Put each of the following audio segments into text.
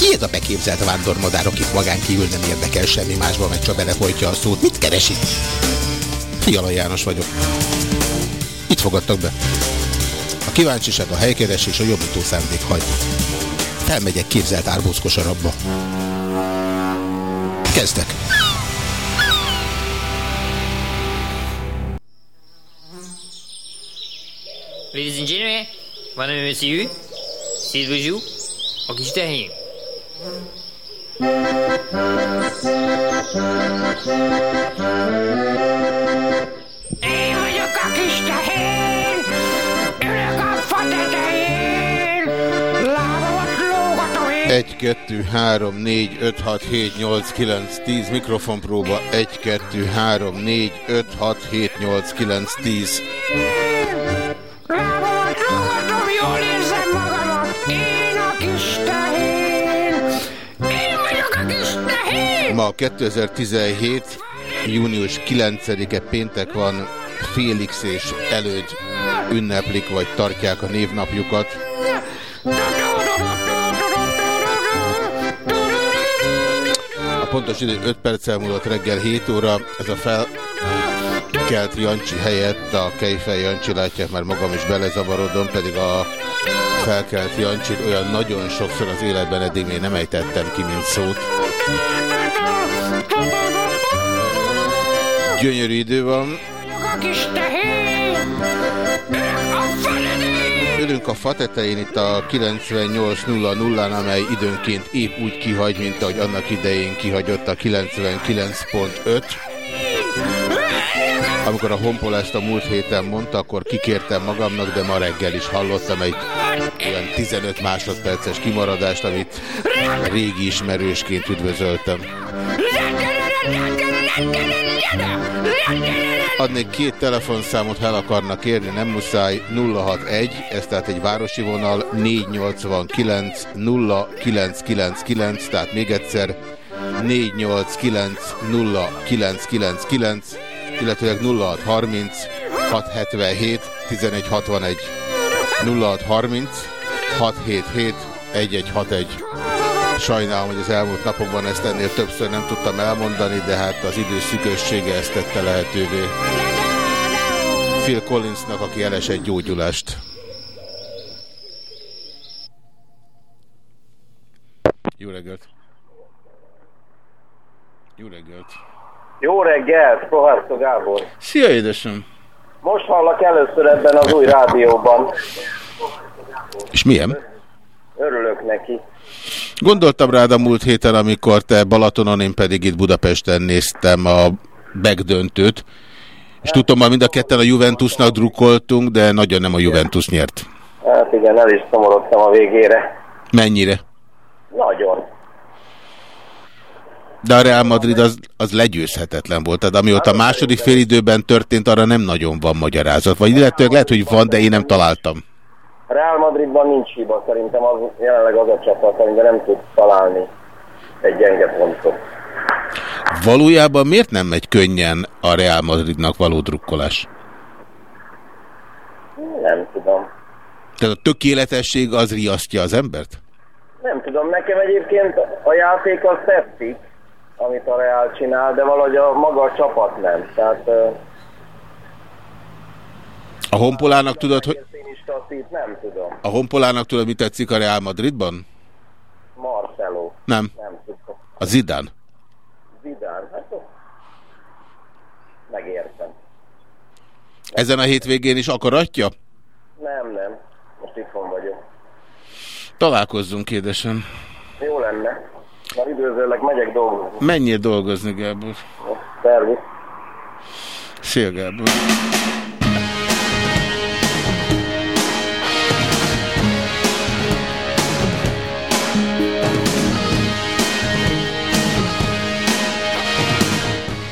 Ki ez a beképzelt vándormadár, akit magán kívül nem érdekel semmi másban, meg csak belefolytja a szót? Mit keres itt? Fiala János vagyok. Itt fogadtak be. A kíváncsiság, a helykeresés, a jobbító szándék hagy. Felmegyek képzelt árbózkosarabba. Kezdek. Ladies and gentlemen, madame et monsieur, c'est le jour, kis tehén. Én vagyok a kis tehén, ülök a fa tetején, lábamat lógatom én. 1, 2, 3, 4, 5, 6, 7, 8, 9, 10, mikrofonpróba 1, 2, 3, 4, 5, 6, 7, 8, 9, 10. Ma 2017. június 9-e péntek van, Félix és Előd ünneplik vagy tartják a névnapjukat. A pontos idő 5 perccel múlott reggel 7 óra, ez a felkelt Jancsi helyett a Kejfej Jancsi látják, már magam is belezavarodom, pedig a felkelt Jancsit olyan nagyon sokszor az életben eddig még nem ejtettem ki, mint szót. Gyönyörű idő van. Ülünk a fa tetején itt a 98.00-án, amely időnként épp úgy kihagy, mint ahogy annak idején kihagyott a 99.5. Amikor a honpolást a múlt héten mondta, akkor kikértem magamnak, de ma reggel is hallottam egy olyan 15 másodperces kimaradást, amit régi ismerősként üdvözöltem. Adnék két telefonszámot, ha el akarnak érni, nem muszáj, 061, ez tehát egy városi vonal, 489 0999, tehát még egyszer 489 0999, illetőleg 0630 677 1161 0630 677 1161 Sajnálom, hogy az elmúlt napokban ezt ennél többször nem tudtam elmondani, de hát az idő szükössége ezt tette lehetővé. Phil Collinsnak, aki elesett gyógyulást. Jó reggelt! Jó reggelt! Jó reggelt, Prohászka Gábor. Szia, édesem! Most hallak először ebben az új rádióban. És milyen? Örülök neki. Gondoltam rád a múlt héten, amikor te Balatonon, én pedig itt Budapesten néztem a megdöntőt, és tudom, hogy mind a ketten a Juventusnak drukkoltunk, de nagyon nem a Juventus nyert. Hát igen, el is szomorodtam a végére. Mennyire? Nagyon. De a Real Madrid az, az legyőzhetetlen volt. Tehát amióta a második félidőben történt, arra nem nagyon van magyarázat. Vagy illetőleg lehet, hogy van, de én nem találtam. Real Madridban nincs hiba, szerintem az, jelenleg az a csapat, amiben nem tud találni egy gyenge pontot. Valójában miért nem megy könnyen a Real Madridnak való drukkolás? Nem tudom. Tehát a tökéletesség az riasztja az embert? Nem tudom, nekem egyébként a játék az tetszik, amit a Real csinál, de valahogy a maga a csapat nem. Tehát A honpolának tudod, hogy... nem tudom. A honpolának tudod, mi tetszik a Real Madridban? Marcelo. Nem. Nem tudom. A Zidán. Zidane, hát megértem. Ezen a hétvégén is akaratja? Nem, nem. Most itthon vagyok. Találkozzunk, édesem. Jó lenne. Na üdvözöllek, megyek dolgozni. Menjél dolgozni, Gábor. Szervusz. Szia, Gábor.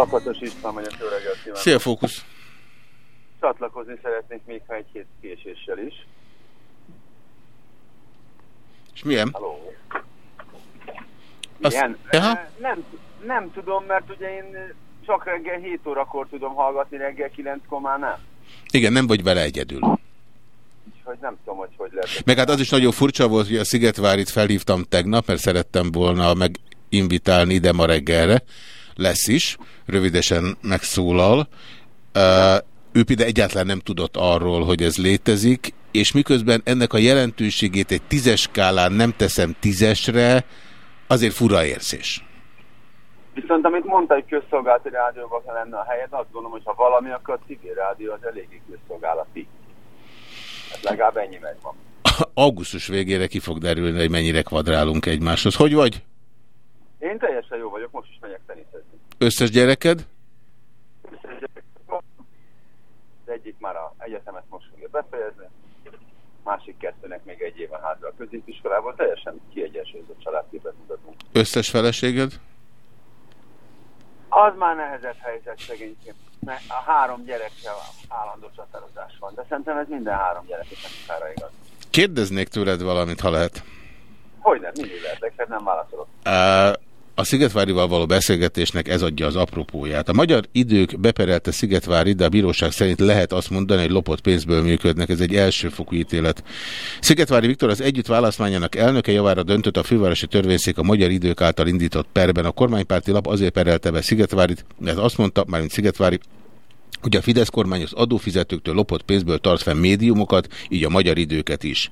Lakatos István vagyok, jó reggelt kívánok. Szia, fókusz! Csatlakozni szeretnék még ha egy hét késéssel is. És milyen? Halló. Azt- Ilyen? Aha. Eh, Nem, nem tudom, mert ugye én csak reggel 7 órakor tudom hallgatni, reggel 9 már nem. Igen, nem vagy vele egyedül. Úgyhogy nem tudom, hogy hogy lehet. Meg hát az is nagyon furcsa volt, hogy a Szigetvárit felhívtam tegnap, mert szerettem volna meginvitálni ide ma reggelre. Lesz is, rövidesen megszólal. Ő például egyáltalán nem tudott arról, hogy ez létezik, és miközben ennek a jelentőségét egy tízes skálán nem teszem tízesre, azért fura érzés. Viszont amit mondta, hogy közszolgálati rádióban kell lenne a helyed, azt gondolom, hogy ha valami, akkor a civil rádió az eléggé közszolgálati. Hát legalább ennyi megvan. Augusztus végére ki fog derülni, hogy mennyire kvadrálunk egymáshoz. Hogy vagy? Én teljesen jó vagyok, most is megyek teniszezni. Összes gyereked? Az egyik már a egyetemet most fogja befejezni, másik kettőnek még egy éven hátra a középiskolában, teljesen kiegyensúlyozott családképet mutatunk. Összes feleséged? Az már nehezebb helyzet szegényként, mert a három gyerekkel állandó csatározás van, de szerintem ez minden három gyereknek muszára igaz. Kérdeznék tőled valamit, ha lehet. Hogy nem, mindig lehet, legfeljebb nem válaszolok. Á, A Szigetvárival való beszélgetésnek ez adja az apropóját. A magyar idők beperelte Szigetvári, de a bíróság szerint lehet azt mondani, hogy lopott pénzből működnek. Ez egy elsőfokú ítélet. Szigetvári Viktor az együtt választmányának elnöke javára döntött a fővárosi törvényszék a magyar idők által indított perben. A kormánypárti lap azért perelte be Szigetvárit, mert azt mondta, mármint Szigetvári, hogy a Fidesz kormány az adófizetőktől lopott pénzből tart fenn médiumokat, így a magyar időket is.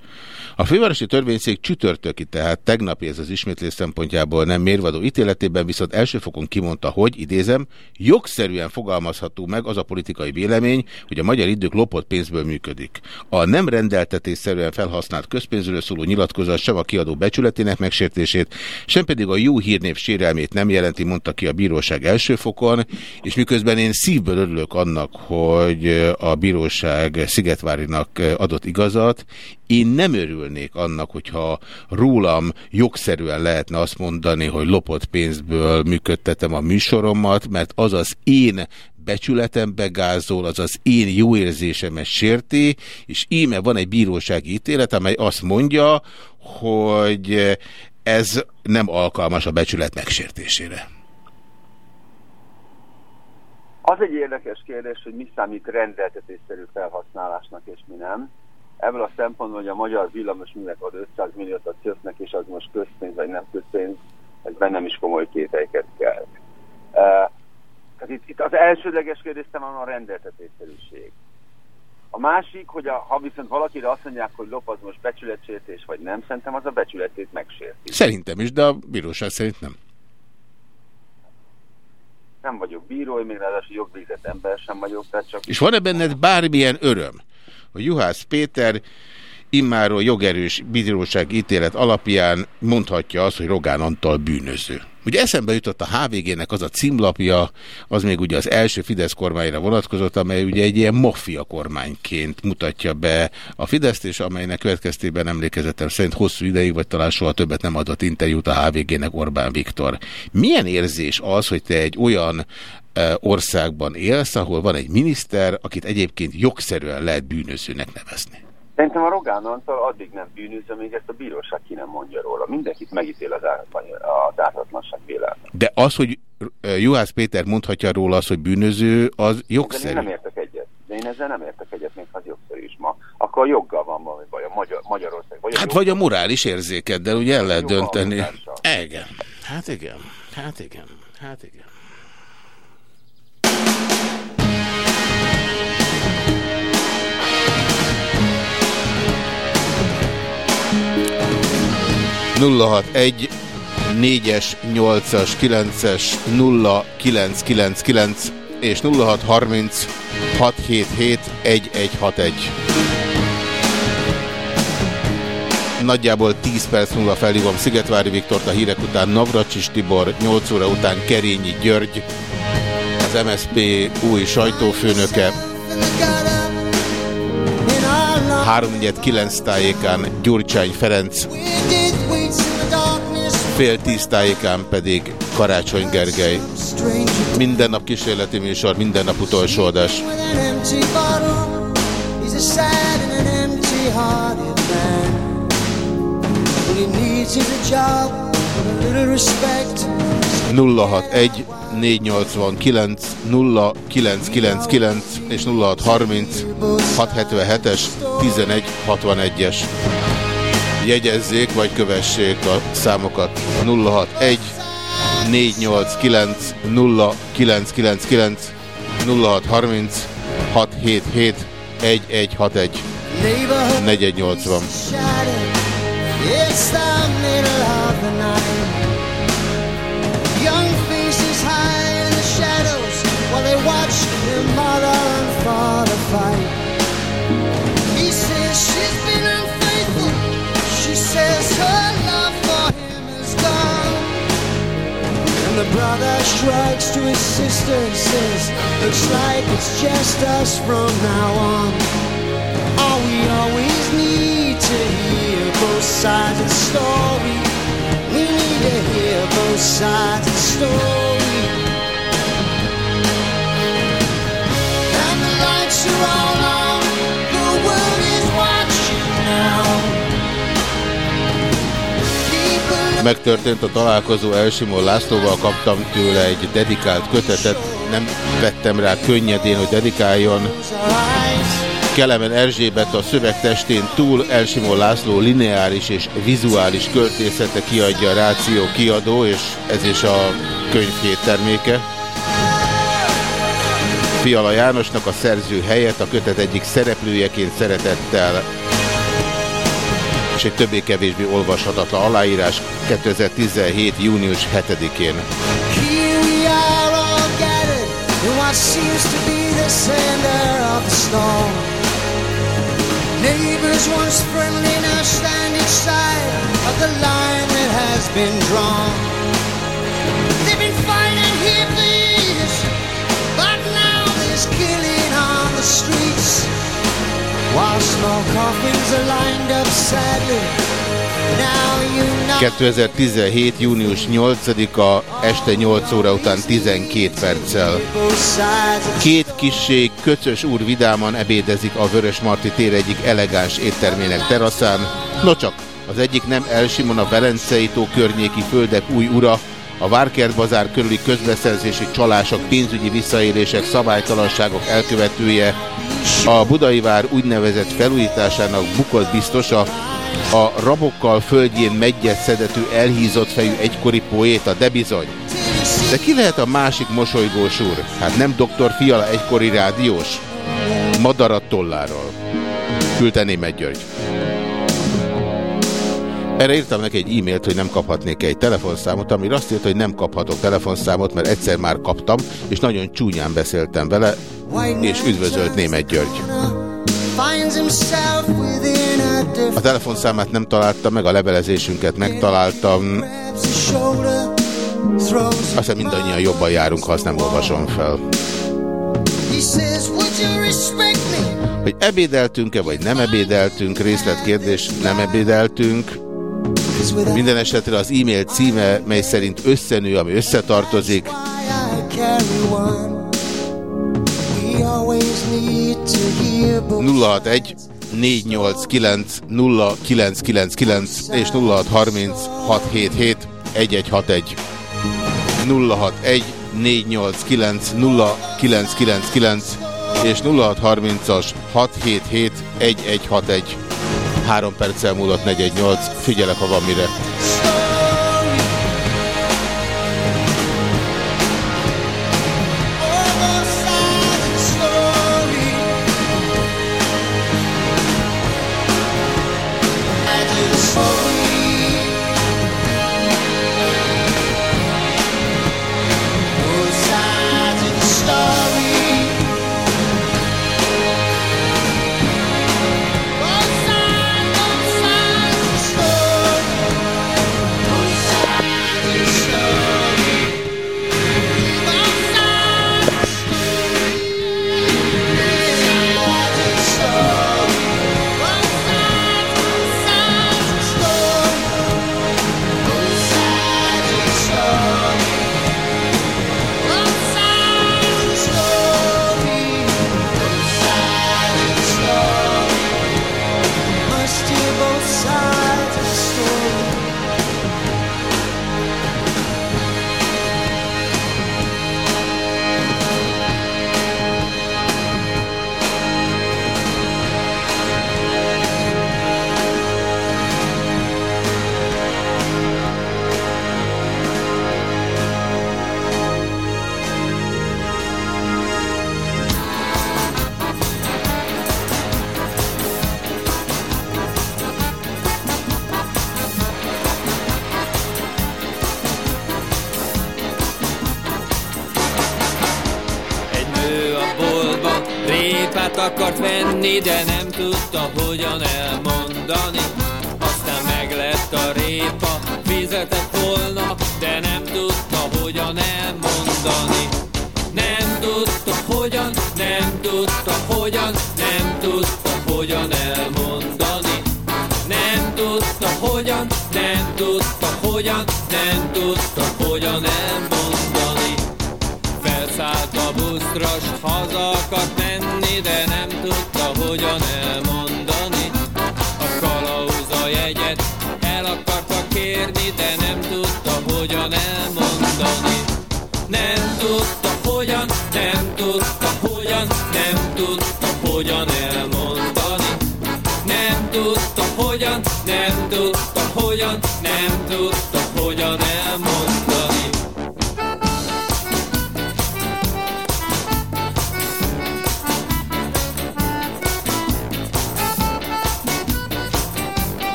A fővárosi törvényszék csütörtöki, tehát tegnapi ez az ismétlés szempontjából nem mérvadó ítéletében viszont elsőfokon kimondta, hogy, idézem, jogszerűen fogalmazható meg az a politikai vélemény, hogy a magyar idők lopott pénzből működik. A nem rendeltetésszerűen felhasznált közpénzről szóló nyilatkozat sem a kiadó becsületének megsértését, sem pedig a jó hírnév sérelmét nem jelenti, mondta ki a bíróság első fokon, és miközben én szívből örülök annak, hogy a bíróság Szigetvárinak adott igazat, én nem örülnék annak, hogyha rólam jogszerűen lehetne azt mondani, hogy lopott pénzből működtetem a műsoromat, mert az az én becsületembe gázol, az az én jó érzésemet sérti, és íme van egy bírósági ítélet, amely azt mondja, hogy ez nem alkalmas a becsület megsértésére. Az egy érdekes kérdés, hogy mi számít rendeltetésszerű felhasználásnak és mi nem. Ebből a szempontból, hogy a magyar villamos művek ad 500 milliót a cöfnek, és az most közpénz vagy nem közpénz, ez bennem is komoly kételyket kell. Uh, itt, itt az elsődleges kérdés van a rendeltetésszerűség. A másik, hogy a, ha viszont valakire azt mondják, hogy lop, az most becsületsértés vagy nem, szerintem az a becsületét megsérti. Szerintem is, de a bíróság szerint nem. Nem vagyok bíró, én még ráadásul jogvégzett ember sem vagyok, tehát csak... És van-e benned bármilyen öröm, hogy Juhász Péter immáról jogerős bíróság ítélet alapján mondhatja azt, hogy Rogán Antal bűnöző. Ugye eszembe jutott a HVG-nek az a címlapja, az még ugye az első Fidesz kormányra vonatkozott, amely ugye egy ilyen maffia kormányként mutatja be a Fideszt, és amelynek következtében emlékezetem szerint hosszú ideig, vagy talán soha többet nem adott interjút a HVG-nek Orbán Viktor. Milyen érzés az, hogy te egy olyan országban élsz, ahol van egy miniszter, akit egyébként jogszerűen lehet bűnözőnek nevezni? Szerintem a Rogán Antal addig nem bűnöző, még ezt a bíróság ki nem mondja róla. Mindenkit megítél az, az ártatlanság vélelme. De az, hogy Juhász Péter mondhatja róla azt, hogy bűnöző, az jogszerű. De én nem értek egyet. De én ezzel nem értek egyet, még az jogszerű is ma. Akkor a joggal van valami baj, a Magyar, Magyarország. Vagy a hát vagy a morális érzékeddel, ugye el lehet dönteni. Igen. Hát igen. Hát igen. Hát igen. Nulla hat egy négyes, nyolcas, kilences, nulla kilenc kilenc kilenc és nulla hat harminc hat hét hét egy egy hat egy. Nagyjából 10 perc múlva felhívom Szigetvári Viktort, a hírek után Navracsis Tibor, 8 óra után Kerényi György, az MSZP új sajtófőnöke, 3-9 tájékán Gyurcsány Ferenc, fél tíz tájékán pedig Karácsony Gergely. Minden nap kísérleti műsor, minden nap utolsó adás. with an empty bottle. He's a sad and an empty-hearted man. All he needs is a job and a little respect. 061 489 0999 és 0630 677-es 1161-es. Jegyezzék vagy kövessék a számokat. 061 489 0999 0630 677 1161 Neighborhood 480. shattered. It's the middle of the night. Her love for him is gone. And the brother shrugs to his sister and says, Looks like it's just us from now on. All we always need to hear both sides of the story. We need to hear both sides of the story. And the lights are all on. Megtörtént a találkozó Elsimó Lászlóval, kaptam tőle egy dedikált kötetet, nem vettem rá könnyedén, hogy dedikáljon. Kelemen Erzsébet a szövegtestén túl Elsimó László lineáris és vizuális költészete kiadja a Ráció kiadó, és ez is a könyvhét terméke. Fiala Jánosnak a szerző helyett a kötet egyik szereplőjeként szeretettel és egy többé-kevésbé olvashatatlan aláírás 2017. június 7-én. Here we are all gathered in what seems to be the center of the storm. Neighbors once friendly now stand each side of the line that has been drawn. They've been fighting here for years, but now there's killing on the streets. 2017. június 8-a este 8 óra után 12 perccel. Két kissé köcös úr vidáman ebédezik a Vörös Marti tér egyik elegáns éttermének teraszán. Nocsak, az egyik nem Elsimon a Velencei tó környéki földek új ura, a Várkert bazár körüli közbeszerzési csalások, pénzügyi visszaélések, szabálytalanságok elkövetője, a Budai Vár úgynevezett felújításának bukott biztosa, a rabokkal földjén meggyet szedetű elhízott fejű egykori poéta, de bizony. De ki lehet a másik mosolygós úr? Hát nem dr. Fiala egykori rádiós? Madarat tolláról. Küldte Németh György. Erre írtam neki egy e-mailt, hogy nem kaphatnék egy telefonszámot, amire azt írt, hogy nem kaphatok telefonszámot, mert egyszer már kaptam, és nagyon csúnyán beszéltem vele, és üdvözölt Németh György. a telefonszámát nem találtam meg, a levelezésünket megtaláltam. Aztán mindannyian jobban járunk, ha azt nem olvasom fel. Hogy ebédeltünk-e, vagy nem ebédeltünk, részletkérdés, nem ebédeltünk. Minden esetre az e-mail címe, mely szerint összenő, ami összetartozik, both 061 489 0999 és 0630 677 1161 061 489 0999 és 0630-as 677 1161 3 perccel múlott 418, figyelek, ha van mire.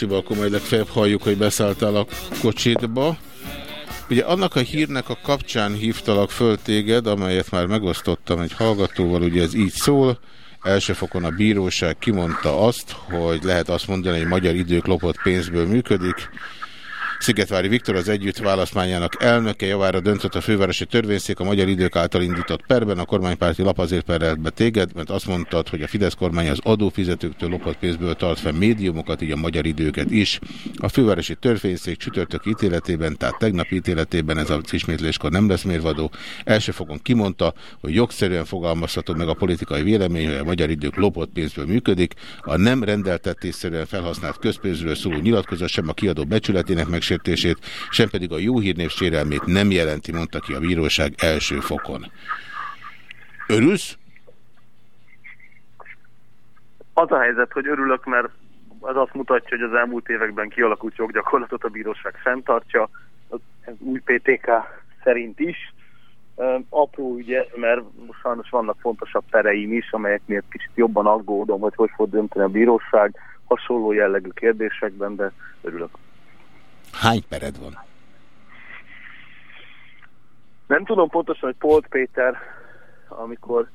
Kocsiba, akkor majd legfeljebb halljuk, hogy beszálltál a kocsitba. Ugye annak a hírnek a kapcsán hívtalak föl téged, amelyet már megosztottam egy hallgatóval, ugye ez így szól. Első fokon a bíróság kimondta azt, hogy lehet azt mondani, hogy magyar idők lopott pénzből működik. Szigetvári Viktor az együtt választmányának elnöke javára döntött a fővárosi törvényszék a magyar idők által indított perben. A kormánypárti lap azért perelt be téged, mert azt mondtad, hogy a Fidesz kormány az adófizetőktől lopott pénzből tart fel médiumokat, így a magyar időket is. A fővárosi törvényszék csütörtök ítéletében, tehát tegnap ítéletében ez az ismétléskor nem lesz mérvadó. Első fokon kimondta, hogy jogszerűen fogalmazható meg a politikai vélemény, hogy a magyar idők lopott pénzből működik. A nem rendeltetésszerűen felhasznált közpénzről szóló nyilatkozat sem a kiadó becsületének megsértését, sem pedig a jó hírnév sérelmét nem jelenti, mondta ki a bíróság első fokon. Örülsz? Az a helyzet, hogy örülök, mert az azt mutatja, hogy az elmúlt években kialakult joggyakorlatot a bíróság fenntartja, ez új PTK szerint is. Apró ügye, mert sajnos vannak fontosabb pereim is, amelyek miatt kicsit jobban aggódom, hogy hogy fog dönteni a bíróság hasonló jellegű kérdésekben, de örülök. Hány pered van? Nem tudom pontosan, hogy Polt Péter, amikor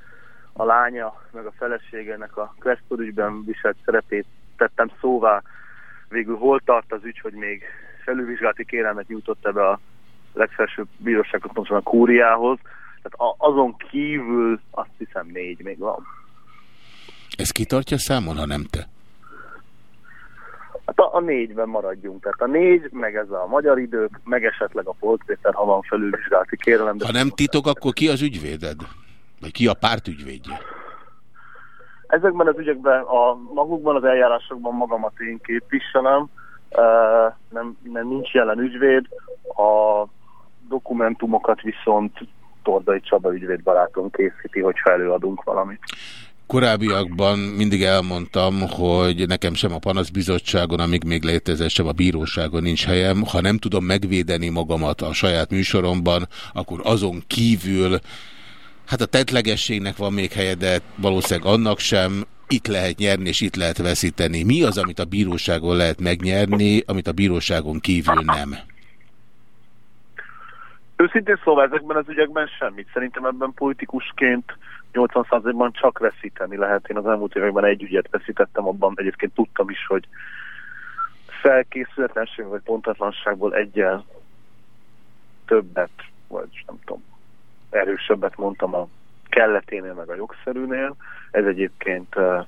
a lánya meg a feleségének a Questor viselt szerepét tettem szóvá, végül hol tart az ügy, hogy még felülvizsgálati kérelmet nyújtott ebbe a legfelsőbb bírósághoz, pontosan a kúriához. Tehát azon kívül azt hiszem négy még van. Ez kitartja számon, ha nem te? Hát a, a négyben maradjunk. Tehát a négy, meg ez a magyar idők, meg esetleg a Polt Péter, ha van felülvizsgálati kérelem. de- Ha nem titok, akkor ki az ügyvéded? Vagy ki a párt ügyvédje? Ezekben az ügyekben, a magukban az eljárásokban magamat én képviselem, nem, nem nincs jelen ügyvéd, a dokumentumokat viszont Tordai Csaba ügyvédbarátom készíti, hogyha előadunk valamit. Korábbiakban mindig elmondtam, hogy nekem sem a panaszbizottságon, amíg még létezett, sem a bíróságon nincs helyem. Ha nem tudom megvédeni magamat a saját műsoromban, akkor azon kívül, hát a tetlegességnek van még helye, de valószínűleg annak sem, itt lehet nyerni és itt lehet veszíteni. Mi az, amit a bíróságon lehet megnyerni, amit a bíróságon kívül nem? Őszintén szóval ezekben az ügyekben semmit. Szerintem ebben politikusként 80%-ban csak veszíteni lehet. Én az elmúlt években egy ügyet veszítettem, abban egyébként tudtam is, hogy felkészületlenség vagy pontatlanságból egyel többet, vagy nem tudom, erősebbet mondtam a kelleténél, meg a jogszerűnél. Ez egyébként uh,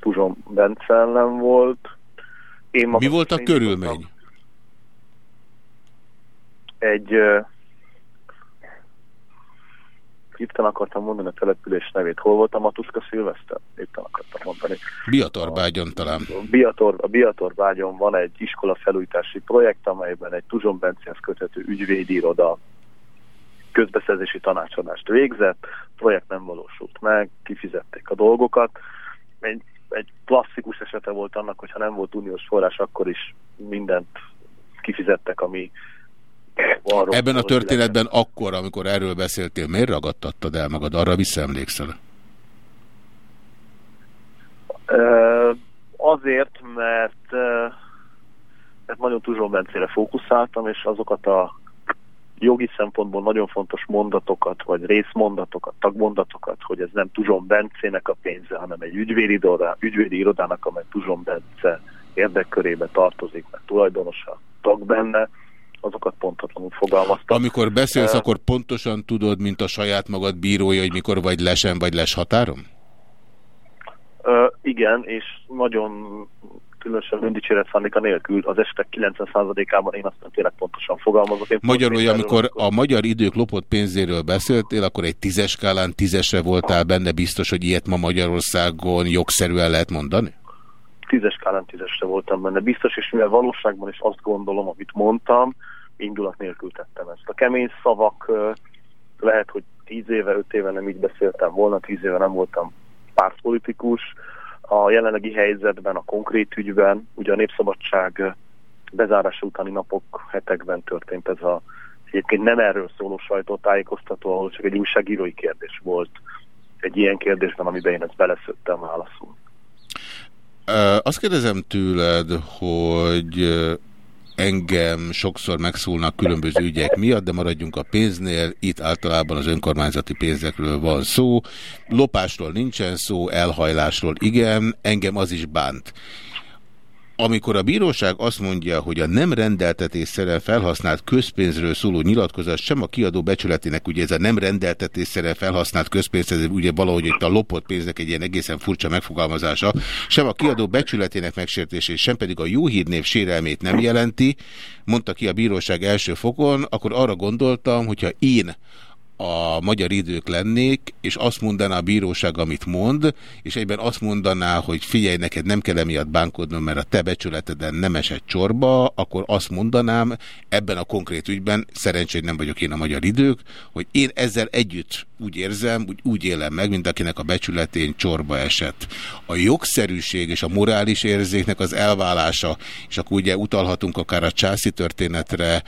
Tuzson Bence ellen volt. Én Mi volt a körülmény? Egy uh, hirtelen akartam mondani a település nevét. Hol volt a Matuszka Szilveszter? Hirtelen akartam mondani. Biatorbágyon talán. Biator, a Biator vágyon van egy iskola felújítási projekt, amelyben egy Tuzson Bencéhez köthető ügyvédiroda közbeszerzési tanácsadást végzett, a projekt nem valósult meg, kifizették a dolgokat. Egy, egy klasszikus esete volt annak, hogyha nem volt uniós forrás, akkor is mindent kifizettek, ami arról Ebben a történetben akkor, amikor erről beszéltél, miért ragadtattad el magad? Arra visszaemlékszel? Ö, Azért, mert, mert nagyon Tuzson Bencére fókuszáltam, és azokat a jogi szempontból nagyon fontos mondatokat, vagy részmondatokat, tagmondatokat, hogy ez nem Tuzson Bencének a pénze, hanem egy ügyvédi, irodá, ügyvédi irodának, amely Tuzson Bence érdekkörébe tartozik, mert tulajdonosa tag benne, azokat pontatlanul fogalmaztam. Amikor beszélsz, akkor pontosan tudod, mint a saját magad bírója, hogy mikor vagy lesen, vagy les határon? Ö, igen, és nagyon különösen öndicséret szándéka nélkül az estek 90%-ában én azt tényleg pontosan fogalmazok. Én Magyarul, pont amikor a magyar idők lopott pénzéről beszéltél, akkor egy tízes skálán tízesre voltál benne biztos, hogy ilyet ma Magyarországon jogszerűen lehet mondani? tízes skálán tízesre voltam benne. Biztos, és mivel valóságban is azt gondolom, amit mondtam, indulat nélkül tettem ezt. A kemény szavak lehet, hogy tíz éve, öt éve nem így beszéltem volna, tíz éve nem voltam pártpolitikus. A jelenlegi helyzetben, a konkrét ügyben, ugye a Népszabadság bezárása utáni napok, hetekben történt ez a egyébként nem erről szóló sajtótájékoztató, ahol csak egy újságírói kérdés volt egy ilyen kérdésben, amiben én ezt beleszöttem válaszul. Azt kérdezem tőled, hogy engem sokszor megszólnak különböző ügyek miatt, de maradjunk a pénznél. Itt általában az önkormányzati pénzekről van szó. Lopásról nincsen szó, elhajlásról igen, engem az is bánt. Amikor a bíróság azt mondja, hogy a nem rendeltetésszerűen felhasznált közpénzről szóló nyilatkozat sem a kiadó becsületének, ugye ez a nem rendeltetésszerűen felhasznált közpénz, ez ugye valahogy itt a lopott pénznek egy ilyen egészen furcsa megfogalmazása, sem a kiadó becsületének megsértését, sem pedig a jó hírnév sérelmét nem jelenti, mondta ki a bíróság első fokon, akkor arra gondoltam, hogyha én a magyar idők lennék, és azt mondaná a bíróság, amit mond, és egyben azt mondaná, hogy figyelj, neked nem kell emiatt bánkodnom, mert a te becsületeden nem esett csorba, akkor azt mondanám ebben a konkrét ügyben, szerencsére nem vagyok én a magyar idők, hogy én ezzel együtt úgy érzem, úgy, úgy élem meg, mint akinek a becsületén csorba esett. A jogszerűség és a morális érzéknek az elválása, és akkor ugye utalhatunk akár a Császi történetre,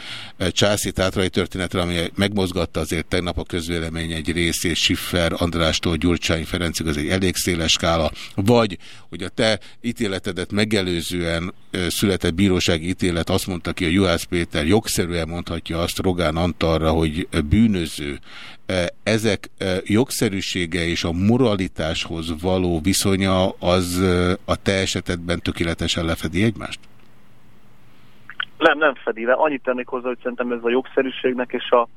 Császi tátrai történetre, ami megmozgatta azért tegnap a közvélemény egy részét Schiffer Andrástól Gyurcsány Ferencig, az egy elég széles skála, vagy hogy a te ítéletedet megelőzően született bírósági ítélet azt mondta ki, a Juhász Péter jogszerűen mondhatja azt Rogán Antalra, hogy bűnöző. Ezek jogszerűsége és a moralitáshoz való viszonya az a te esetedben tökéletesen lefedi egymást? Nem, nem fedi le. Annyit tennék hozzá, hogy szerintem ez a jogszerűségnek és a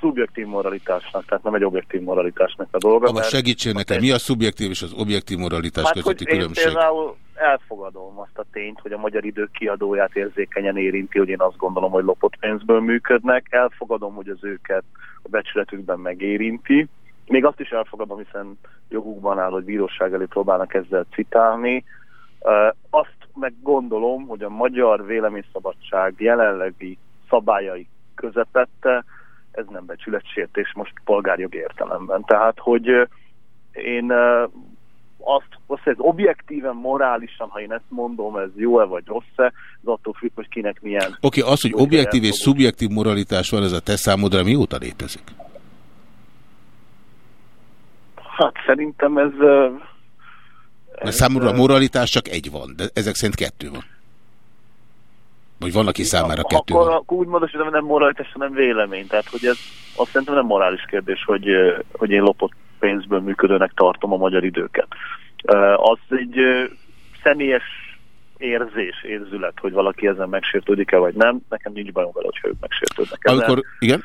szubjektív moralitásnak, tehát nem egy objektív moralitásnak a dolga. Abba segítsen nekem, mi a szubjektív és az objektív moralitás Hát, hogy közötti én különbség? például elfogadom azt a tényt, hogy a magyar idők kiadóját érzékenyen érinti, hogy én azt gondolom, hogy lopott pénzből működnek. Elfogadom, hogy az őket a becsületükben megérinti. Még azt is elfogadom, hiszen jogukban áll, hogy bíróság elé próbálnak ezzel citálni. Azt meg gondolom, hogy a magyar véleményszabadság jelenlegi szabályai közepette, ez nem becsületsértés most polgárjog értelemben. Tehát, hogy én azt, azt ez objektíven, morálisan, ha én ezt mondom, ez jó-e vagy rossz-e, ez attól függ, hogy kinek milyen. Oké, okay, az, hogy objektív és szubjektív moralitás van, ez a te számodra mióta létezik? Hát szerintem ez... ö, Mert számomra a moralitás csak egy van, de ezek szerint kettő van. Vagy van, aki számára kettő akkor, akkor úgy módosítom, hogy nem moralitás, hanem vélemény. Tehát, hogy ez azt szerintem nem morális kérdés, hogy, hogy én lopott pénzből működőnek tartom a magyar időket. Az egy személyes érzés, érzület, hogy valaki ezen megsértődik-e vagy nem. Nekem nincs bajom vele, hogyha ők megsértődnek ezen. Amikor, igen?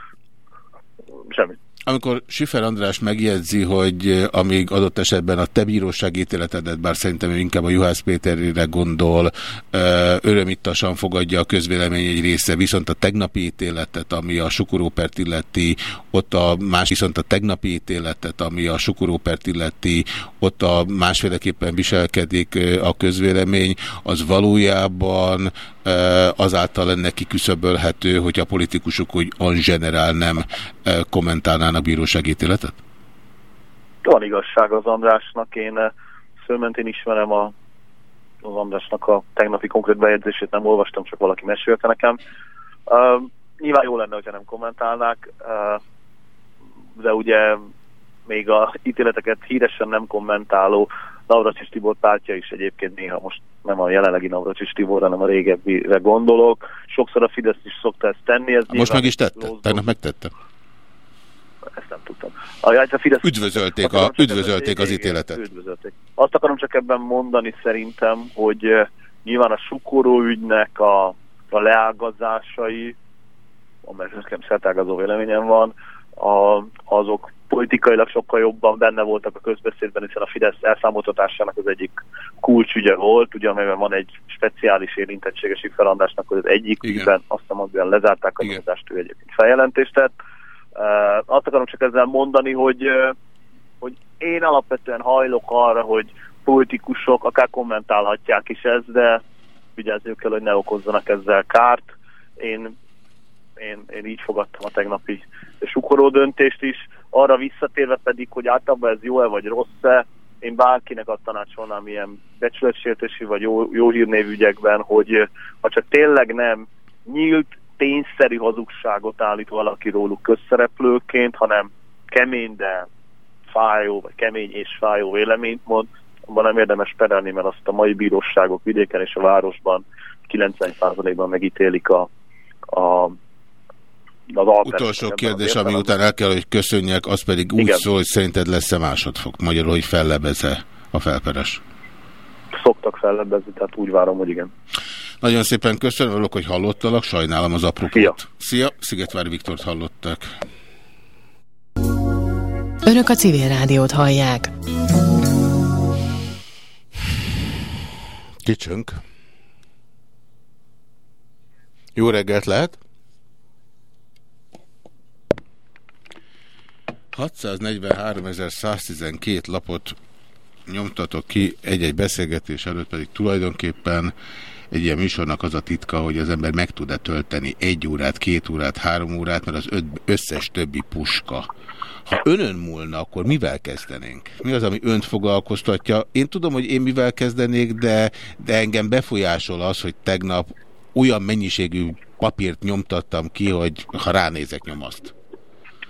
Semmi. Amikor Sifer András megjegyzi, hogy eh, amíg adott esetben a te bíróság ítéletedet, bár szerintem ő inkább a Juhász Péterére gondol, eh, örömittasan fogadja a közvélemény egy része, viszont a tegnapi ítéletet, ami a Sukurópert illeti, ott a más, viszont a tegnapi ítéletet, ami a Sukurópert illeti, ott a másféleképpen viselkedik eh, a közvélemény, az valójában azáltal lenne kiküszöbölhető, hogy a politikusok úgy en general nem kommentálnának bírósági ítéletet? Van igazság az Andrásnak, én fölmentén ismerem a, az Andrásnak a tegnapi konkrét bejegyzését, nem olvastam, csak valaki mesélte nekem. Uh, nyilván jó lenne, hogyha nem kommentálnák, uh, de ugye még a ítéleteket híresen nem kommentáló Navracsis Tibor pártja is egyébként néha most nem a jelenlegi Navracsis Tibor, hanem a régebbire gondolok. Sokszor a Fidesz is szokta ezt tenni. Ez Most meg is tette? Lózó. Tegnap megtette? Ezt nem tudtam. A, a Fidesz Üdvözölték, a, üdvözölték az ítéletet. Üdvözölték. Azt akarom csak ebben mondani szerintem, hogy nyilván a sukoró ügynek a, a leágazásai, amely nekem szertágazó véleményem van, a, azok politikailag sokkal jobban benne voltak a közbeszédben, hiszen a Fidesz elszámoltatásának az egyik kulcsügye volt, ugye amelyben van egy speciális érintettséges felandásnak, hogy az egyik ügyben azt hiszem, hogy lezárták a nyomozást, ő egyébként feljelentést tett. Uh, azt akarom csak ezzel mondani, hogy, uh, hogy én alapvetően hajlok arra, hogy politikusok akár kommentálhatják is ezt, de vigyázniuk kell, hogy ne okozzanak ezzel kárt. Én, én, én így fogadtam a tegnapi sukoró döntést is. Arra visszatérve pedig, hogy általában ez jó-e vagy rossz-e, én bárkinek azt tanácsolnám ilyen becsületsértési vagy jó, jó hírnévügyekben, hogy eh, ha csak tényleg nem nyílt, tényszerű hazugságot állít valaki róluk közszereplőként, hanem kemény, de fájó, vagy kemény és fájó véleményt mond, abban nem érdemes perelni, mert azt a mai bíróságok vidéken és a városban 90%-ban megítélik a, a az Utolsó kérdés, ami után el kell, hogy köszönjek, az pedig úgy Igen. szól, hogy szerinted lesz-e másodfok? Magyarul, hogy fellebeze a felperes. Szoktak fellebbezni, tehát úgy várom, hogy igen. Nagyon szépen köszönöm, örülök, hogy hallottalak, sajnálom az apropót. Szia. Szia, Szigetvár Viktort hallották. Önök a civil rádiót hallják. Kicsönk. Jó reggelt lehet? 643.112 lapot nyomtatok ki egy-egy beszélgetés előtt, pedig tulajdonképpen egy ilyen műsornak az a titka, hogy az ember meg tud-e tölteni egy órát, két órát, három órát, mert az összes többi puska. Ha önön múlna, akkor mivel kezdenénk? Mi az, ami önt foglalkoztatja? Én tudom, hogy én mivel kezdenék, de, de engem befolyásol az, hogy tegnap olyan mennyiségű papírt nyomtattam ki, hogy ha ránézek, nyomaszt.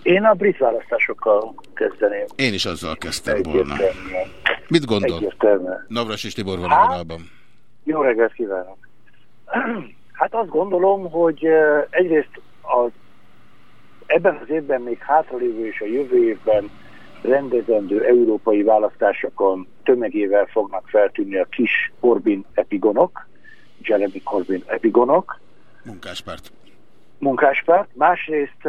Én a brit választásokkal kezdeném. Én is azzal kezdtem volna. Mit gondol? Egyértelműen. Navras és Tibor van a Hát? vonalban. Jó reggelt kívánok! Hát azt gondolom, hogy eh, egyrészt az, ebben az évben még hátralévő és a jövő évben rendezendő európai választásokon tömegével fognak feltűnni a kis Corbyn epigonok, Jeremy Corbyn epigonok, Munkáspárt. Munkáspárt. Másrészt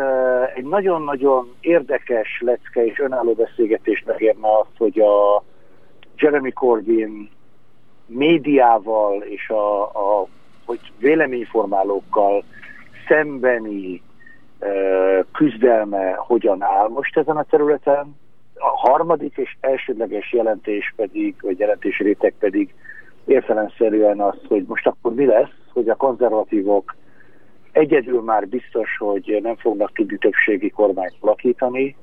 egy nagyon-nagyon érdekes lecke és önálló beszélgetést megérne az, hogy a Jeremy Corbyn médiával és a, a hogy véleményformálókkal szembeni küzdelme hogyan áll most ezen a területen. A harmadik és elsődleges jelentés pedig, vagy jelentés réteg pedig értelemszerűen az, hogy most akkor mi lesz, hogy a konzervatívok egyedül már biztos, hogy nem fognak tudni többségi kormányt alakítani.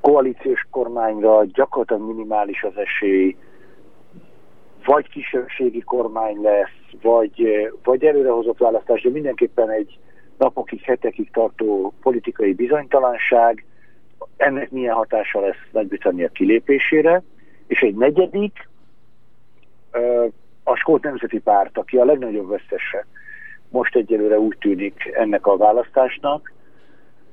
Koalíciós kormányra gyakorlatilag minimális az esély, vagy kisebbségi kormány lesz, vagy, vagy előrehozott választás, de mindenképpen egy napokig, hetekig tartó politikai bizonytalanság, ennek milyen hatása lesz Nagy-Britannia kilépésére, és egy negyedik, a Skót Nemzeti Párt, aki a legnagyobb vesztese most egyelőre úgy tűnik ennek a választásnak,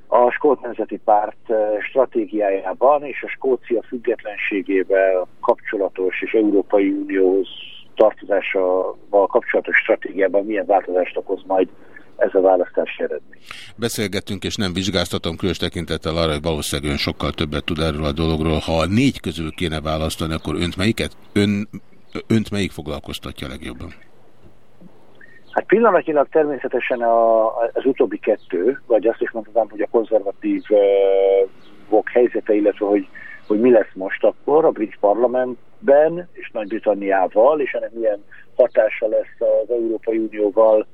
a Skót Nemzeti Párt eh, stratégiájában és a Skócia függetlenségével kapcsolatos és Európai Unióhoz tartozásával kapcsolatos stratégiában milyen változást okoz majd ez a választási eredmény. Beszélgettünk, és nem vizsgáztatom különös tekintettel arra, hogy valószínűleg ön sokkal többet tud erről a dologról. Ha a négy közül kéne választani, akkor önt melyiket? Ön, önt melyik foglalkoztatja legjobban? Hát pillanatnyilag természetesen a, az utóbbi kettő, vagy azt is mondhatnám, hogy a konzervatívok helyzete, illetve hogy, hogy mi lesz most akkor a brit parlamentben és Nagy-Britanniával, és ennek milyen hatása lesz az Európai Unióval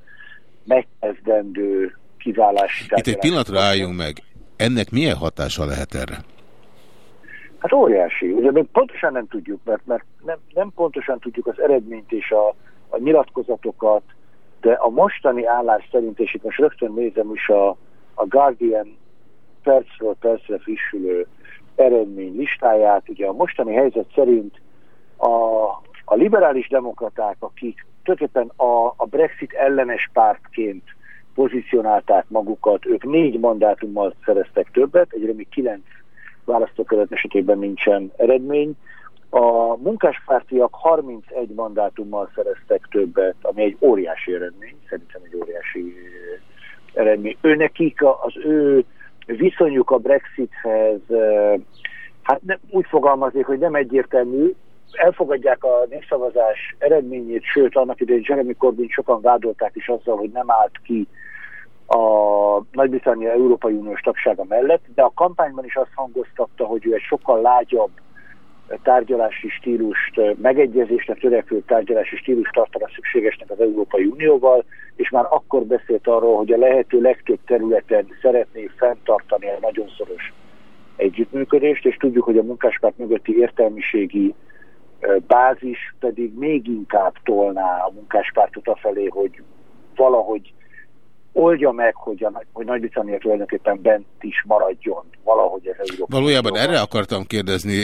megkezdendő kiválási Itt egy pillanatra álljunk meg. Ennek milyen hatása lehet erre? Hát óriási. Ugye még pontosan nem tudjuk, mert, mert nem, nem pontosan tudjuk az eredményt és a, a nyilatkozatokat, de a mostani állás szerint, és itt most rögtön nézem is a, a Guardian percről percre frissülő eredmény listáját, ugye a mostani helyzet szerint a, a liberális demokraták, akik tulajdonképpen a, a Brexit ellenes pártként pozícionálták magukat, ők négy mandátummal szereztek többet, egyre még kilenc választókerület esetében nincsen eredmény. A munkáspártiak 31 mandátummal szereztek többet, ami egy óriási eredmény, szerintem egy óriási eredmény. Ő nekik az ő viszonyuk a Brexithez, hát nem, úgy fogalmazik, hogy nem egyértelmű, elfogadják a népszavazás eredményét, sőt, annak idején Jeremy Corbyn sokan vádolták is azzal, hogy nem állt ki a Nagy-Britannia Európai Uniós tagsága mellett, de a kampányban is azt hangoztatta, hogy ő egy sokkal lágyabb tárgyalási stílust, megegyezésre törekvő tárgyalási stílus tartana szükségesnek az Európai Unióval, és már akkor beszélt arról, hogy a lehető legtöbb területen szeretné fenntartani a nagyon szoros együttműködést, és tudjuk, hogy a munkáspárt mögötti értelmiségi bázis pedig még inkább tolná a munkáspártot afelé, hogy valahogy oldja meg, hogy, a, hogy Nagy-Britannia tulajdonképpen bent is maradjon valahogy ez Európa. Valójában erre akartam kérdezni,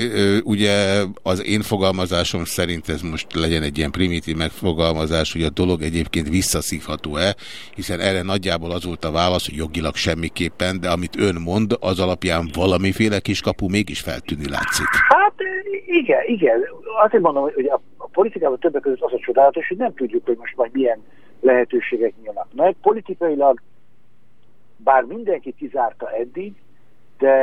ugye az én fogalmazásom szerint ez most legyen egy ilyen primitív megfogalmazás, hogy a dolog egyébként visszaszívható-e, hiszen erre nagyjából az volt a válasz, hogy jogilag semmiképpen, de amit ön mond, az alapján valamiféle kiskapu mégis feltűnni látszik. Hát igen, igen. Azért mondom, hogy a politikában többek között az a csodálatos, hogy nem tudjuk, hogy most majd milyen lehetőségek nyílnak meg. Politikailag, bár mindenki kizárta eddig, de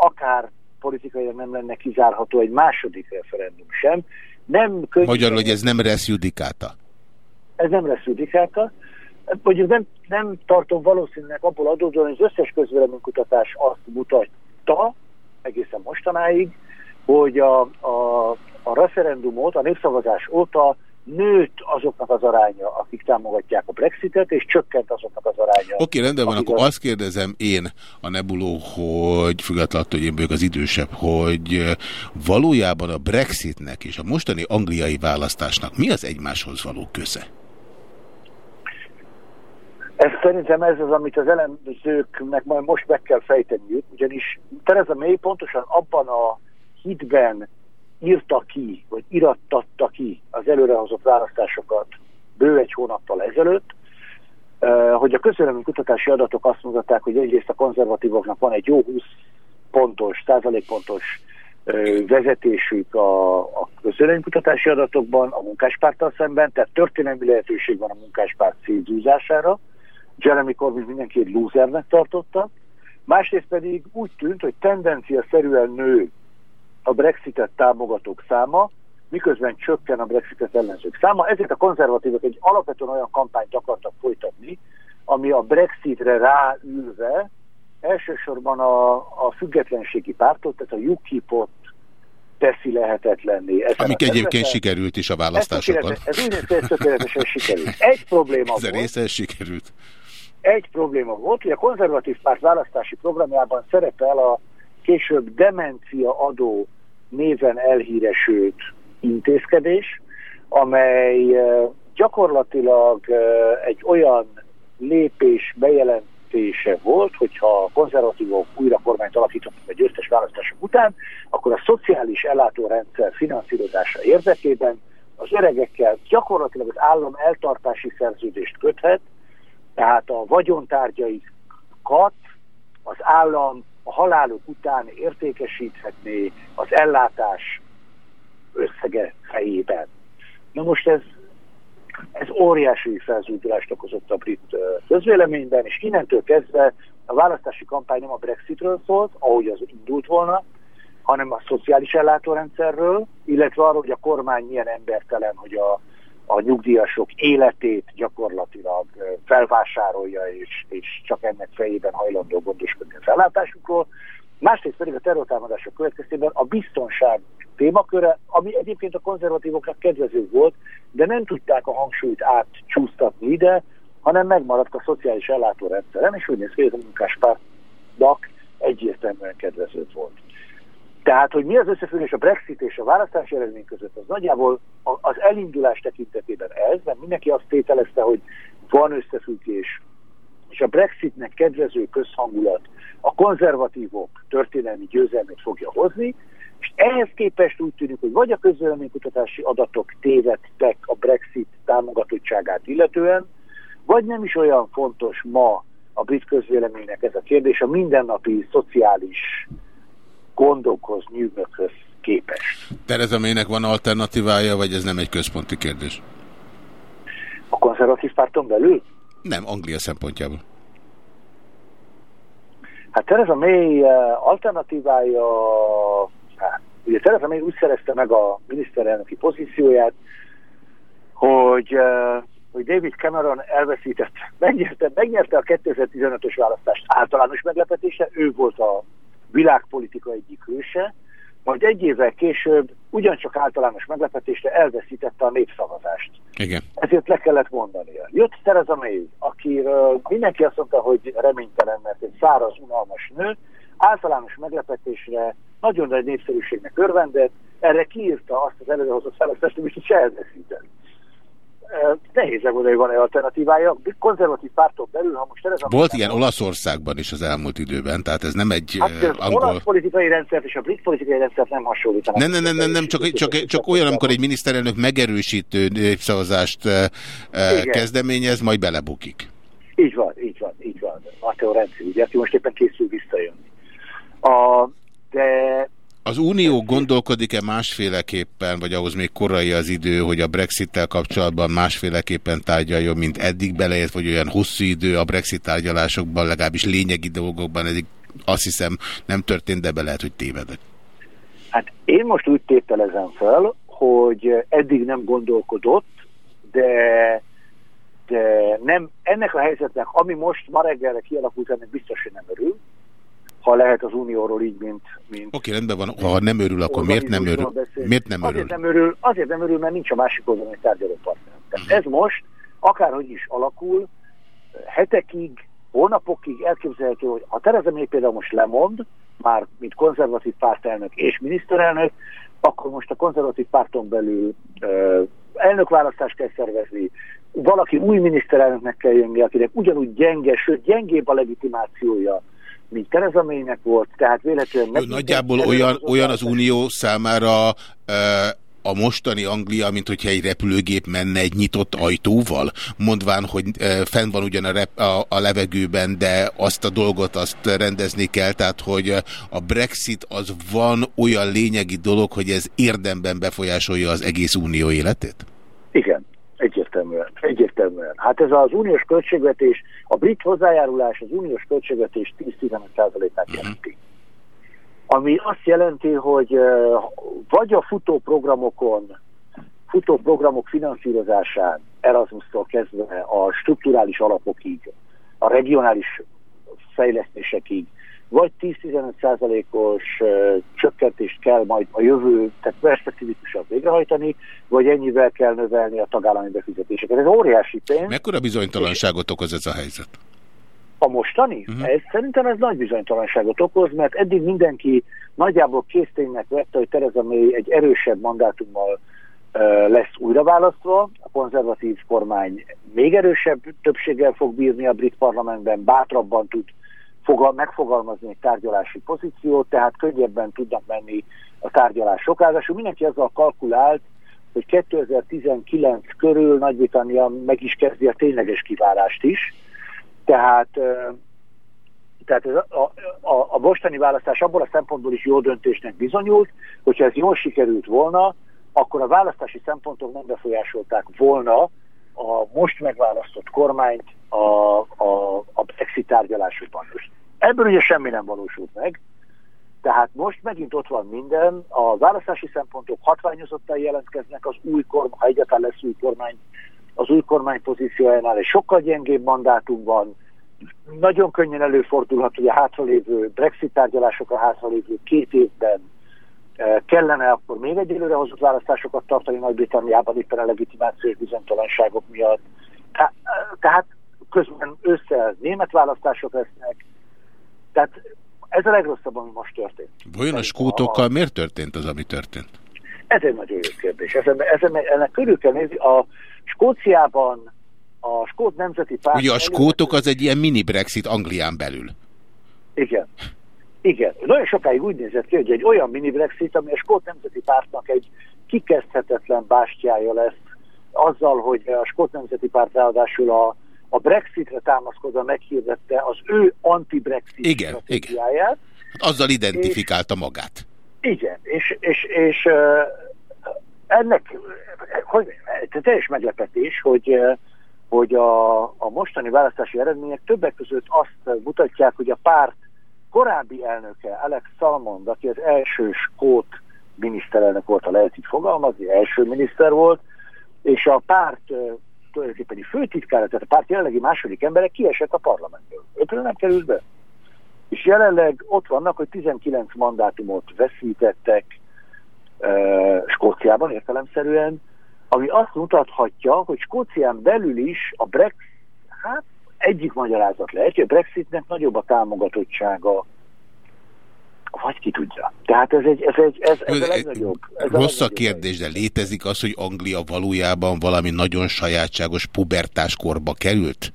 akár politikailag nem lenne kizárható egy második referendum sem. Nem könnyű... Magyarul, hogy ez nem lesz judikáta. Ez nem lesz judikáta. Mondjuk nem, nem tartom valószínűleg abból adódóan, hogy az összes közvéleménykutatás azt mutatta, egészen mostanáig, hogy a, a, a referendumot, a népszavazás óta nőtt azoknak az aránya, akik támogatják a Brexitet, és csökkent azoknak az aránya. Oké, okay, rendben van, akkor az... azt kérdezem én a Nebuló, hogy függetlenül hogy én vagyok az idősebb, hogy valójában a Brexitnek és a mostani angliai választásnak mi az egymáshoz való köze? Ez szerintem ez az, amit az elemzőknek majd most meg kell fejteniük, ugyanis Tereza May pontosan abban a hitben írta ki, vagy irattatta ki az előrehozott választásokat bő egy hónappal ezelőtt, hogy a közvélemény kutatási adatok azt mutatták, hogy egyrészt a konzervatívoknak van egy jó 20 pontos, százalékpontos vezetésük a, a közvéleménykutatási adatokban a munkáspárttal szemben, tehát történelmi lehetőség van a munkáspárt szétzúzására. Jeremy Corbyn mindenki egy lúzernek tartotta. Másrészt pedig úgy tűnt, hogy tendencia szerűen nő a Brexitet támogatók száma, miközben csökken a Brexitet ellenzők száma. Ezért a konzervatívok egy alapvetően olyan kampányt akartak folytatni, ami a Brexitre ráülve elsősorban a, a függetlenségi pártot, tehát a UKIP-ot teszi lehetetlenné. Ezen Amik egyébként sikerült is a választásokon. Ez úgy néz ez tökéletesen sikerült. Egy probléma ez volt. Ez sikerült. Egy probléma volt, hogy a konzervatív párt választási programjában szerepel a később demencia adó néven elhíresült intézkedés, amely gyakorlatilag egy olyan lépés bejelentése volt, hogyha a konzervatívok újra kormányt alakítottak a győztes választások után, akkor a szociális ellátórendszer finanszírozása érdekében az öregekkel gyakorlatilag az állam eltartási szerződést köthet, tehát a vagyontárgyaikat az állam a haláluk után értékesíthetné az ellátás összege fejében. Na most ez, ez óriási felzúdulást okozott a brit közvéleményben, és innentől kezdve a választási kampány nem a Brexitről szólt, ahogy az indult volna, hanem a szociális ellátórendszerről, illetve arról, hogy a kormány milyen embertelen, hogy a, a nyugdíjasok életét gyakorlatilag felvásárolja, és, és csak ennek fejében hajlandó gondoskodni a fellátásukról. Másrészt pedig a terrortámadások következtében a biztonság témaköre, ami egyébként a konzervatívoknak kedvező volt, de nem tudták a hangsúlyt átcsúsztatni ide, hanem megmaradt a szociális ellátórendszeren, és úgy néz ki, hogy a munkáspártnak egyértelműen kedvező volt. Tehát, hogy mi az összefüggés a Brexit és a választási eredmény között, az nagyjából az elindulás tekintetében ez, mert mindenki azt tételezte, hogy van összefüggés, és a Brexitnek kedvező közhangulat a konzervatívok történelmi győzelmét fogja hozni, és ehhez képest úgy tűnik, hogy vagy a közvéleménykutatási adatok tévedtek a Brexit támogatottságát illetően, vagy nem is olyan fontos ma a brit közvéleménynek ez a kérdés a mindennapi szociális gondokhoz, nyűgökhöz képest. Tereza Maynek van alternatívája, vagy ez nem egy központi kérdés? A konzervatív párton belül? Nem, Anglia szempontjából. Hát Tereza May eh, alternatívája, hát, ugye Tereza May úgy szerezte meg a miniszterelnöki pozícióját, hogy, eh, hogy David Cameron elveszített, megnyerte, megnyerte a 2015-ös választást általános meglepetése, ő volt a világpolitika egyik hőse, majd egy évvel később ugyancsak általános meglepetésre elveszítette a népszavazást. Igen. Ezért le kellett mondania. Jött Theresa May, akiről mindenki azt mondta, hogy reménytelen, mert egy száraz, unalmas nő, általános meglepetésre nagyon nagy népszerűségnek örvendett, erre kiírta azt az előrehozott felasztást, amit is elveszített. Nehéz megmondani, hogy van-e alternatívája. Konzervatív pártok belül, ha most Tereza Volt ilyen Olaszországban is az elmúlt időben, tehát ez nem egy Hát az angol... olasz politikai rendszert és a brit politikai rendszert nem hasonlítanak. Nem, nem, nem, nem, nem csak, csak, csak olyan, amikor egy miniszterelnök megerősítő népszavazást Igen. kezdeményez, majd belebukik. Így van, így van, így van. Matteo Renzi, ugye, aki most éppen készül visszajönni. A, de Az Unió gondolkodik-e másféleképpen, vagy ahhoz még korai az idő, hogy a Brexit-tel kapcsolatban másféleképpen tárgyaljon, mint eddig beleért, vagy olyan hosszú idő a Brexit tárgyalásokban, legalábbis lényegi dolgokban, eddig azt hiszem nem történt, de be lehet, hogy tévedek. hát én most úgy tételezem fel, hogy eddig nem gondolkodott, de, de nem, ennek a helyzetnek, ami most ma reggelre kialakult, ennek biztos, hogy nem örül, ha lehet az Unióról így, mint, mint Oké, rendben van, ha nem örül, akkor miért nem örül? beszélni. Miért nem örül? Azért nem örül, azért nem örül, mert nincs a másik oldalon egy tárgyalópartner. Tehát ez most, akárhogy is alakul, hetekig, hónapokig elképzelhető, hogy ha Tereza May például most lemond, már mint konzervatív pártelnök és miniszterelnök, akkor most a konzervatív párton belül ö, elnökválasztást kell szervezni, valaki új miniszterelnöknek kell jönni, akinek ugyanúgy gyenge, sőt gyengébb a legitimációja, mint Tereza Maynek volt, tehát véletlenül... Nagyjából olyan, olyan az. Unió számára a mostani Anglia, mint hogyha egy repülőgép menne egy nyitott ajtóval, mondván, hogy fenn van ugyan a, rep, a, a levegőben, de azt a dolgot azt rendezni kell, tehát hogy a Brexit az van olyan lényegi dolog, hogy ez érdemben befolyásolja az egész Unió életét? Egyértelműen. Hát ez az uniós költségvetés, a brit hozzájárulás az uniós költségvetés 10-15%-át jelenti. Ami azt jelenti, hogy vagy a futóprogramokon, futóprogramok finanszírozásán, Erasmus-tól kezdve a strukturális alapokig, a regionális fejlesztésekig, vagy 10-15%-os csökkentést kell majd a jövő, tehát perspektívikusan végrehajtani, vagy ennyivel kell növelni a tagállami befizetéseket. Ez óriási pénz. Mekkora bizonytalanságot okoz ez a helyzet? A mostani? Uh-huh. Ez, szerintem ez nagy bizonytalanságot okoz, mert eddig mindenki nagyjából készténynek vette, hogy Tereza May egy erősebb mandátummal uh, lesz újraválasztva. A konzervatív kormány még erősebb többséggel fog bírni a brit parlamentben, bátrabban tud fogal, megfogalmazni egy tárgyalási pozíciót, tehát könnyebben tudnak menni a tárgyalások. Ráadásul mindenki azzal kalkulált, hogy 2019 körül Nagy-Britannia meg is kezdi a tényleges kivárást is. Tehát, tehát ez a, a, a mostani választás abból a szempontból is jó döntésnek bizonyult, hogyha ez jól sikerült volna, akkor a választási szempontok nem befolyásolták volna a most megválasztott kormányt a, a, a Brexit tárgyalásokban. Ebből ugye semmi nem valósult meg, tehát most megint ott van minden, a választási szempontok hatványozottan jelentkeznek az új kormány, ha egyáltalán lesz új kormány, az új kormány pozíciójánál egy sokkal gyengébb mandátum van, nagyon könnyen előfordulhat, hogy a hátralévő Brexit tárgyalások a hátralévő két évben kellene akkor még egy előrehozott választásokat tartani Nagy-Britanniában éppen a legitimációs bizonytalanságok miatt. Tehát közben össze német választások lesznek. Tehát ez a legrosszabb, ami most történt. Vajon a skótokkal miért történt az, ami történt? Ez egy nagyon jó kérdés. Ezen, ezen, ennek körül kell nézni. A Skóciában a Skót Nemzeti Párt... Ugye a skótok az egy ilyen mini Brexit Anglián belül. Igen. Igen. Nagyon sokáig úgy nézett ki, hogy egy olyan mini Brexit, ami a Skót Nemzeti Pártnak egy kikezdhetetlen bástyája lesz, azzal, hogy a Skót Nemzeti Párt ráadásul a, a Brexitre támaszkodva meghirdette az ő anti-Brexit Igen, stratégiáját. Hát azzal identifikálta magát. Igen, és, és, és ennek hogy, teljes meglepetés, hogy, hogy a, a mostani választási eredmények többek között azt mutatják, hogy a párt korábbi elnöke, Alex Salmond, aki az első skót miniszterelnök volt, ha lehet így fogalmazni, első miniszter volt, és a párt tulajdonképpen főtitkára, tehát a párt jelenlegi második embere kiesett a parlamentből. Ötről nem került be. És jelenleg ott vannak, hogy 19 mandátumot veszítettek uh, Skóciában értelemszerűen, ami azt mutathatja, hogy Skócián belül is a Brexit, hát egyik magyarázat lehet, hogy a Brexitnek nagyobb a támogatottsága, vagy ki tudja. Tehát ez, egy, ez, egy, ez, ez a legnagyobb. Ez Rossz a legnagyobb kérdés, de létezik az, hogy Anglia valójában valami nagyon sajátságos pubertáskorba került?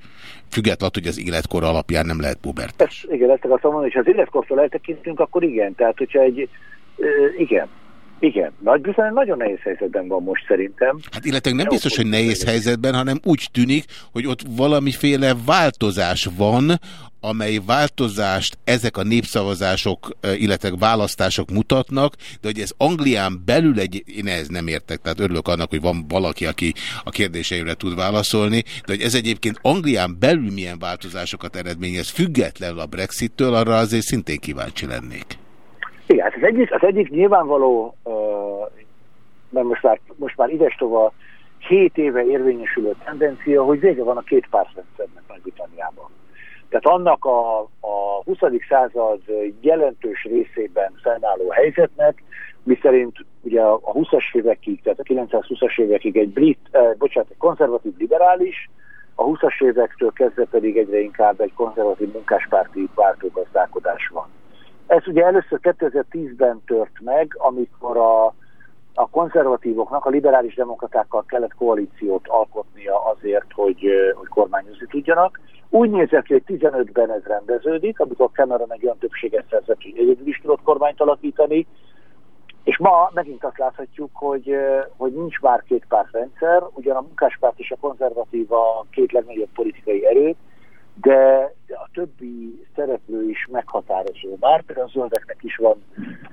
Függetlenül, hogy az életkor alapján nem lehet pubertás. Ez, igen, ezt akartam mondani, hogy ha az életkortól eltekintünk, akkor igen. Tehát, hogyha egy, ö, igen, igen. Nagy-Britannia nagyon nehéz helyzetben van most szerintem. Hát illetve nem biztos, hogy nehéz helyzetben, hanem úgy tűnik, hogy ott valamiféle változás van, amely változást ezek a népszavazások, eh, illetve választások mutatnak, de hogy ez Anglián belül egy, én ehhez nem értek, tehát örülök annak, hogy van valaki, aki a kérdéseimre tud válaszolni, de hogy ez egyébként Anglián belül milyen változásokat eredményez, függetlenül a Brexittől, arra azért szintén kíváncsi lennék. Igen, hát az egyik, az egyik nyilvánvaló, mert most már, most már idestova 7 éve érvényesülő tendencia, hogy vége van a két pártrendszernek Nagy-Britanniában. Tehát annak a, a 20. század jelentős részében fennálló helyzetnek, miszerint ugye a 20-as évekig, tehát a 920-as évekig egy brit, eh, bocsánat, egy konzervatív liberális, a 20-as évektől kezdve pedig egyre inkább egy konzervatív munkáspárti váltógazdálkodás van. Ez ugye először 2010-ben tört meg, amikor a, a konzervatívoknak, a liberális demokratákkal kellett koalíciót alkotnia azért, hogy, hogy kormányozni tudjanak. Úgy nézett ki, hogy 15-ben ez rendeződik, amikor Cameron egy olyan többséget szerzett, hogy egyedül is tudott kormányt alakítani, és ma megint azt láthatjuk, hogy, hogy nincs már két pártrendszer, ugyan a munkáspárt és a konzervatív a két legnagyobb politikai erő, de a többi szereplő is meghatározó már, például a zöldeknek is van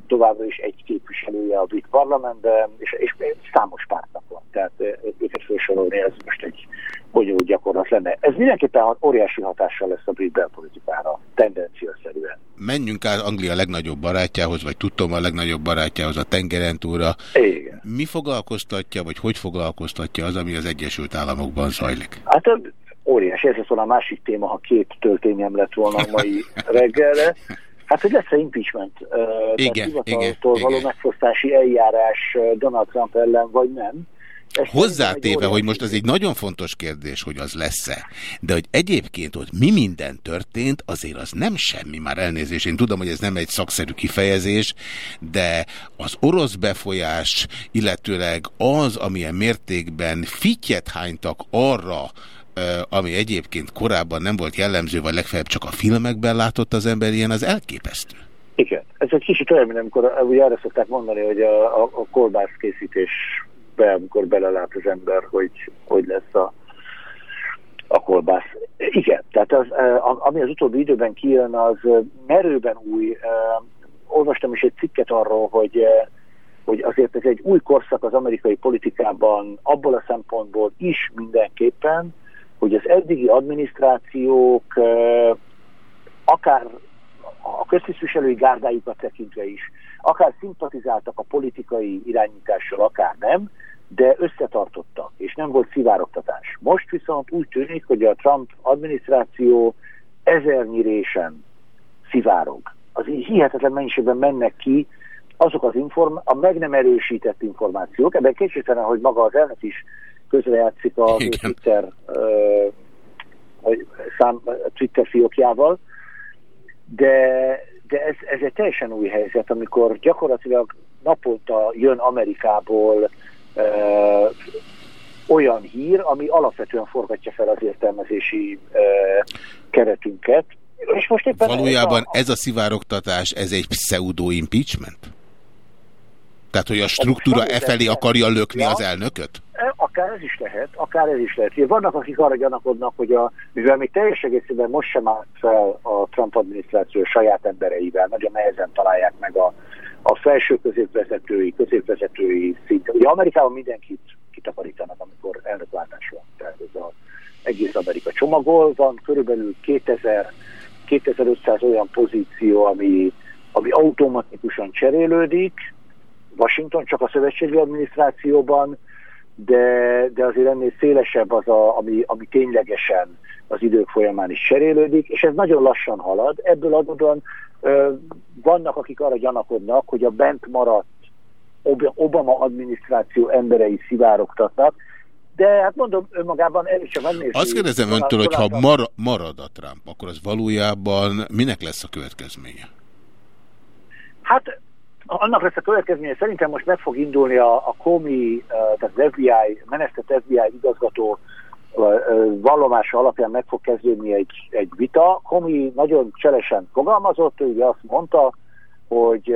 továbbra is egy képviselője a brit parlamentben, és, és számos pártnak van, tehát eh, őket felsorolni, ez most egy bonyolult gyakorlat lenne. Ez mindenképpen óriási hatással lesz a brit belpolitikára, tendenciaszerűen. Menjünk át Anglia legnagyobb barátjához, vagy tudtom a legnagyobb barátjához, a tengeren túlra. Igen. Mi foglalkoztatja, vagy hogy foglalkoztatja az, ami az Egyesült Államokban zajlik? Hát óriási, ez volna a másik téma, ha két töltényem lett volna a mai reggelre. Hát, hogy lesz-e impeachment, Igen, hivataltól való megfosztási eljárás Donald Trump ellen, vagy nem. Ez Hozzátéve, hogy most az egy nagyon fontos kérdés, hogy az lesz-e, de hogy egyébként ott mi minden történt, azért az nem semmi, már elnézést. Én tudom, hogy ez nem egy szakszerű kifejezés, de az orosz befolyás, illetőleg az, amilyen mértékben fittyet hánytak arra, ami egyébként korábban nem volt jellemző, vagy legfeljebb csak a filmekben látott az ember, ilyen az elképesztő. Igen, ez egy kicsit olyan, mint amikor ugye arra szokták mondani, hogy a, a, a kolbász készítésbe, amikor belelát az ember, hogy hogy lesz a, a kolbász. Igen, tehát az, ami az utóbbi időben kijön, az merőben új. Olvastam is egy cikket arról, hogy hogy azért ez egy új korszak az amerikai politikában abból a szempontból is mindenképpen, hogy az eddigi adminisztrációk akár a köztisztviselői gárdájukat tekintve is, akár szimpatizáltak a politikai irányítással, akár nem, de összetartottak, és nem volt szivárogtatás. Most viszont úgy tűnik, hogy a Trump adminisztráció ezernyirésen szivárog. Az hihetetlen mennyiségben mennek ki azok az inform a meg nem erősített információk. Ebben kétségtelen, hogy maga az elnök is közrejátszik a. Twitter, vagy szám, Twitter fiókjával, de, de ez, ez egy teljesen új helyzet, amikor gyakorlatilag naponta jön Amerikából uh, olyan hír, ami alapvetően forgatja fel az értelmezési ö, keretünket. És most éppen Valójában ez a, ez a szivárogtatás, ez egy pseudo-impeachment? Tehát, hogy a struktúra e felé akarja lökni Ja. az elnököt? Akár ez is lehet, akár ez is lehet. Ugye vannak, akik arra gyanakodnak, hogy a, mivel még teljes egészében most sem állt fel a Trump adminisztráció saját embereivel, nagyon nehezen találják meg a, a felső középvezetői, középvezetői szinten. Ugye Amerikában mindenkit kitakarítanak, amikor elnökváltás van. Tehát ez az egész Amerika csomagol, van körülbelül 2000, 2500 olyan pozíció, ami, ami automatikusan cserélődik, Washington csak a szövetségi adminisztrációban, de, de azért ennél szélesebb az, a, ami, ami ténylegesen az idők folyamán is cserélődik, és ez nagyon lassan halad. Ebből adódóan ö, vannak, akik arra gyanakodnak, hogy a bent maradt Ob- Obama adminisztráció emberei szivárogtatnak, de hát mondom, önmagában el is csak megnézni. Azt kérdezem öntől, hogy ha mar marad a Trump, akkor az valójában minek lesz a következménye? Hát annak lesz a következménye, szerintem most meg fog indulni a, a Comey, eh, tehát az FBI, menesztett FBI igazgató eh, eh, vallomása alapján meg fog kezdődni egy, egy vita. Comey nagyon cselesen fogalmazott, ő ugye azt mondta, hogy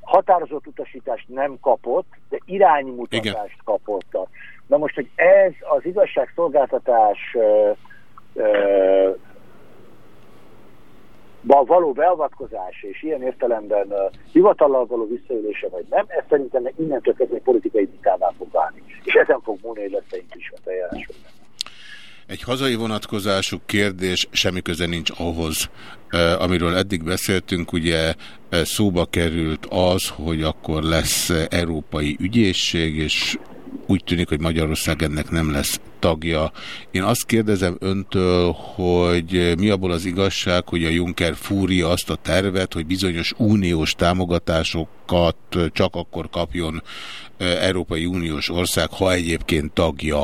határozott utasítást nem kapott, de iránymutatást Igen. kapott. Na most, hogy ez az igazságszolgáltatás való beavatkozás és ilyen értelemben uh, hivatallal való visszaélése vagy nem, ez szerintem innentől kezdve egy politikai vitává fog válni. És ezen fog múlni, hogy eljárás. vagy nem. Egy hazai vonatkozású kérdés semmi köze nincs ahhoz, amiről eddig beszéltünk. Ugye szóba került az, hogy akkor lesz európai ügyészség, és úgy tűnik, hogy Magyarország ennek nem lesz tagja. Én azt kérdezem öntől, hogy mi abból az igazság, hogy a Juncker fúrja azt a tervet, hogy bizonyos uniós támogatásokat csak akkor kapjon Európai Uniós ország, ha egyébként tagja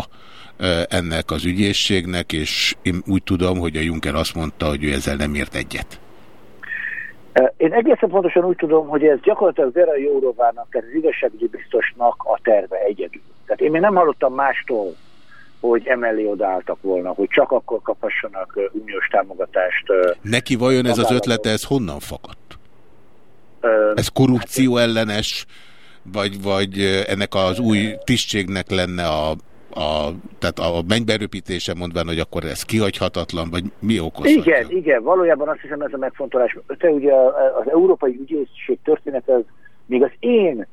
ennek az ügyészségnek, és én úgy tudom, hogy a Juncker azt mondta, hogy ő ezzel nem ért egyet. Én egészen pontosan úgy tudom, hogy ez gyakorlatilag Vera Jórovának, tehát az igazságügyi biztosnak a terve egyedül. Tehát én még nem hallottam mástól, hogy emellé odaálltak volna, hogy csak akkor kaphassanak uniós támogatást. Neki vajon ez az ötlete, ez honnan fakadt? uh, Ez korrupció ellenes, vagy, vagy ennek az új tisztségnek lenne a, a, tehát a mennyberöpítése mondván, hogy akkor ez kihagyhatatlan, vagy mi okozhatja? Igen, igen, valójában azt hiszem ez a megfontolás. Te ugye az Európai Ügyészség történet az még az én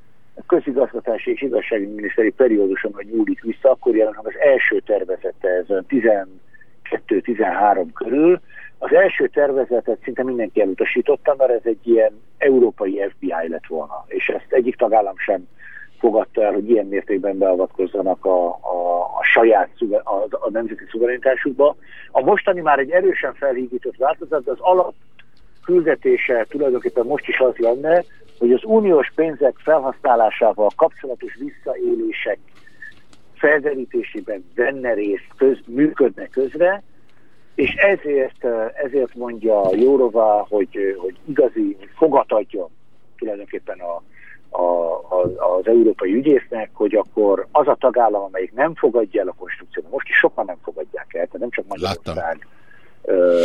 közigazgatási és igazságügyi miniszteri periódusomra nyúlik vissza, akkor jelent az első tervezete, ez olyan 12-13 körül. Az első tervezetet szinte mindenki elutasította, mert ez egy ilyen európai FBI lett volna, és ezt egyik tagállam sem fogadta el, hogy ilyen mértékben beavatkozzanak a, a, a saját a, a nemzeti szuverenitásukba. A mostani már egy erősen felhígított változat, de az alap küldetése tulajdonképpen most is az lenne, hogy az uniós pénzek felhasználásával kapcsolatos visszaélések felderítésében venne részt, köz, működne közre, és ezért, ezért mondja Jórová, hogy, hogy igazi fogat adjon tulajdonképpen a, a, a, az európai ügyésznek, hogy akkor az a tagállam, amelyik nem fogadja el a konstrukciót, most is sokan nem fogadják el, tehát nem csak Magyarország, ö,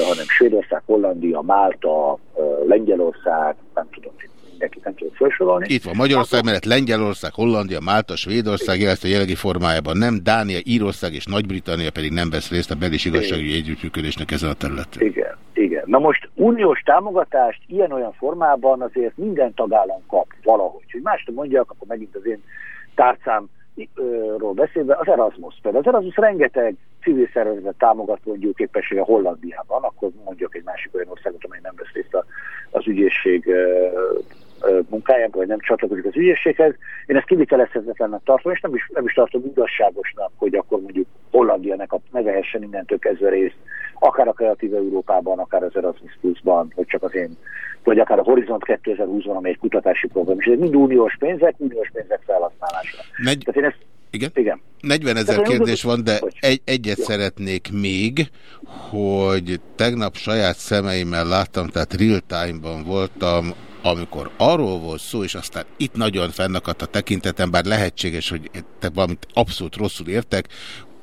hanem Svédország, Hollandia, Málta, Lengyelország, nem tudom, mindenkit nem tudom felsorolni. Itt van Magyarország mellett Lengyelország, Hollandia, Málta, Svédország jelezte jelenlegi formájában nem, Dánia, Írország és Nagy-Britannia pedig nem vesz részt a bel- és igazságügyi együttműködésnek ezen a területen. Igen, igen. Na most uniós támogatást ilyen-olyan formában azért minden tagállam kap valahogy. Hogy mást mondjak, akkor megint az én tárcámról beszélve, az Erasmus például. Az Erasmus rengeteg civil szervezet támogat mondjuk képessége Hollandiában, akkor mondjuk egy másik olyan országot, amely nem vesz részt az ügyészség munkájában, vagy nem csatlakozik az ügyészséghez. Én ezt kivitelezhetetlennek tartom, és nem is, nem is tartom igazságosnak, hogy akkor mondjuk Hollandia ne, kap, ne vehessen innentől kezdve részt, akár a Kreatív Európában, akár az Erasmus Plus-ban, hogy csak az én, vagy akár a Horizont 2020-ban, amely egy kutatási program, és ez mind uniós pénzek, uniós pénzek felhasználása. Negy... Tehát én ezt, Igen? igen. 40 ezer kérdés van, de egy, egyet Jó. szeretnék még, hogy tegnap saját szemeimmel láttam, tehát real time-ban voltam amikor arról volt szó, és aztán itt nagyon fennakadt a tekintetem, bár lehetséges, hogy te valamit abszolút rosszul értek,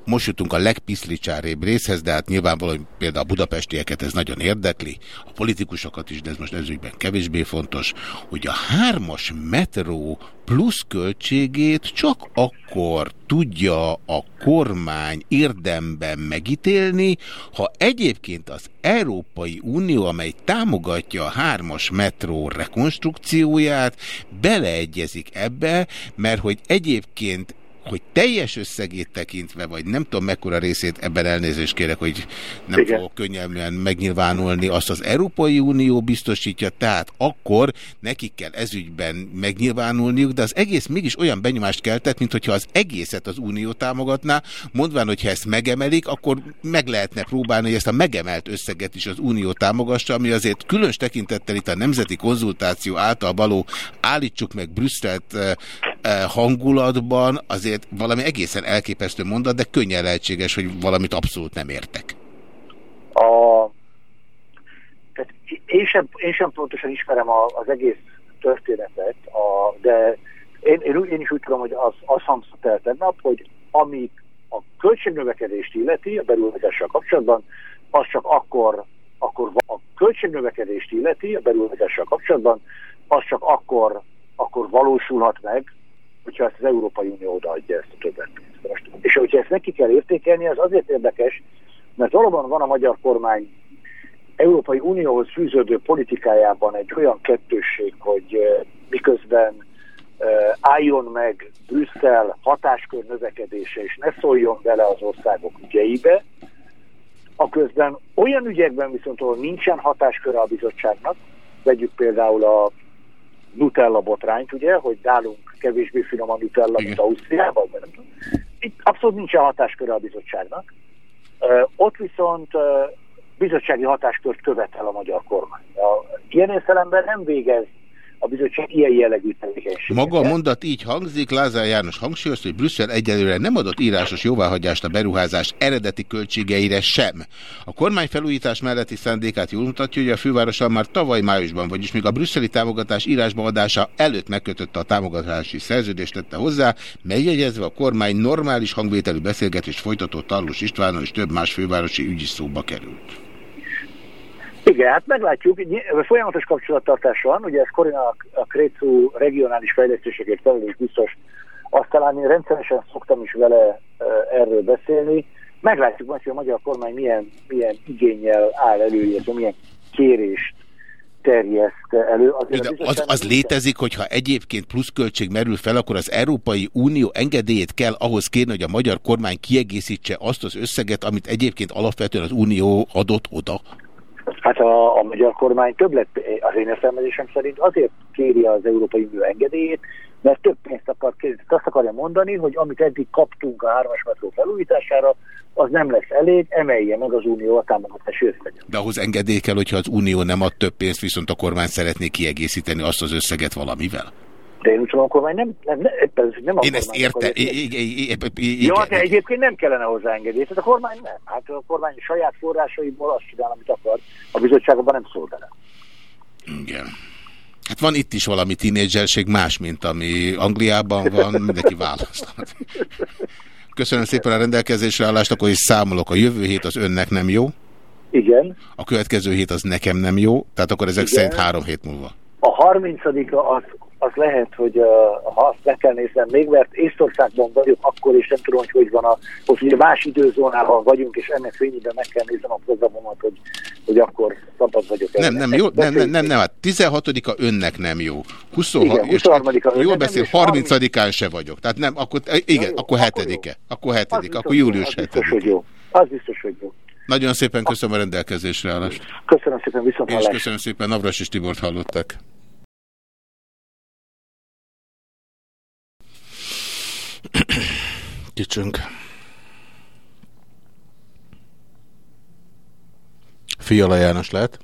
most jutunk a legpiszlicsárébb részhez, de hát nyilvánvalóan hogy például a budapestieket ez nagyon érdekli, a politikusokat is, de ez most ezügyben kevésbé fontos, hogy a hármas metró plusz költségét csak akkor tudja a kormány érdemben megítélni, ha egyébként az Európai Unió, amely támogatja a hármas metró rekonstrukcióját, beleegyezik ebbe, mert hogy egyébként hogy teljes összegét tekintve, vagy nem tudom mekkora részét, ebben elnézést kérek, hogy nem Igen. fogok könnyelműen megnyilvánulni, azt az Európai Unió biztosítja, tehát akkor nekik kell ezügyben megnyilvánulniuk, de az egész mégis olyan benyomást keltett, mint hogyha az egészet az Unió támogatná, mondván, hogy ha ezt megemelik, akkor meg lehetne próbálni, hogy ezt a megemelt összeget is az Unió támogassa, ami azért különös tekintettel itt a nemzeti konzultáció által való állítsuk meg Brüsszelt eh, hangulatban azért valami egészen elképesztő mondat, de könnyen lehetséges, hogy valamit abszolút nem értek. A, tehát én, sem, én sem pontosan ismerem a, az egész történetet, a, de én, én, én is úgy tudom, hogy az, az hangzott el tegnap, hogy ami a költségnövekedést illeti a beruházással kapcsolatban, az csak akkor, akkor a költségnövekedést illeti a beruházással kapcsolatban, az csak akkor, akkor valósulhat meg, hogyha ezt az Európai Unió odaadja ezt a többet pénzt. És hogyha ezt neki kell értékelni, az azért érdekes, mert valóban van a magyar kormány Európai Unióhoz fűződő politikájában egy olyan kettősség, hogy miközben álljon meg Brüsszel hatáskör növekedése, és ne szóljon bele az országok ügyeibe, a közben olyan ügyekben viszont, ahol nincsen hatásköre a bizottságnak, vegyük például a Nutella botrányt, ugye, hogy nálunk kevésbé finom a Nutella, Igen. mint Ausztriában. Itt abszolút nincsen hatásköre a bizottságnak. Uh, ott viszont uh, bizottsági hatáskört követel a magyar kormány. A, ilyen értelemben nem végez a bizottság ilyen jellegű tevékenységet. Maga a mondat így hangzik, Lázár János hangsúlyozta, hogy Brüsszel egyelőre nem adott írásos jóváhagyást a beruházás eredeti költségeire sem. A kormány felújítás melletti szándékát jól mutatja, hogy a fővárosan már tavaly májusban, vagyis még a brüsszeli támogatás írásba adása előtt megkötötte a támogatási szerződést tette hozzá, megjegyezve a kormány normális hangvételű beszélgetést folytatott Tarlós Istvánnal és több más fővárosi ügyi szóba került. Igen, hát meglátjuk, folyamatos kapcsolattartás van, ugye ez Korina a Krécu regionális fejlesztésekért felelős biztos, azt talán én rendszeresen szoktam is vele erről beszélni. Meglátjuk majd, hogy a magyar kormány milyen, milyen igényel áll elő, illetve milyen kérést terjeszt elő. Azért De az, az létezik, hogyha egyébként pluszköltség merül fel, akkor az Európai Unió engedélyét kell ahhoz kérni, hogy a magyar kormány kiegészítse azt az összeget, amit egyébként alapvetően az Unió adott oda? Hát a, a magyar kormány többlet az én értelmezésem szerint azért kéri az Európai Unió engedélyét, mert több pénzt akar kérni. Azt akarja mondani, hogy amit eddig kaptunk a hármas metró felújítására, az nem lesz elég, emelje meg az Unió a támogatási összeget. De ahhoz engedély kell, hogyha az Unió nem ad több pénzt, viszont a kormány szeretné kiegészíteni azt az összeget valamivel? De én úgy tudom, a kormány nem, nem, nem, nem, nem a Én ezt értem. Jó, de egyébként nem kellene hozzá engedély. Tehát a kormány nem. Hát a kormány saját forrásaiból azt csinál, amit akar. A bizottságban nem szól bele. Igen. Hát van itt is valami tínédzserség más, mint ami Angliában van, mindenki választhat. Köszönöm szépen a rendelkezésre állást, akkor is számolok. A jövő hét az önnek nem jó. Igen. A következő hét az nekem nem jó, tehát akkor ezek Igen. szerint három hét múlva. A 30 az az lehet, hogy uh, ha azt meg kell néznem még, mert Észtországban vagyok akkor, és nem tudom, hogy hogy van a, ugye más időzónában vagyunk, és ennek fényében meg kell néznem a programomat, hogy, hogy akkor szabad vagyok. Nem, nem, jó, nem, nem, nem, nem, hát 16-a önnek nem jó. 23 igen, 23 jól beszél, 30-án se vagyok. Tehát nem, akkor, igen, jó, akkor 7-e, akkor 7 akkor július 7 Az biztos, hogy jó. Az biztos, hogy jó. Nagyon szépen köszönöm a rendelkezésre állást. Köszönöm szépen, viszont És köszönöm szépen, Navras és Tibort hallottak. Kicsünk. Fiala János lehet?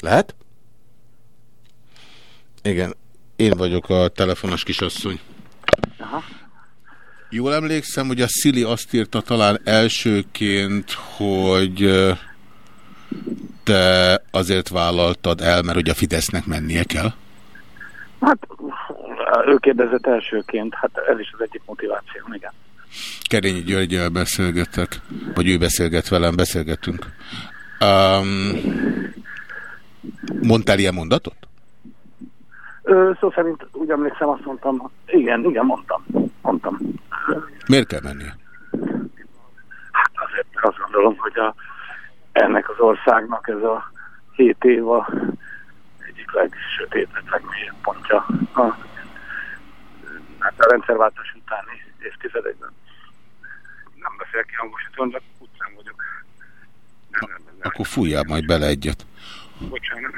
Lehet? Igen, én vagyok a telefonos kisasszony. Aha. Jól emlékszem, hogy a Szili azt írta talán elsőként, hogy te azért vállaltad el, mert hogy a Fidesznek mennie kell? Hát ő kérdezett elsőként, hát ez is az egyik motiváció, igen. Kerényi Györgyel beszélgetek, vagy ő beszélget velem, beszélgetünk. Um, mondtál ilyen mondatot? Ö, szó szerint úgy emlékszem, azt mondtam, igen, igen, mondtam. mondtam. Miért kell mennie? Hát azért azt gondolom, hogy a, ennek az országnak ez a 7 év a egyik legsötétebb, legmélyebb pontja a, hát a rendszerváltás utáni évtizedekben. Nem beszélek ki hangosítóan, csak utcán vagyok. Nem, nem, nem. Akkor fújjál majd bele egyet. Bocsánat.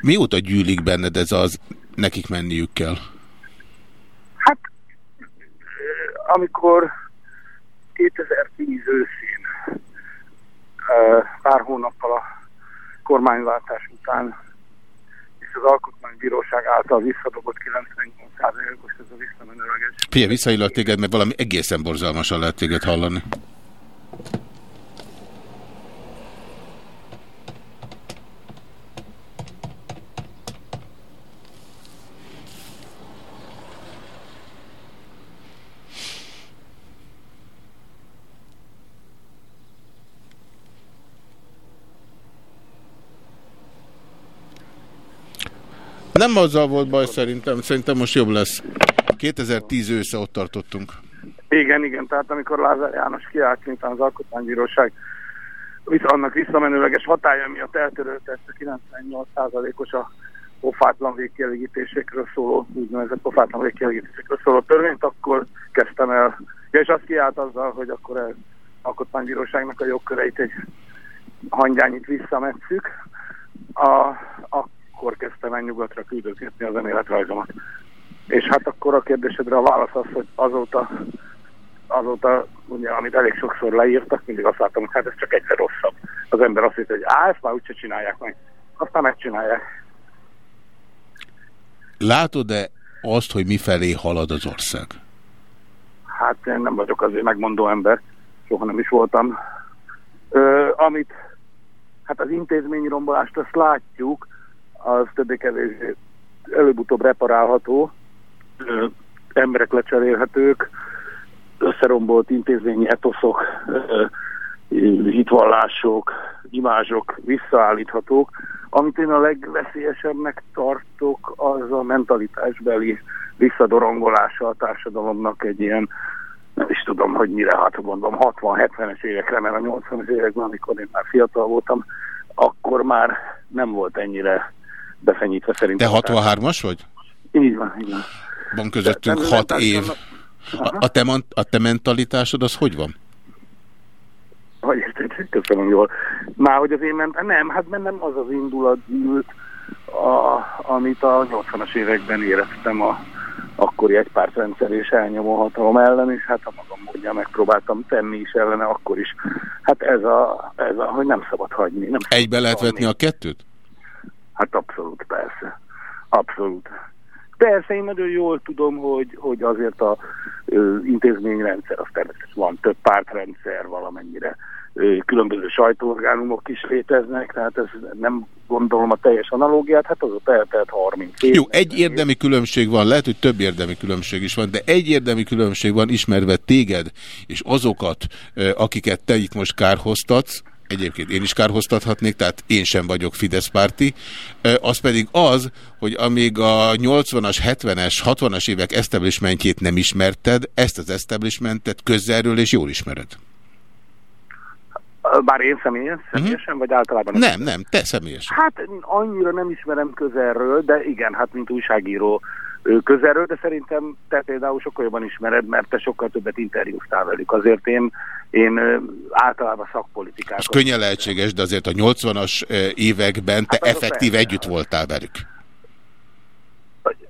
Mióta gyűlik benned ez az nekik menniük kell? Hát, amikor 2010 őszén, pár hónappal a kormányváltás után és az Alkotmánybíróság által visszadobott 98%-os ez a visszamenőleges. Figyelj, visszaillak téged, mert valami egészen borzalmasan lehet téged hallani. Nem azzal volt baj szerintem, szerintem most jobb lesz. 2010 ősze ott tartottunk. Igen, igen, tehát amikor Lázár János kiállt, mint az Alkotmánybíróság annak visszamenőleges hatája miatt eltörölte ezt a 98%-os a pofátlan végkielégítésekről szóló, úgynevezett pofátlan végkielégítésekről szóló törvényt, akkor kezdtem el, és azt kiállt azzal, hogy akkor az Alkotmánybíróságnak a jogköreit egy hangyányit visszametszük, a, akkor kezdtem el nyugatra küldözgetni az önéletrajzomat. És hát akkor a kérdésedre a válasz az, hogy azóta, azóta ugye, amit elég sokszor leírtak, mindig azt látom, hogy hát ez csak egyszer rosszabb. Az ember azt hiszi, hogy á, ezt már úgyse csinálják meg. Aztán megcsinálják. Látod-e azt, hogy mifelé halad az ország? Hát én nem vagyok azért megmondó ember, soha nem is voltam. Ö, amit, hát az intézményrombolást azt látjuk, az többé-kevésbé előbb-utóbb reparálható, emberek lecserélhetők, összerombolt intézményi etoszok, hitvallások, imázsok visszaállíthatók. Amit én a legveszélyesebbnek tartok, az a mentalitásbeli visszadorongolása a társadalomnak egy ilyen, nem is tudom, hogy mire hát mondom, 60-70-es évekre, mert a 80-es években, amikor én már fiatal voltam, akkor már nem volt ennyire befenyítve Te szerintem. 63-as vagy? Így van, így van. Van közöttünk De- 6 de- év. A, a, te, a te mentalitásod az hogy van? Hogy érted? Köszönöm jól. Már hogy az én mentem, nem, hát bennem az az indulat gyűlt, a, amit a 80-as években éreztem a akkori egypártrendszer és elnyomó hatalom ellen, és hát a magam módja megpróbáltam tenni is ellene akkor is. Hát ez a, ez a hogy nem szabad hagyni. Nem szabad Egybe lehet hagyni. vetni a kettőt? Hát abszolút, persze. Abszolút. Persze, én nagyon jól tudom, hogy, hogy azért a ö, intézményrendszer, az természetesen van több pártrendszer valamennyire, ö, különböző sajtóorgánumok is léteznek, tehát ez nem gondolom a teljes analógiát, hát azóta eltelt 30 év. Jó, egy érdemi különbség van, lehet, hogy több érdemi különbség is van, de egy érdemi különbség van ismerve téged, és azokat, akiket te itt most kárhoztatsz, egyébként én is kárhoztathatnék, tehát én sem vagyok Fidesz párti, az pedig az, hogy amíg a 80-as, 70-es, 60-as évek establishmentjét nem ismerted, ezt az establishmentet közelről és jól ismered. Bár én személyes, személyesen, vagy általában? Nem, nem, te személyesen. Hát annyira nem ismerem közelről, de igen, hát mint újságíró közelről, de szerintem te például sokkal jobban ismered, mert te sokkal többet interjúztál velük. Azért én, én általában szakpolitikákat... Ez könnyen lehetséges, de azért a 80-as ö, években te Hát effektív persze. együtt voltál velük.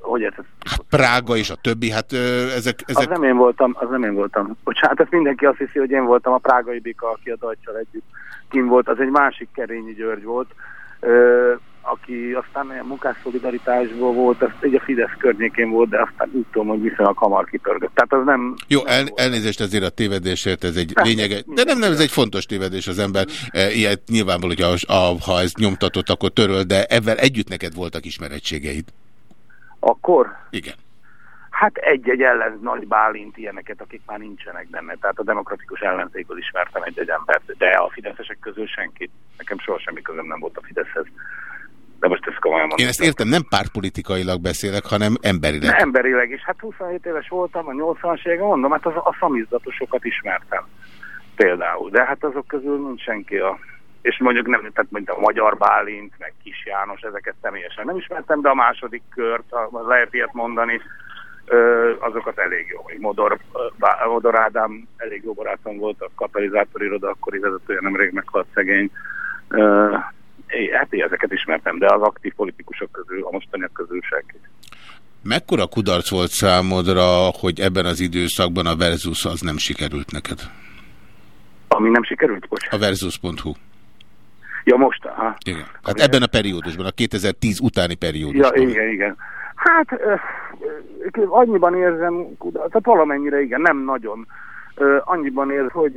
Hogy érted? Prága és a többi, hát ö, ezek... Az ezek... nem én voltam, az nem én voltam. Bocsánat, ezt mindenki azt hiszi, hogy én voltam a prágai bika, aki a Dajcsal együtt kim volt. Az egy másik Kerényi György volt, ö, aki aztán ilyen munkásszolidaritásból volt, az egy a Fidesz környékén volt, de aztán úgy tudom, hogy viszonylag hamar kitörgött. Tehát az nem... Jó, el, elnézést azért a tévedésért, ez egy lényege, de nem, nem, ez egy fontos tévedés az ember. E, Ilyet nyilvánvaló, hogy a, a, ha ez nyomtatott, akkor töröl, de ebben együtt neked voltak ismerettségeid. Akkor? Igen. Hát egy-egy ellen nagy Bálint ilyeneket, akik már nincsenek benne. Tehát a demokratikus ellenzékből ismertem egy-egy embert, de a fideszesek közül senkit. Nekem soha semmi közöm nem volt a Fideszhez. De most ezt komolyan mondom. Én ezt értem, nem pártpolitikailag beszélek, hanem emberileg. De emberileg is. Hát 27 éves voltam, a 80-as években mondom, hát az, a szamizdatosokat ismertem. Például. De hát azok közül nincs senki a... És mondjuk nem, tehát mondjuk a Magyar Bálint, meg Kis János, ezeket személyesen nem ismertem, de a második kört, ha lehet ilyet mondani, azokat elég jó. Modor, Modor Ádám elég jó barátom volt, a katalizátoriroda akkori vezetője nemrég meghalt szegény. Hát én ezeket ismertem, de az aktív politikusok közül, a mostaniak közül senki. Mekkora kudarc volt számodra, hogy ebben az időszakban a Versus az nem sikerült neked? Ami nem sikerült, bocs. A Versus.hu. Ja, most, aha. Igen. Hát ebben a periódusban, a 2010 utáni Ja, periódusban. igen, igen. Hát annyiban érzem, tehát valamennyire igen, nem nagyon. Annyiban érzem, hogy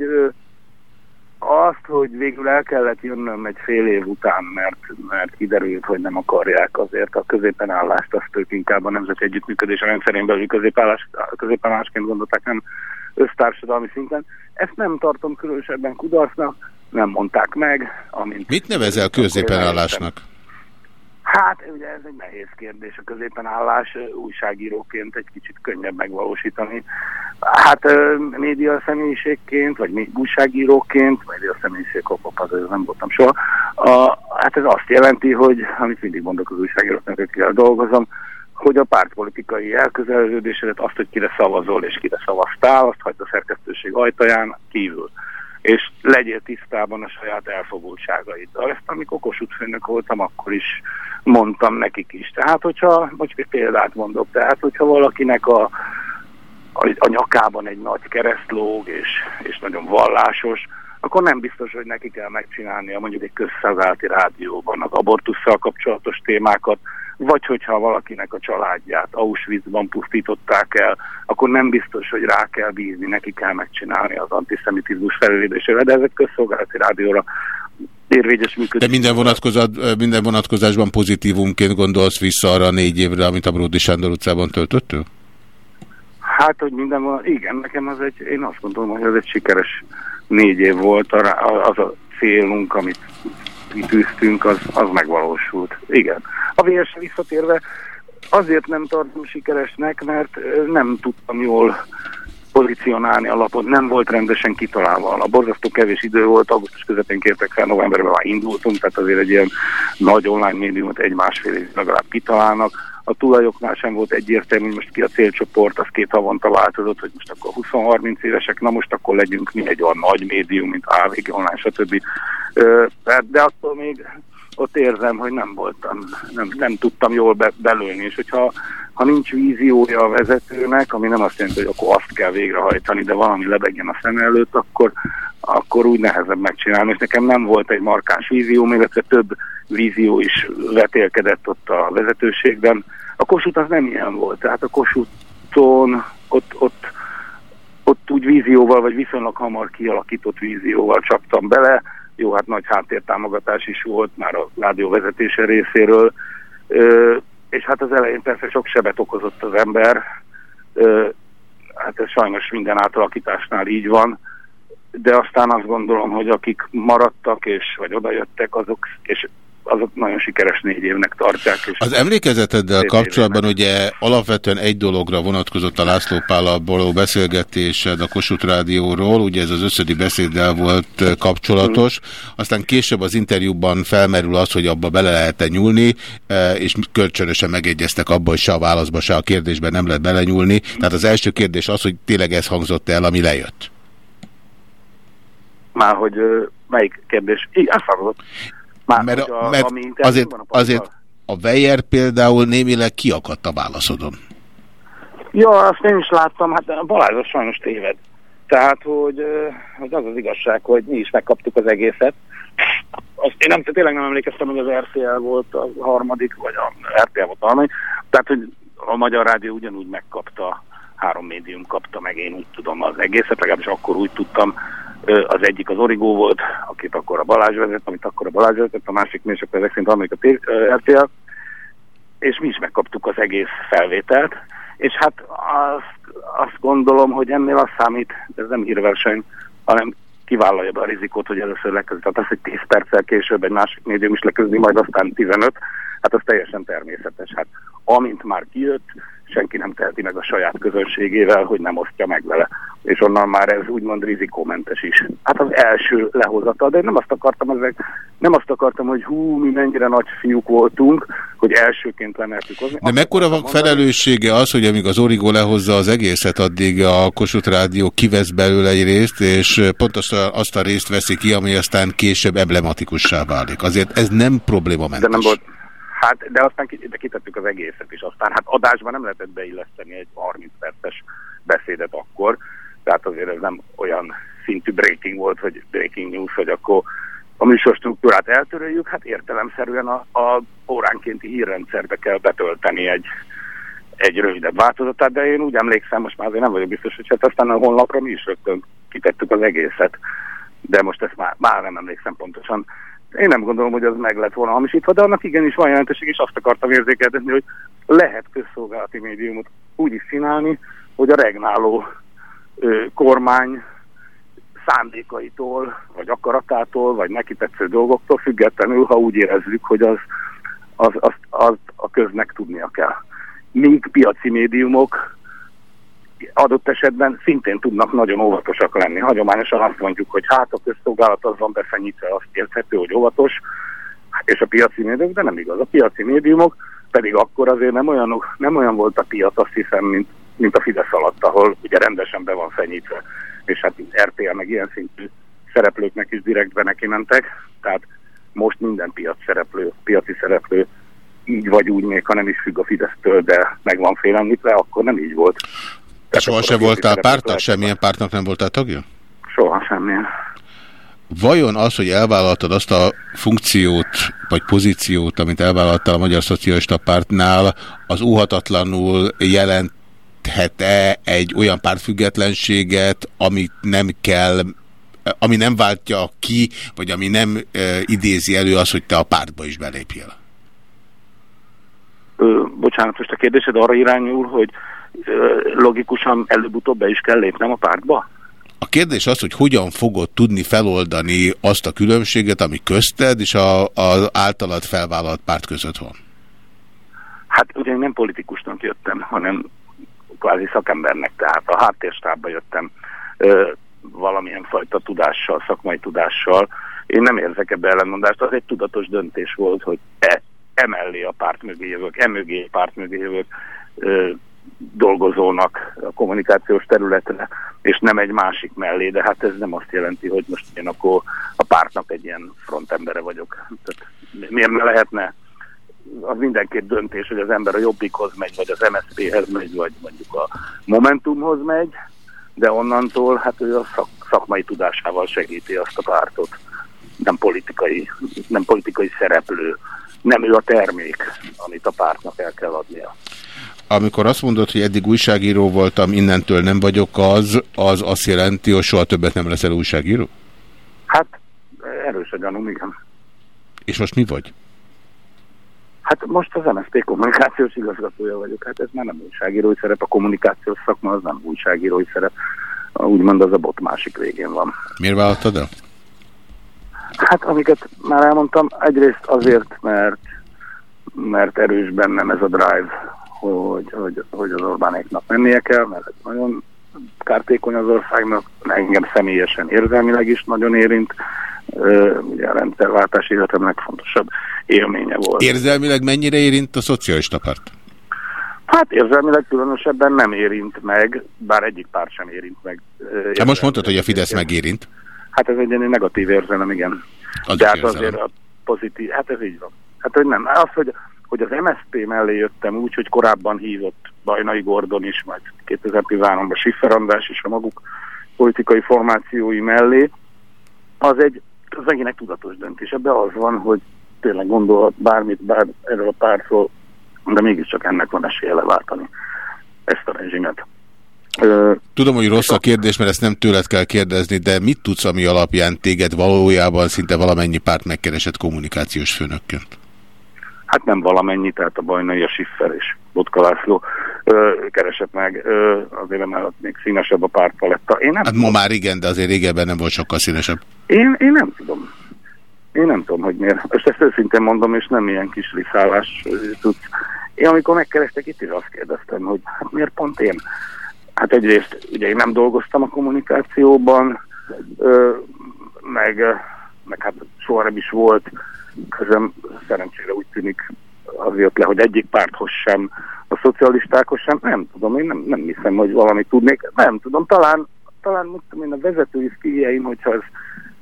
azt, hogy végül el kellett jönnöm egy fél év után, mert, mert kiderült, hogy nem akarják azért a középen állást, azt ők inkább a nemzeti együttműködés rendszerén belül középaállás, középaállásként gondolták, nem össztársadalmi szinten. Ezt nem tartom különösebben kudarcnak, nem mondták meg. Amint Mit nevezel középenállásnak? Hát ugye ez egy nehéz kérdés. A középenállás újságíróként egy kicsit könnyebb megvalósítani. Hát média személyiségként, vagy újságíróként, média személyiség, hop, az nem voltam soha. A, hát ez azt jelenti, hogy, amit mindig mondok az újságíróknak, akikkel dolgozom, hogy a pártpolitikai elközelődésedet, azt, hogy kire szavazol és kire szavaztál, azt hagyd a szerkesztőség ajtaján kívül és legyél tisztában a saját elfogultságaiddal. Ezt amikor Kossuth voltam, akkor is mondtam nekik is. Tehát, hogyha, most egy példát mondok, tehát, hogyha valakinek a, a, a nyakában egy nagy kereszt lóg, és, és nagyon vallásos, akkor nem biztos, hogy neki kell megcsinálnia mondjuk egy közszolgálati rádióban az abortussal kapcsolatos témákat, vagy hogyha valakinek a családját Auschwitzban pusztították el, akkor nem biztos, hogy rá kell bízni, neki kell megcsinálni az antiszemitizmus felvédésére, de ezek közszolgálati rádióra érvényes működés. De minden, vonatkozat, minden vonatkozásban pozitívumként gondolsz vissza arra a négy évre, amit a Bródi Sándor utcában töltöttől? Hát, hogy minden van, igen, nekem az egy, én azt gondolom, hogy ez egy sikeres négy év volt, az a célunk, amit kitűztünk, az, az megvalósult. Igen. A vs visszatérve, azért nem tartom sikeresnek, mert nem tudtam jól pozícionálni a lapot, nem volt rendesen kitalálva a. Borzasztó kevés idő volt, augusztus közepén kértek fel, novemberben már indultunk, tehát azért egy ilyen nagy online médiumot egy-másfél év legalább kitalálnak. A tulajoknál sem volt egyértelmű, hogy most ki a célcsoport, az két havonta változott, hogy most akkor 20-30 évesek, na most akkor legyünk mi egy olyan nagy médium, mint AVG online, stb. Ö, tehát- De attól még ott érzem, hogy nem voltam, nem, nem tudtam jól be, belőni, és hogyha ha nincs víziója a vezetőnek, ami nem azt jelenti, hogy akkor azt kell végrehajtani, de valami lebegjen a szem előtt, akkor, akkor úgy nehezebb megcsinálni. És nekem nem volt egy markáns vízió, illetve több vízió is vetélkedett ott a vezetőségben. A Kossuth az nem ilyen volt, tehát a Kossuthon ott, ott, ott úgy vízióval, vagy viszonylag hamar kialakított vízióval csaptam bele. Jó, hát nagy háttértámogatás is volt már a rádió vezetése részéről. Ö, és hát az elején persze sok sebet okozott az ember. Ö, hát ez sajnos minden átalakításnál így van. De aztán azt gondolom, hogy akik maradtak és vagy odajöttek, azok, és azok nagyon sikeres négy évnek tartják. És Az emlékezeteddel kapcsolatban ugye alapvetően egy dologra vonatkozott a László Pállal való beszélgetésed a Kossuth Rádióról, ugye ez az összödi beszéddel volt kapcsolatos, aztán később az interjúban felmerül az, hogy abba bele lehet-e nyúlni, eh, és kölcsönösen megegyeztek abba, hogy se a válaszba, se a kérdésben nem lehet belenyúlni. Tehát az első kérdés az, hogy tényleg ez hangzott el, ami lejött. Már hogy melyik kérdés? Azt hangzott. Már, Mert, hogy a, mert ami azért, a Palival- azért a Weyer például némileg kiakadt a válaszodon. Ja, azt én is láttam, hát Balázs sajnos téved. Tehát, hogy, hogy az az igazság, hogy mi is megkaptuk az egészet, azt én nem, tényleg nem emlékeztem, hogy az RTL volt a harmadik, vagy a RTL volt a harmadik. Tehát, hogy a Magyar Rádió ugyanúgy megkapta, három médium kapta meg, én úgy tudom az egészet, legalábbis akkor úgy tudtam, az egyik az Origó volt, akit akkor a Balázs vezet, amit akkor a Balázs vezet, a másik akkor ezek szerint harmadik a RTL, és mi is megkaptuk az egész felvételt, és hát azt, azt gondolom, hogy ennél az számít, ez nem hírverseny, hanem kivállalja be a rizikót, hogy először leközi. Tehát az, hogy 10 perccel később egy másik médium is leközni, majd aztán 15, hát az teljesen természetes. Hát amint már kijött, senki nem teheti meg a saját közönségével, hogy nem osztja meg vele. És onnan már ez úgymond rizikómentes is. Hát az első lehozata, de nem azt akartam, ezek, nem azt akartam, hogy hú, mi mennyire nagy fiúk voltunk, hogy elsőként lemertük hozni. De mekkora van felelőssége az, hogy amíg az Origo lehozza az egészet, addig a Kossuth Rádió kivesz belőle egy részt, és pontosan azt a részt veszi ki, ami aztán később emblematikussá válik. Azért ez nem problémamentes. De nem volt, Hát, de aztán de kitettük az egészet is. Aztán hát adásban nem lehetett beilleszteni egy 30 perces beszédet akkor, tehát azért ez nem olyan szintű breaking volt, hogy breaking news, hogy akkor a műsor struktúrát eltöröljük, hát értelemszerűen a, a óránkénti hírrendszerbe kell betölteni egy, egy rövidebb változatát, de én úgy emlékszem, most már azért nem vagyok biztos, hogy hát aztán a honlapra mi is rögtön kitettük az egészet, de most ezt már, már nem emlékszem pontosan. Én nem gondolom, hogy az meg lett volna hamisítva, de annak igenis van jelentőség, és azt akartam érzékeltetni, hogy lehet közszolgálati médiumot úgy is csinálni, hogy a regnáló ö, kormány szándékaitól, vagy akaratától, vagy neki tetsző dolgoktól függetlenül, ha úgy érezzük, hogy az, az, az, az a köznek tudnia kell. Míg piaci médiumok adott esetben szintén tudnak nagyon óvatosak lenni. Hagyományosan azt mondjuk, hogy hát a közszolgálat az van befenyítve, azt érthető, hogy óvatos, és a piaci médiumok, de nem igaz. A piaci médiumok pedig akkor azért nem olyan, nem olyan volt a piac, azt hiszem, mint, mint a Fidesz alatt, ahol ugye rendesen be van fenyítve, és hát RTL meg ilyen szintű szereplőknek is direktbe neki mentek, tehát most minden piac szereplő, piaci szereplő így vagy úgy, még ha nem is függ a Fidesztől, de meg van félemlítve, akkor nem így volt. Te soha se voltál pártnak? Semmilyen pártnak nem voltál tagja? Soha semmilyen. Vajon az, hogy elvállaltad azt a funkciót, vagy pozíciót, amit elvállaltál a Magyar Szocialista Pártnál, az óhatatlanul jelenthet-e egy olyan pártfüggetlenséget, amit nem kell, ami nem váltja ki, vagy ami nem e, idézi elő az, hogy te a pártba is belépjél? Ö, bocsánat, most a kérdésed arra irányul, hogy logikusan előbb-utóbb be is kell lépnem a pártba? A kérdés az, hogy hogyan fogod tudni feloldani azt a különbséget, ami közted és az általad felvállalt párt között van. Hát ugye én nem politikusnak jöttem, hanem kvázi szakembernek, tehát a háttérstábba jöttem ö, valamilyen fajta tudással, szakmai tudással. Én nem érzek ebbe ellenmondást, az egy tudatos döntés volt, hogy e, emellé a párt mögé jövök, emögé a párt mögé jövök, ö, dolgozónak a kommunikációs területre, és nem egy másik mellé, de hát ez nem azt jelenti, hogy most én akkor a pártnak egy ilyen frontembere vagyok. Tehát miért ne lehetne? Az mindenképp döntés, hogy az ember a Jobbikhoz megy, vagy az MSZP-hez megy, vagy mondjuk a Momentumhoz megy, de onnantól hát ő a szak, szakmai tudásával segíti azt a pártot. Nem politikai, nem politikai szereplő. Nem ő a termék, amit a pártnak el kell adnia. Amikor azt mondod, hogy eddig újságíró voltam, innentől nem vagyok az, az azt jelenti, hogy soha többet nem leszel újságíró? Hát erős a gyanúm, igen. És most mi vagy? Hát most az MSZP kommunikációs igazgatója vagyok. Hát ez már nem újságírói szerep, a kommunikációs szakma az nem újságírói szerep. Úgymond az a bot másik végén van. Miért vállaltad el? Hát amiket már elmondtam, egyrészt azért, mert, mert erős bennem ez a drive, hogy, hogy, hogy az Orbánéknak mennie kell, mert ez nagyon kártékony az országnak, engem személyesen érzelmileg is nagyon érint. Ugye a rendszerváltás életem legfontosabb élménye volt. Érzelmileg mennyire érint a szocialista párt? Hát érzelmileg különösebben nem érint meg, bár egyik párt sem érint meg. Hát most mondtad, hogy a Fidesz megérint. Hát ez egy ilyen negatív érzelem, igen. Az De hát azért a pozitív, hát ez így van. Hát hogy nem, az, hogy hogy az MSZP mellé jöttem úgy, hogy korábban hívott Bajnai Gordon is, majd 2013-ban Siffer András is a maguk politikai formációi mellé, az egy az egének tudatos döntés. Ebben az van, hogy tényleg gondolhat bármit bár erről a pártról, de mégiscsak ennek van esélye leváltani ezt a rezsimet. Tudom, hogy rossz a kérdés, mert ezt nem tőled kell kérdezni, de mit tudsz, ami alapján téged valójában szinte valamennyi párt megkeresett kommunikációs főnökként? Hát nem valamennyi, tehát a Bajnai, a Siffer és Botka László ö, keresett meg, ö, azért mert még színesebb a pártpaletta. Én nem hát ma már igen, de azért régebben nem volt sokkal színesebb. Én, én nem tudom. Én nem tudom, hogy miért. És ezt őszintén mondom, és nem ilyen kis liszálás tudsz. Én amikor megkerestek, itt is azt kérdeztem, hogy hát miért pont én? Hát egyrészt ugye én nem dolgoztam a kommunikációban, ö, meg, meg hát soha nem is volt közöm, szerencsére úgy tűnik az jött le, hogy egyik párthoz sem, a szocialistákhoz sem, nem tudom, én nem, nem hiszem, hogy valamit tudnék, nem tudom, talán, talán mondtam én a vezetői szkíjeim, hogyha ez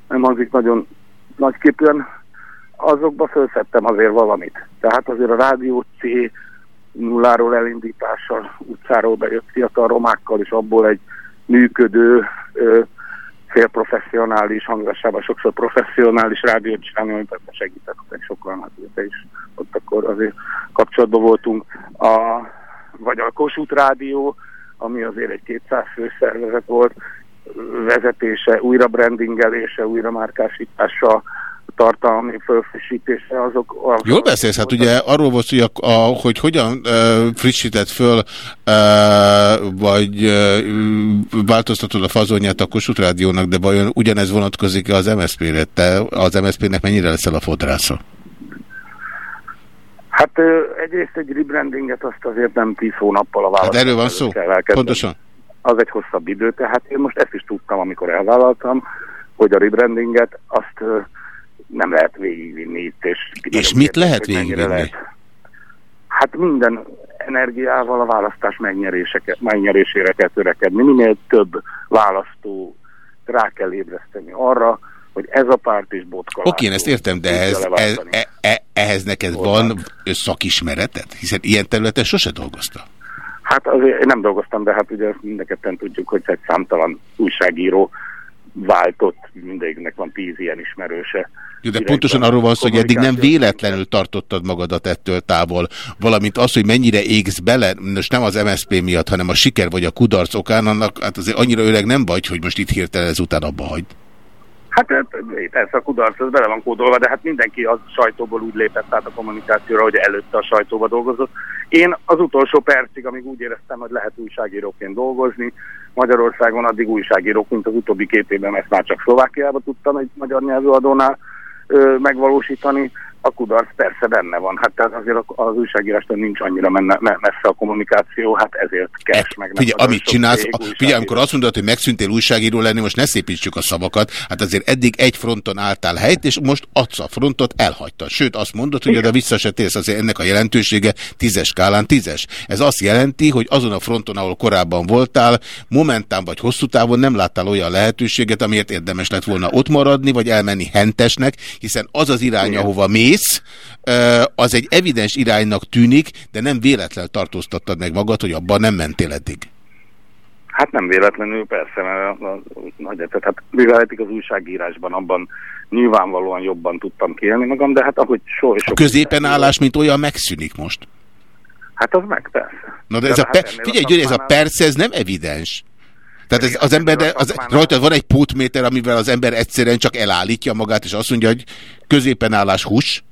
nem hangzik nagyon nagyképűen, azokba felszettem azért valamit. Tehát azért a Rádió C nulláról elindítással, utcáról bejött fiatal romákkal, és abból egy működő, ö, félprofessionális, hangzásában sokszor professzionális rádiót csinálni, amit segítettek sokan, hát te is ott akkor azért kapcsolatban voltunk. A, vagy a Kossuth Rádió, ami azért egy 200 fő szervezet volt, vezetése, újra brandingelése, újra márkásítása, tartalmi fölfrissítése azok... azok Jól beszélsz, hát ugye arról volt, hogy, a, a, hogy hogyan uh, frissített föl, uh, vagy uh, változtatod a fazonját a Kossuth Rádiónak, de vajon ugyanez vonatkozik az MSZP-re? Te az MSZP-nek mennyire leszel a fodrásza? Hát uh, egyrészt egy rebrandinget azt azért nem 10 hónappal a választás. Hát erről van szó? Pontosan? Az egy hosszabb idő, tehát én most ezt is tudtam, amikor elvállaltam, hogy a rebrandinget azt nem lehet végigvinni itt. És, és mit lehet végigvinni? Lehet. Hát minden energiával a választás megnyerésére kell törekedni. Minél több választó rá kell ébreszteni arra, hogy ez a párt is botka. Oké, én ezt értem, de ehhez, ez, e, e, ehhez neked Voltán. van szakismereted? Hiszen ilyen területen sose dolgozta. Hát azért én nem dolgoztam, de hát ugye mindenketten tudjuk, hogy egy számtalan újságíró váltott, mindegyiknek van tíz ilyen ismerőse. Jó, de pontosan arról van szó, hogy eddig nem véletlenül tartottad magadat ettől távol, valamint az, hogy mennyire égsz bele, most nem az MSZP miatt, hanem a siker vagy a kudarc okán, annak hát azért annyira öreg nem vagy, hogy most itt hirtelen ezután abba hagyd. Hát ez a kudarc, ez bele van kódolva, de hát mindenki az sajtóból úgy lépett át a kommunikációra, hogy előtte a sajtóba dolgozott. Én az utolsó percig, amíg úgy éreztem, hogy lehet újságíróként dolgozni, Magyarországon addig újságírók, mint az utóbbi két évben, ezt már csak Szlovákiában tudtam egy magyar nyelvőadónál megvalósítani, a kudarc persze benne van. Hát tehát azért az újságírástól nincs annyira menne, messze a kommunikáció, hát ezért keres meg. Figyelj, amit csinálsz, a, figyelj, amikor azt mondod, hogy megszűntél újságíró lenni, most ne szépítsük a szavakat, hát azért eddig egy fronton álltál helyt, és most adsz a frontot, elhagytad. Sőt, azt mondod, hogy oda vissza se térsz, azért ennek a jelentősége tízes skálán tízes. Ez azt jelenti, hogy azon a fronton, ahol korábban voltál, momentán vagy hosszú távon nem láttál olyan lehetőséget, amiért érdemes lett volna ott maradni, vagy elmenni hentesnek, hiszen az az irány, Igen. ahova mész, mész, az egy evidens iránynak tűnik, de nem véletlen tartóztattad meg magad, hogy abban nem mentél eddig. Hát nem véletlenül, persze, mert a, a, a, hát mivel eddig az újságírásban abban nyilvánvalóan jobban tudtam kélni magam, de hát ahogy so, A középen állás, mint olyan megszűnik most. Hát az meg persze. Na de, de ez a, hát figyelj Gyuri, ez a perc, ez nem evidens. Tehát ez, az ember, az, rajta van egy pótméter, amivel az ember egyszerűen csak elállítja magát, és azt mondja, hogy középen állás hús.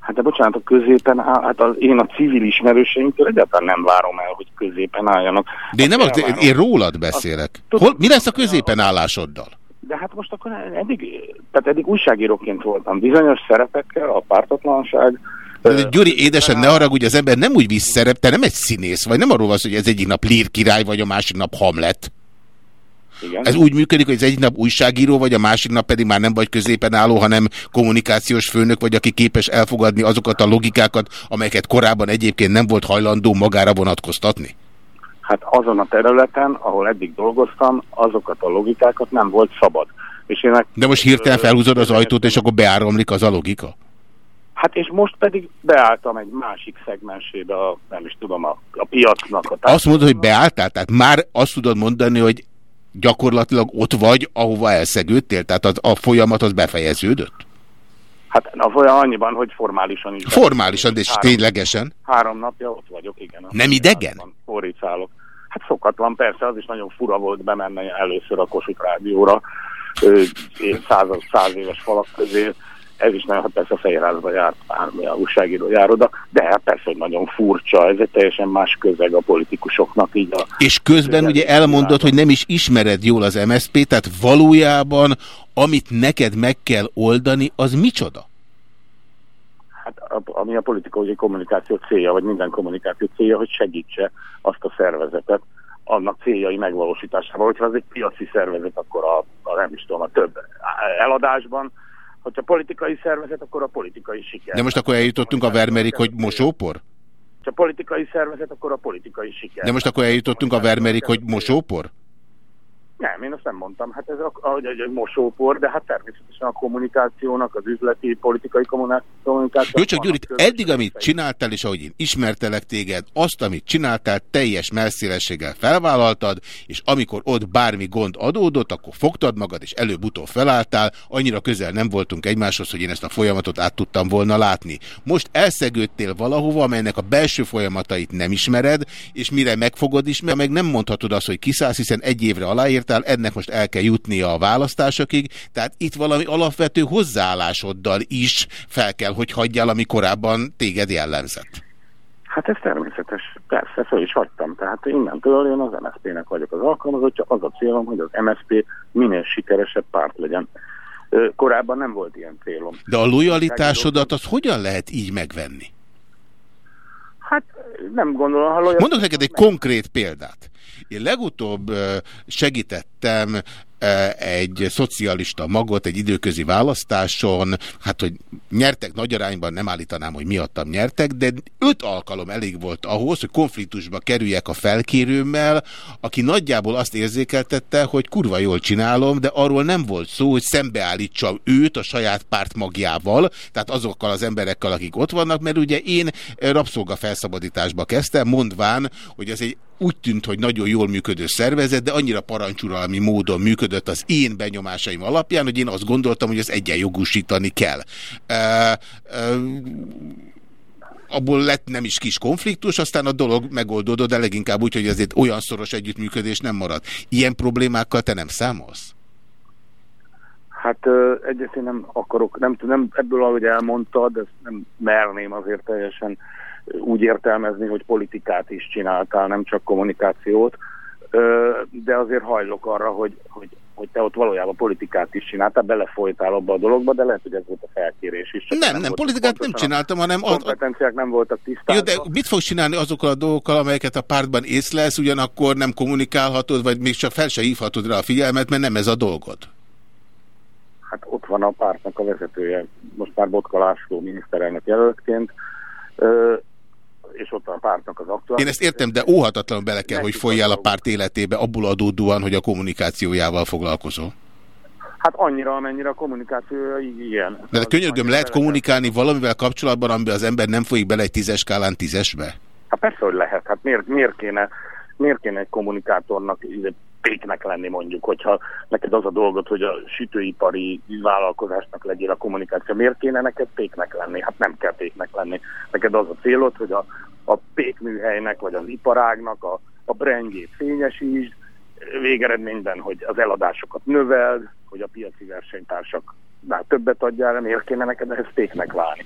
Hát de bocsánat, a középen áll, hát az, én a civil ismerőseinktől egyáltalán nem várom el, hogy középen álljanak. De én nem, az, én rólad beszélek. Azt, Hol, mi lesz a középen állásoddal? De hát most akkor eddig, tehát eddig újságíróként voltam, bizonyos szerepekkel, a pártatlanság, de Gyuri, édesen, ne haragudj, az ember nem úgy visz szerep, te nem egy színész, vagy nem arról van hogy ez egyik nap Lír király, vagy a másik nap Hamlet. Igen. Ez úgy működik, hogy az egyik nap újságíró vagy, a másik nap pedig már nem vagy középen álló, hanem kommunikációs főnök vagy, aki képes elfogadni azokat a logikákat, amelyeket korábban egyébként nem volt hajlandó magára vonatkoztatni? Hát azon a területen, ahol eddig dolgoztam, azokat a logikákat nem volt szabad. És én De most hirtelen felhúzod az ajtót, és akkor beáramlik az a logika? Hát és most pedig beálltam egy másik szegmensébe, a, nem is tudom, a, a piacnak. A azt mondod, hogy beálltál? Tehát már azt tudod mondani, hogy gyakorlatilag ott vagy, ahova elszegődtél? Tehát az, a folyamat az befejeződött? Hát a folyam annyiban, hogy formálisan is. Formálisan, és három, ténylegesen? Három napja ott vagyok, igen. Nem idegen? Forricálok. Hát szokatlan, persze, az is nagyon fura volt bemenni először a Kossuth Rádióra, száz, száz éves falak közé, ez is nagyon, hát persze a Fejrázba járt, a újságíró jár oda, de hát persze, hogy nagyon furcsa, ez egy teljesen más közeg a politikusoknak így a... És közben ugye elmondod, hogy nem is ismered jól az MSZP, tehát valójában amit neked meg kell oldani, az micsoda? Hát ami a politikai kommunikáció célja, vagy minden kommunikáció célja, hogy segítse azt a szervezetet annak céljai megvalósításával. Hogyha ez egy piaci szervezet, akkor a, a nem is tudom, a több eladásban, hogyha politikai szervezet, akkor a politikai siker. De most akkor eljutottunk a Vermerig, hogy mosópor? Ha politikai szervezet, akkor a politikai siker. De most akkor eljutottunk a Vermerig, hogy mosópor? Nem, én azt nem mondtam. Hát ez a, a, egy, mosópor, de hát természetesen a kommunikációnak, az üzleti, politikai kommunikáció. Jó, csak Gyuri, eddig, amit csináltál, és ahogy én ismertelek téged, azt, amit csináltál, teljes melszélességgel felvállaltad, és amikor ott bármi gond adódott, akkor fogtad magad, és előbb-utóbb felálltál, annyira közel nem voltunk egymáshoz, hogy én ezt a folyamatot át tudtam volna látni. Most elszegődtél valahova, amelynek a belső folyamatait nem ismered, és mire megfogod ismerni, meg nem mondhatod azt, hogy kiszállsz, hiszen egy évre aláírtál, ennek most el kell jutnia a választásokig, tehát itt valami alapvető hozzáállásoddal is fel kell, hogy hagyjál, ami korábban téged jellemzett. Hát ez természetes. Persze, föl is hagytam. Tehát innentől én az MSZP-nek vagyok az alkalmazottja. Az a célom, hogy az MSZP minél sikeresebb párt legyen. Korábban nem volt ilyen célom. De a lojalitásodat az hogyan lehet így megvenni? Hát nem gondolom, ha lojal... Mondok neked egy konkrét példát. Én legutóbb ö, segítettem ö, egy szocialista magot egy időközi választáson, hát hogy nyertek nagy arányban, nem állítanám, hogy miattam nyertek, de öt alkalom elég volt ahhoz, hogy konfliktusba kerüljek a felkérőmmel, aki nagyjából azt érzékeltette, hogy kurva jól csinálom, de arról nem volt szó, hogy szembeállítsam őt a saját párt magjával, tehát azokkal az emberekkel, akik ott vannak, mert ugye én rabszolga felszabadításba kezdtem, mondván, hogy ez egy úgy tűnt, hogy nagyon jól működő szervezet, de annyira parancsuralmi módon működött az én benyomásaim alapján, hogy én azt gondoltam, hogy ezt egyenjogúsítani kell. Uh, uh, abból lett nem is kis konfliktus, aztán a dolog megoldódott, de leginkább úgy, hogy ezért olyan szoros együttműködés nem marad. Ilyen problémákkal te nem számolsz? Hát egyrészt én nem akarok, nem, nem ebből, ahogy elmondtad, ezt nem merném azért teljesen úgy értelmezni, hogy politikát is csináltál, nem csak kommunikációt, de azért hajlok arra, hogy, hogy, hogy te ott valójában politikát is csináltál, belefolytál abba a dologba, de lehet, hogy ez volt a felkérés is. Nem, nem, nem politikát nem csináltam, hanem... A kompetenciák nem voltak tisztázva. Jó, de mit fogsz csinálni azokkal a dolgokkal, amelyeket a pártban észlelsz, ugyanakkor nem kommunikálhatod, vagy még csak fel se hívhatod rá a figyelmet, mert nem ez a dolgod? Hát ott van a pártnak a vezetője, most már Botka László miniszterelnök jelöltként, és ott a pártnak az aktuális. Én ezt értem, de óhatatlanul bele kell, hogy folyjál a párt életébe, abból adódóan, hogy a kommunikációjával foglalkozol. Hát annyira, amennyire a kommunikációja ilyen. De, de könyörgöm, lehet kommunikálni valamivel kapcsolatban, amiben az ember nem folyik bele egy tízes skálán tízesbe? Hát persze, hogy lehet. Hát miért, miért, kéne, miért kéne egy kommunikátornak péknek lenni mondjuk, hogyha neked az a dolgot, hogy a sütőipari vállalkozásnak legyél a kommunikáció. Miért kéne neked péknek lenni? Hát nem kell péknek lenni. Neked az a célod, hogy a, a pékműhelynek vagy az iparágnak a, a brandjét fényesítsd, végeredményben, hogy az eladásokat növeld, hogy a piaci versenytársaknál többet adjál, miért kéne neked ehhez péknek válni?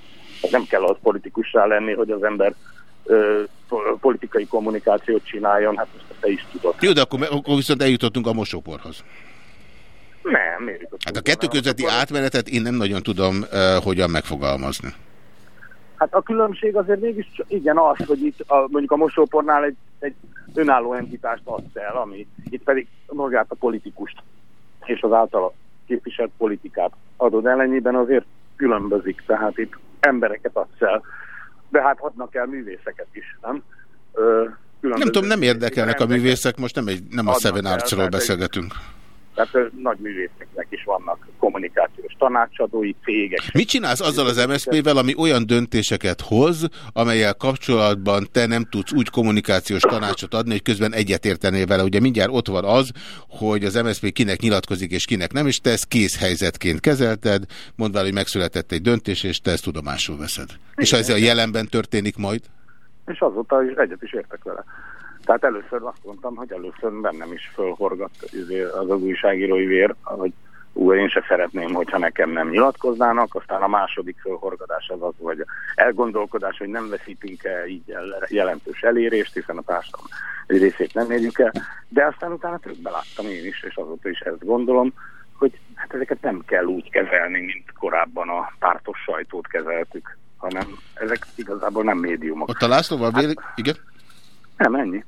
Nem kell az politikussá lenni, hogy az ember ö, politikai kommunikációt csináljon, hát ezt te is tudod. Jó, de akkor, akkor viszont eljutottunk a mosóporhoz. Nem, miért Hát a kettő közötti átmenetet én nem nagyon tudom uh, hogyan megfogalmazni. Hát a különbség azért mégis igen az, hogy itt a, mondjuk a mosópornál egy, egy önálló entitást adsz el, ami itt pedig magát a politikust és az általa képviselt politikát adod ellenében azért különbözik, tehát itt embereket adsz el, de hát adnak el művészeket is, nem? Ö, nem tudom, nem érdekelnek a művészek, most nem, egy, nem a Seven Arts-ról beszélgetünk. Tehát nagy művészeknek is vannak kommunikációs tanácsadói, cégek. Mit csinálsz azzal az MSZP-vel, ami olyan döntéseket hoz, amelyel kapcsolatban te nem tudsz úgy kommunikációs tanácsot adni, hogy közben egyetértenél vele? Ugye mindjárt ott van az, hogy az MSZP kinek nyilatkozik és kinek nem, és te ezt kész helyzetként kezelted, mondvál, hogy megszületett egy döntés, és te ezt tudomásul veszed. És ha ez a jelenben történik majd? És azóta is egyet is értek vele. Tehát először azt mondtam, hogy először bennem is fölhorgadt izé az az újságírói vér, hogy ú, én se szeretném, hogyha nekem nem nyilatkoznának, aztán a második fölhorgadás az az, vagy elgondolkodás, hogy nem veszítünk el így el- jelentős elérést, hiszen a társadalom egy részét nem érjük el, de aztán utána többbe láttam én is, és azóta is ezt gondolom, hogy hát ezeket nem kell úgy kezelni, mint korábban a pártos sajtót kezeltük, hanem ezek igazából nem médiumok. Ott a Lászlóval vél... Igen? Nem, ennyi.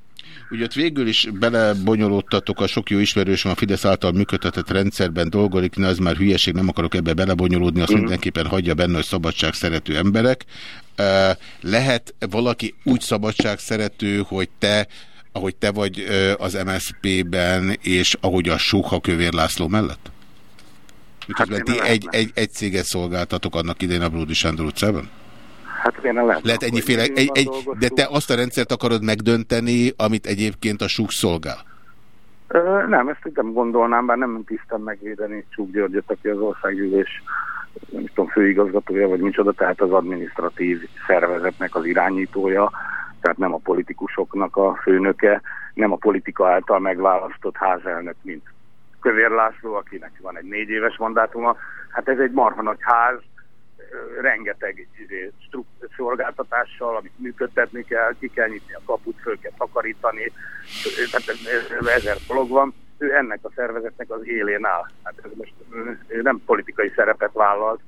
Ugye ott végül is belebonyolódtatok a sok jó ismerősöm a Fidesz által működtetett rendszerben dolgozik, na ez már hülyeség, nem akarok ebbe belebonyolódni, azt Mhm. mindenképpen hagyja benne, hogy szabadság szerető emberek. Lehet valaki úgy szabadság szerető, hogy te, ahogy te vagy az MSZP-ben, és ahogy a Suha Kövér László mellett? Miközben Hát ti egy, egy, egy céget szolgáltatok annak idején a Bródi Sándor utcában? Hát én lehet. Lehet ennyiféle, egy, egy, de te azt a rendszert akarod megdönteni, amit egyébként a SUK szolgál. Ö, nem, ezt nem gondolnám, bár nem tisztem megvédeni Csúk Györgyöt, aki az országgyűlés nem tudom, főigazgatója, vagy micsoda, tehát az administratív szervezetnek az irányítója, tehát nem a politikusoknak a főnöke, nem a politika által megválasztott házelnök, mint Kövér László, akinek van egy négy éves mandátuma. Hát ez egy marha nagy ház, rengeteg izé, szolgáltatással, amit működtetni kell, ki kell nyitni a kaput, föl kell takarítani, tehát ezer dolog van. Ő ennek a szervezetnek az élén áll. Hát ez most ő nem politikai szerepet vállalt,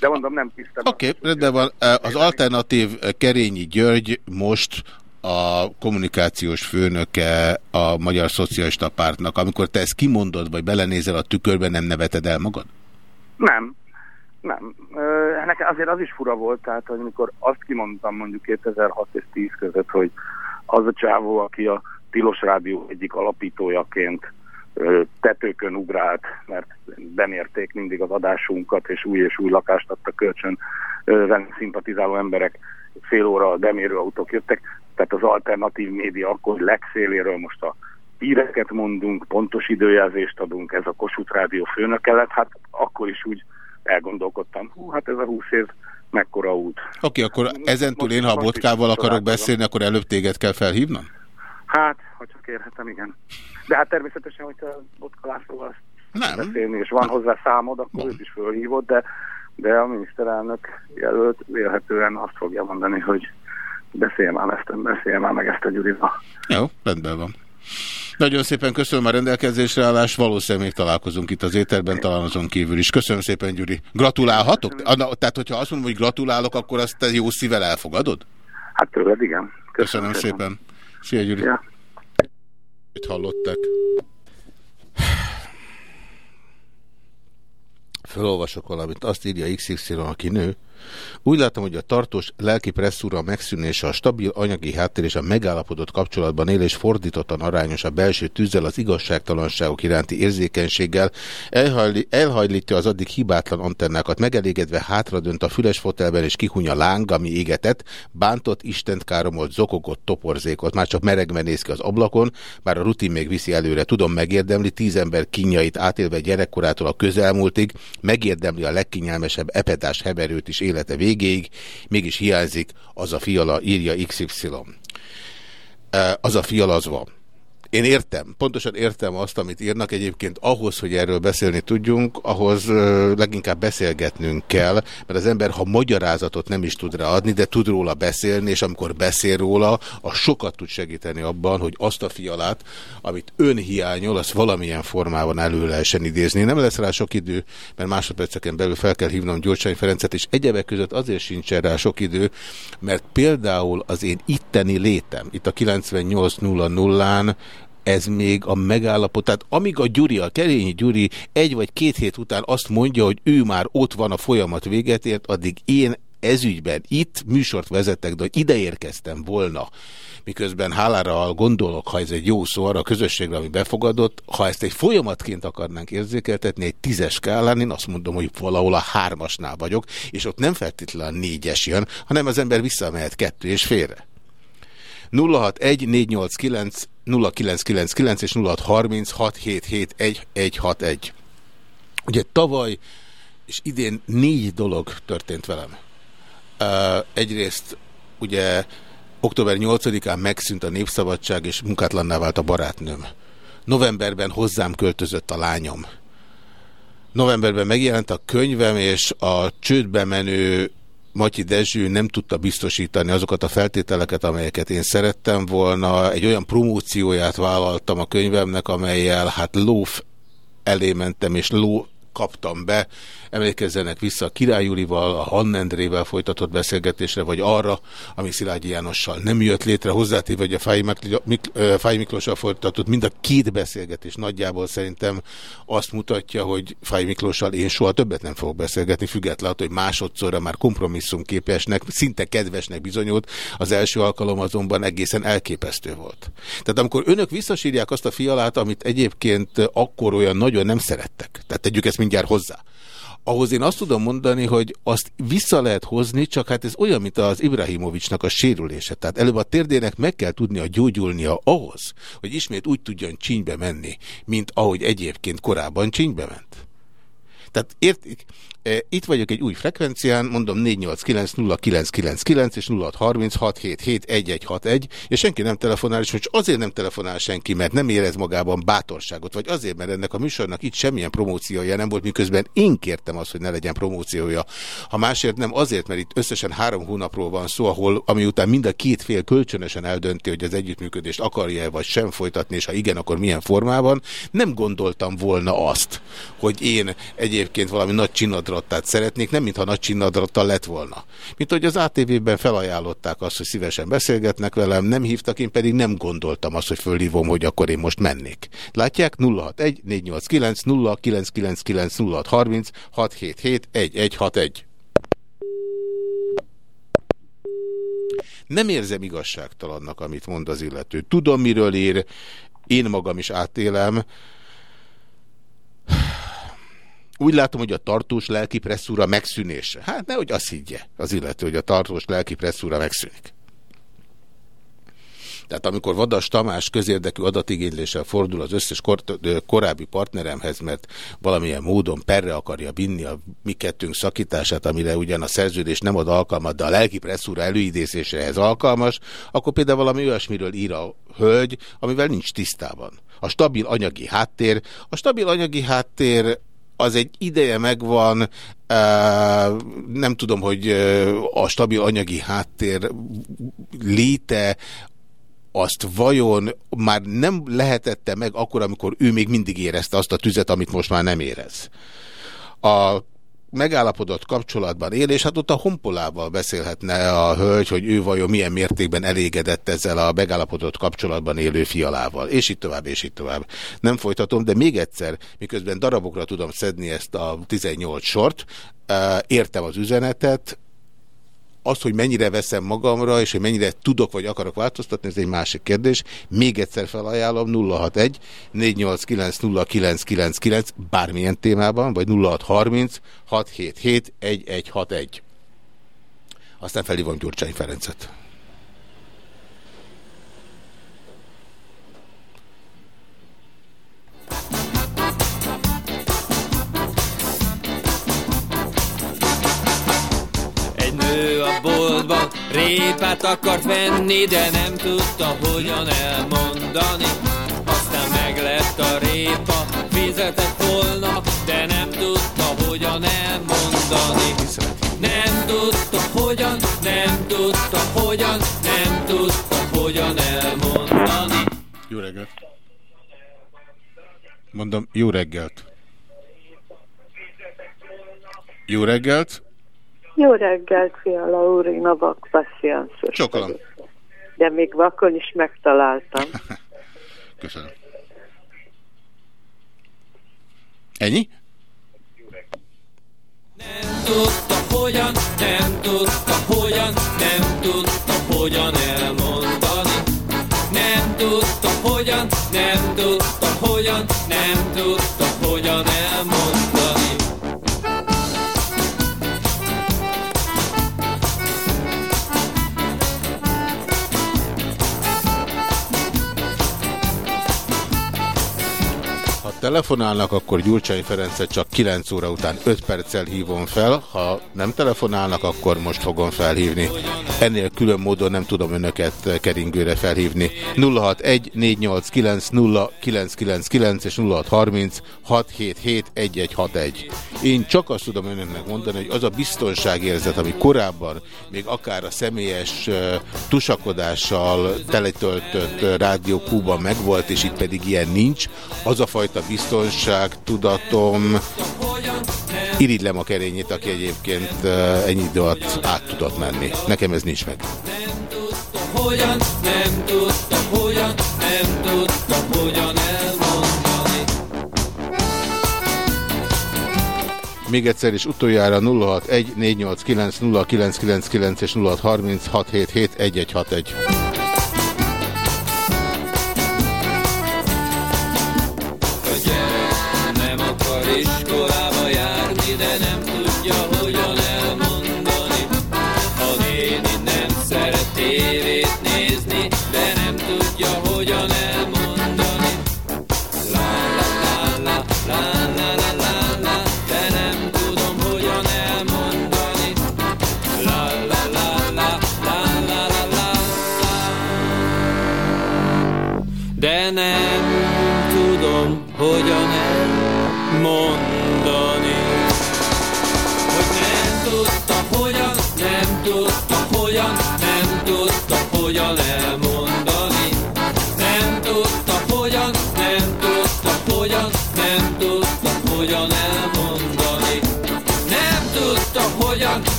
de mondom, nem tisztem. Oké, okay, rendben van. Az alternatív Kerényi György most a kommunikációs főnöke a Magyar Szocialista Pártnak. Amikor te ezt kimondod, vagy belenézel a tükörbe, nem neveted el magad? Nem, nem. Nekem azért az is fura volt, tehát, hogy amikor azt kimondtam mondjuk 2006 és 10 között, hogy az a csávó, aki a Tilos Rádió egyik alapítójaként tetőkön ugrált, mert bemérték mindig az adásunkat, és új és új lakást adtak kölcsön velünk szimpatizáló emberek, fél óra a autók jöttek, tehát az alternatív média akkor legszéléről most a híreket mondunk, pontos időjelzést adunk, ez a Kossuth Rádió főnöke lett, hát akkor is úgy elgondolkodtam, hú, hát ez a 20 év mekkora út. Oké, okay, akkor ezentúl én, ha a botkával akarok beszélni, akkor előbb téged kell felhívnom? Hát, ha csak kérhetem, igen. De hát természetesen, hogyha Botka Lászlóval Nem. beszélni, és van hozzá számod, akkor őt is fölhívod, de, de a miniszterelnök jelölt vélhetően azt fogja mondani, hogy beszélj már, ezt, beszélj már meg ezt a Gyurival. Jó, rendben van. Nagyon szépen köszönöm a rendelkezésre állás, valószínűleg még találkozunk itt az éterben, talán azon kívül is. Köszönöm szépen, Gyuri. Gratulálhatok? Anna, tehát, hogyha azt mondom, hogy gratulálok, akkor azt te jó szívvel elfogadod? Hát tőled, igen. Köszönöm, Köszönöm szépen. Szia, Gyuri. Ja. Itt hallottak. Felolvasok valamit. Azt írja XY, aki nő. Úgy látom, hogy a tartós lelki presszúra megszűnése, a stabil anyagi háttér és a megállapodott kapcsolatban élés fordítottan arányos a belső tűzzel, az igazságtalanságok iránti érzékenységgel, elhajli, elhajlítja az addig hibátlan antennákat, megelégedve hátradönt a füles fotelben és kihunya láng, ami égetett, bántott, istent káromolt, zokogott, toporzékot, már csak meregve néz ki az ablakon, bár a rutin még viszi előre, tudom megérdemli, tíz ember kínjait átélve gyerekkorától a közelmúltig, megérdemli a legkényelmesebb epetás heverőt is élete végéig, mégis hiányzik az a fiala, írja XY. Az a fialazva. Én értem, pontosan értem azt, amit írnak. Egyébként ahhoz, hogy erről beszélni tudjunk, ahhoz leginkább beszélgetnünk kell, mert az ember, ha magyarázatot nem is tud rá adni, de tud róla beszélni, és amikor beszél róla, az sokat tud segíteni abban, hogy azt a fialát, amit ön hiányol, azt valamilyen formában elő lehessen idézni. Nem lesz rá sok idő, mert másodperceken belül fel kell hívnom Gyurcsány Ferencet, és egyebek között azért sincsen rá sok idő, mert például az én itteni létem, itt a 98.00-án ez még a megállapot. Tehát amíg a Gyuri, a Kerényi Gyuri egy vagy két hét után azt mondja, hogy ő már ott van a folyamat véget ért, addig én ezügyben itt műsort vezettek, de hogy ide érkeztem volna, miközben hálára gondolok, ha ez egy jó szó arra a közösségre, ami befogadott, ha ezt egy folyamatként akarnánk érzékeltetni, egy tízes skálán, én azt mondom, hogy valahol a hármasnál vagyok, és ott nem feltétlenül a négyes jön, hanem az ember visszamehet kettő és félre. 061 489 0999 és 0636771161. Ugye tavaly és idén négy dolog történt velem. Uh, egyrészt ugye október 8-án megszűnt a népszabadság, és munkátlanná vált a barátnőm. Novemberben hozzám költözött a lányom. Novemberben megjelent a könyvem, és a csődbe menő Matyi Dezső nem tudta biztosítani azokat a feltételeket, amelyeket én szerettem volna. Egy olyan promócióját vállaltam a könyvemnek, amelyel hát lóf elé mentem, és ló kaptam be, emlékezzenek vissza a Király Julival, a Hannendrével folytatott beszélgetésre, vagy arra, ami Szilágyi Jánossal nem jött létre, hozzátéve, hogy a Fáj Miklóssal folytatott mind a két beszélgetés. Nagyjából szerintem azt mutatja, hogy Fáj Miklóssal én soha többet nem fogok beszélgetni, függetlenül, hogy másodszorra már kompromisszumképesnek, szinte kedvesnek bizonyult, az első alkalom azonban egészen elképesztő volt. Tehát amikor önök visszasírják azt a fialát, amit egyébként akkor olyan nagyon nem szerettek, tehát tegyük ezt mindjárt hozzá, ahhoz én azt tudom mondani, hogy azt vissza lehet hozni, csak hát ez olyan, mint az Ibrahimovicsnak a sérülése. Tehát előbb a térdének meg kell tudnia gyógyulnia ahhoz, hogy ismét úgy tudjon csínybe menni, mint ahogy egyébként korábban csínybe ment. Tehát értik? Itt vagyok egy új frekvencián, mondom 489 és 0636771161, és senki nem telefonál, és most azért nem telefonál senki, mert nem érez magában bátorságot, vagy azért, mert ennek a műsornak itt semmilyen promóciója nem volt, miközben én kértem azt, hogy ne legyen promóciója. Ha másért nem azért, mert itt összesen három hónapról van szó, ahol, ami után mind a két fél kölcsönösen eldönti, hogy az együttműködést akarja-e vagy sem folytatni, és ha igen, akkor milyen formában, nem gondoltam volna azt, hogy én egyébként valami nagy csinadra csinnadrottát szeretnék, nem mintha nagy csinnadrottal lett volna. Mint hogy az ATV-ben felajánlották azt, hogy szívesen beszélgetnek velem, nem hívtak, én pedig nem gondoltam azt, hogy fölhívom, hogy akkor én most mennék. Látják? 061 489 0999 0630 677 1161. Nem érzem igazságtalannak, amit mond az illető. Tudom, miről ír, én magam is átélem, úgy látom, hogy a tartós lelki presszúra megszűnése. Hát nehogy azt higgye az illető, hogy a tartós lelki presszúra megszűnik. Tehát amikor Vadas Tamás közérdekű adatigényléssel fordul az összes kor korábbi partneremhez, mert valamilyen módon perre akarja vinni a mi kettőnk szakítását, amire ugyan a szerződés nem ad alkalmat, de a lelki presszúra előidézéséhez alkalmas, akkor például valami olyasmiről ír a hölgy, amivel nincs tisztában. A stabil anyagi háttér. A stabil anyagi háttér az egy ideje megvan, nem tudom, hogy a stabil anyagi háttér léte azt vajon már nem lehetette meg akkor, amikor ő még mindig érezte azt a tüzet, amit most már nem érez. A megállapodott kapcsolatban él, és hát ott a honpolával beszélhetne a hölgy, hogy ő vajon milyen mértékben elégedett ezzel a megállapodott kapcsolatban élő fialával, és itt tovább, és itt tovább. Nem folytatom, de még egyszer, miközben darabokra tudom szedni ezt a 18 sort, eh, értem az üzenetet, az, hogy mennyire veszem magamra, és hogy mennyire tudok vagy akarok változtatni, ez egy másik kérdés. Még egyszer felajánlom 061 489 0999 bármilyen témában, vagy 0630 677 1161. Aztán felhívom Gyurcsány Ferencet. A boltban répát akart venni, de nem tudta hogyan elmondani. Aztán meglett a répa, fizetett volna, de nem tudta hogyan elmondani. Nem tudta hogyan, nem tudta hogyan, nem tudta hogyan elmondani. Jó reggelt! Mondom, jó reggelt! Jó reggelt! Jó reggelt, Fiala úr, én a vakpassziánszos Sokalom. De még vakon is megtaláltam. Köszönöm. Ennyi? Nem tudta, hogyan, nem tudta hogyan, nem tudta hogyan elmondani. Nem tudta hogyan, nem tudta hogyan, nem tudta hogyan elmondani. Telefonálnak, akkor Gyurcsány Ferencet csak 9 óra után 5 perccel hívom fel. Ha nem telefonálnak, akkor most fogom felhívni. Ennél külön módon nem tudom önöket keringőre felhívni. 061 489 0999 és 0630 677 1161. Én csak azt tudom önöknek mondani, hogy az a biztonságérzet, ami korábban még akár a személyes tusakodással teletöltött Rádió Kúban megvolt, és itt pedig ilyen nincs, az a fajta biztonság, tudatom, irigylem a kerényét, aki egyébként ennyi idő alatt át tudott menni. Nekem ez nincs meg. Hogyan, nem tudta hogyan, nem tudta hogyan. Még egyszer is utoljára 061 489 0999 és 0630 nem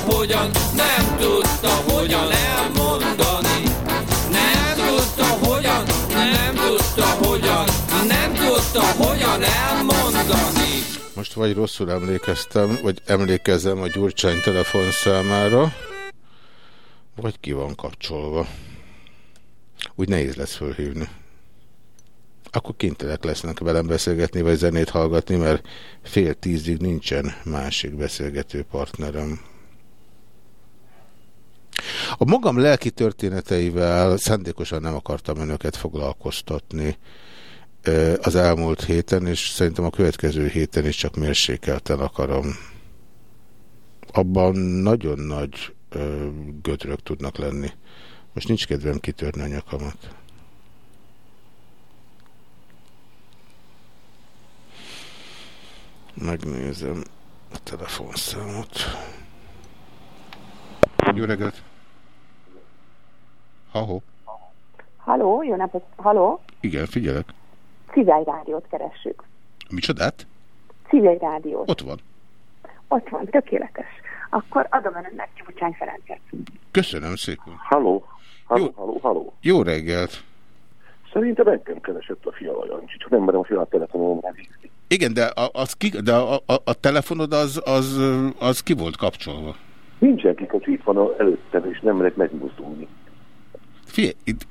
hogyan, nem tudta hogyan elmondani. Nem tudta hogyan, nem tudta hogyan, nem tudta hogyan elmondani. Most vagy rosszul emlékeztem, vagy emlékezem a Gyurcsány telefonszámára, vagy ki van kapcsolva. Úgy nehéz lesz fölhívni. Akkor kénytelenek lesznek velem beszélgetni, vagy zenét hallgatni, mert fél tízig nincsen másik beszélgető partnerem. A magam lelki történeteivel szándékosan nem akartam önöket foglalkoztatni az elmúlt héten, és szerintem a következő héten is csak mérsékelten akarom. Abban nagyon nagy gödrök tudnak lenni. Most nincs kedvem kitörni a nyakamat. Megnézem a telefonszámot. Jó reggelt! Ha-ho. Haló, jó napot, haló, Igen, figyelek. civil rádiót keressük. Micsodát? Civil rádiót. Ott van. Ott van, tökéletes. Akkor adom önnek Gyurcsány Ferencet. Köszönöm szépen. Halló, Jó. halló, halló. Jó reggelt! Szerintem engem keresett a fiala Jancsi, csak nem merem a fiala telefonon. Igen, de a, az ki, de a, a, a telefonod az, az, az ki volt kapcsolva? Nincsen kikacsi, itt van előttem, és nem merek megmozdulni. Figyelj, itt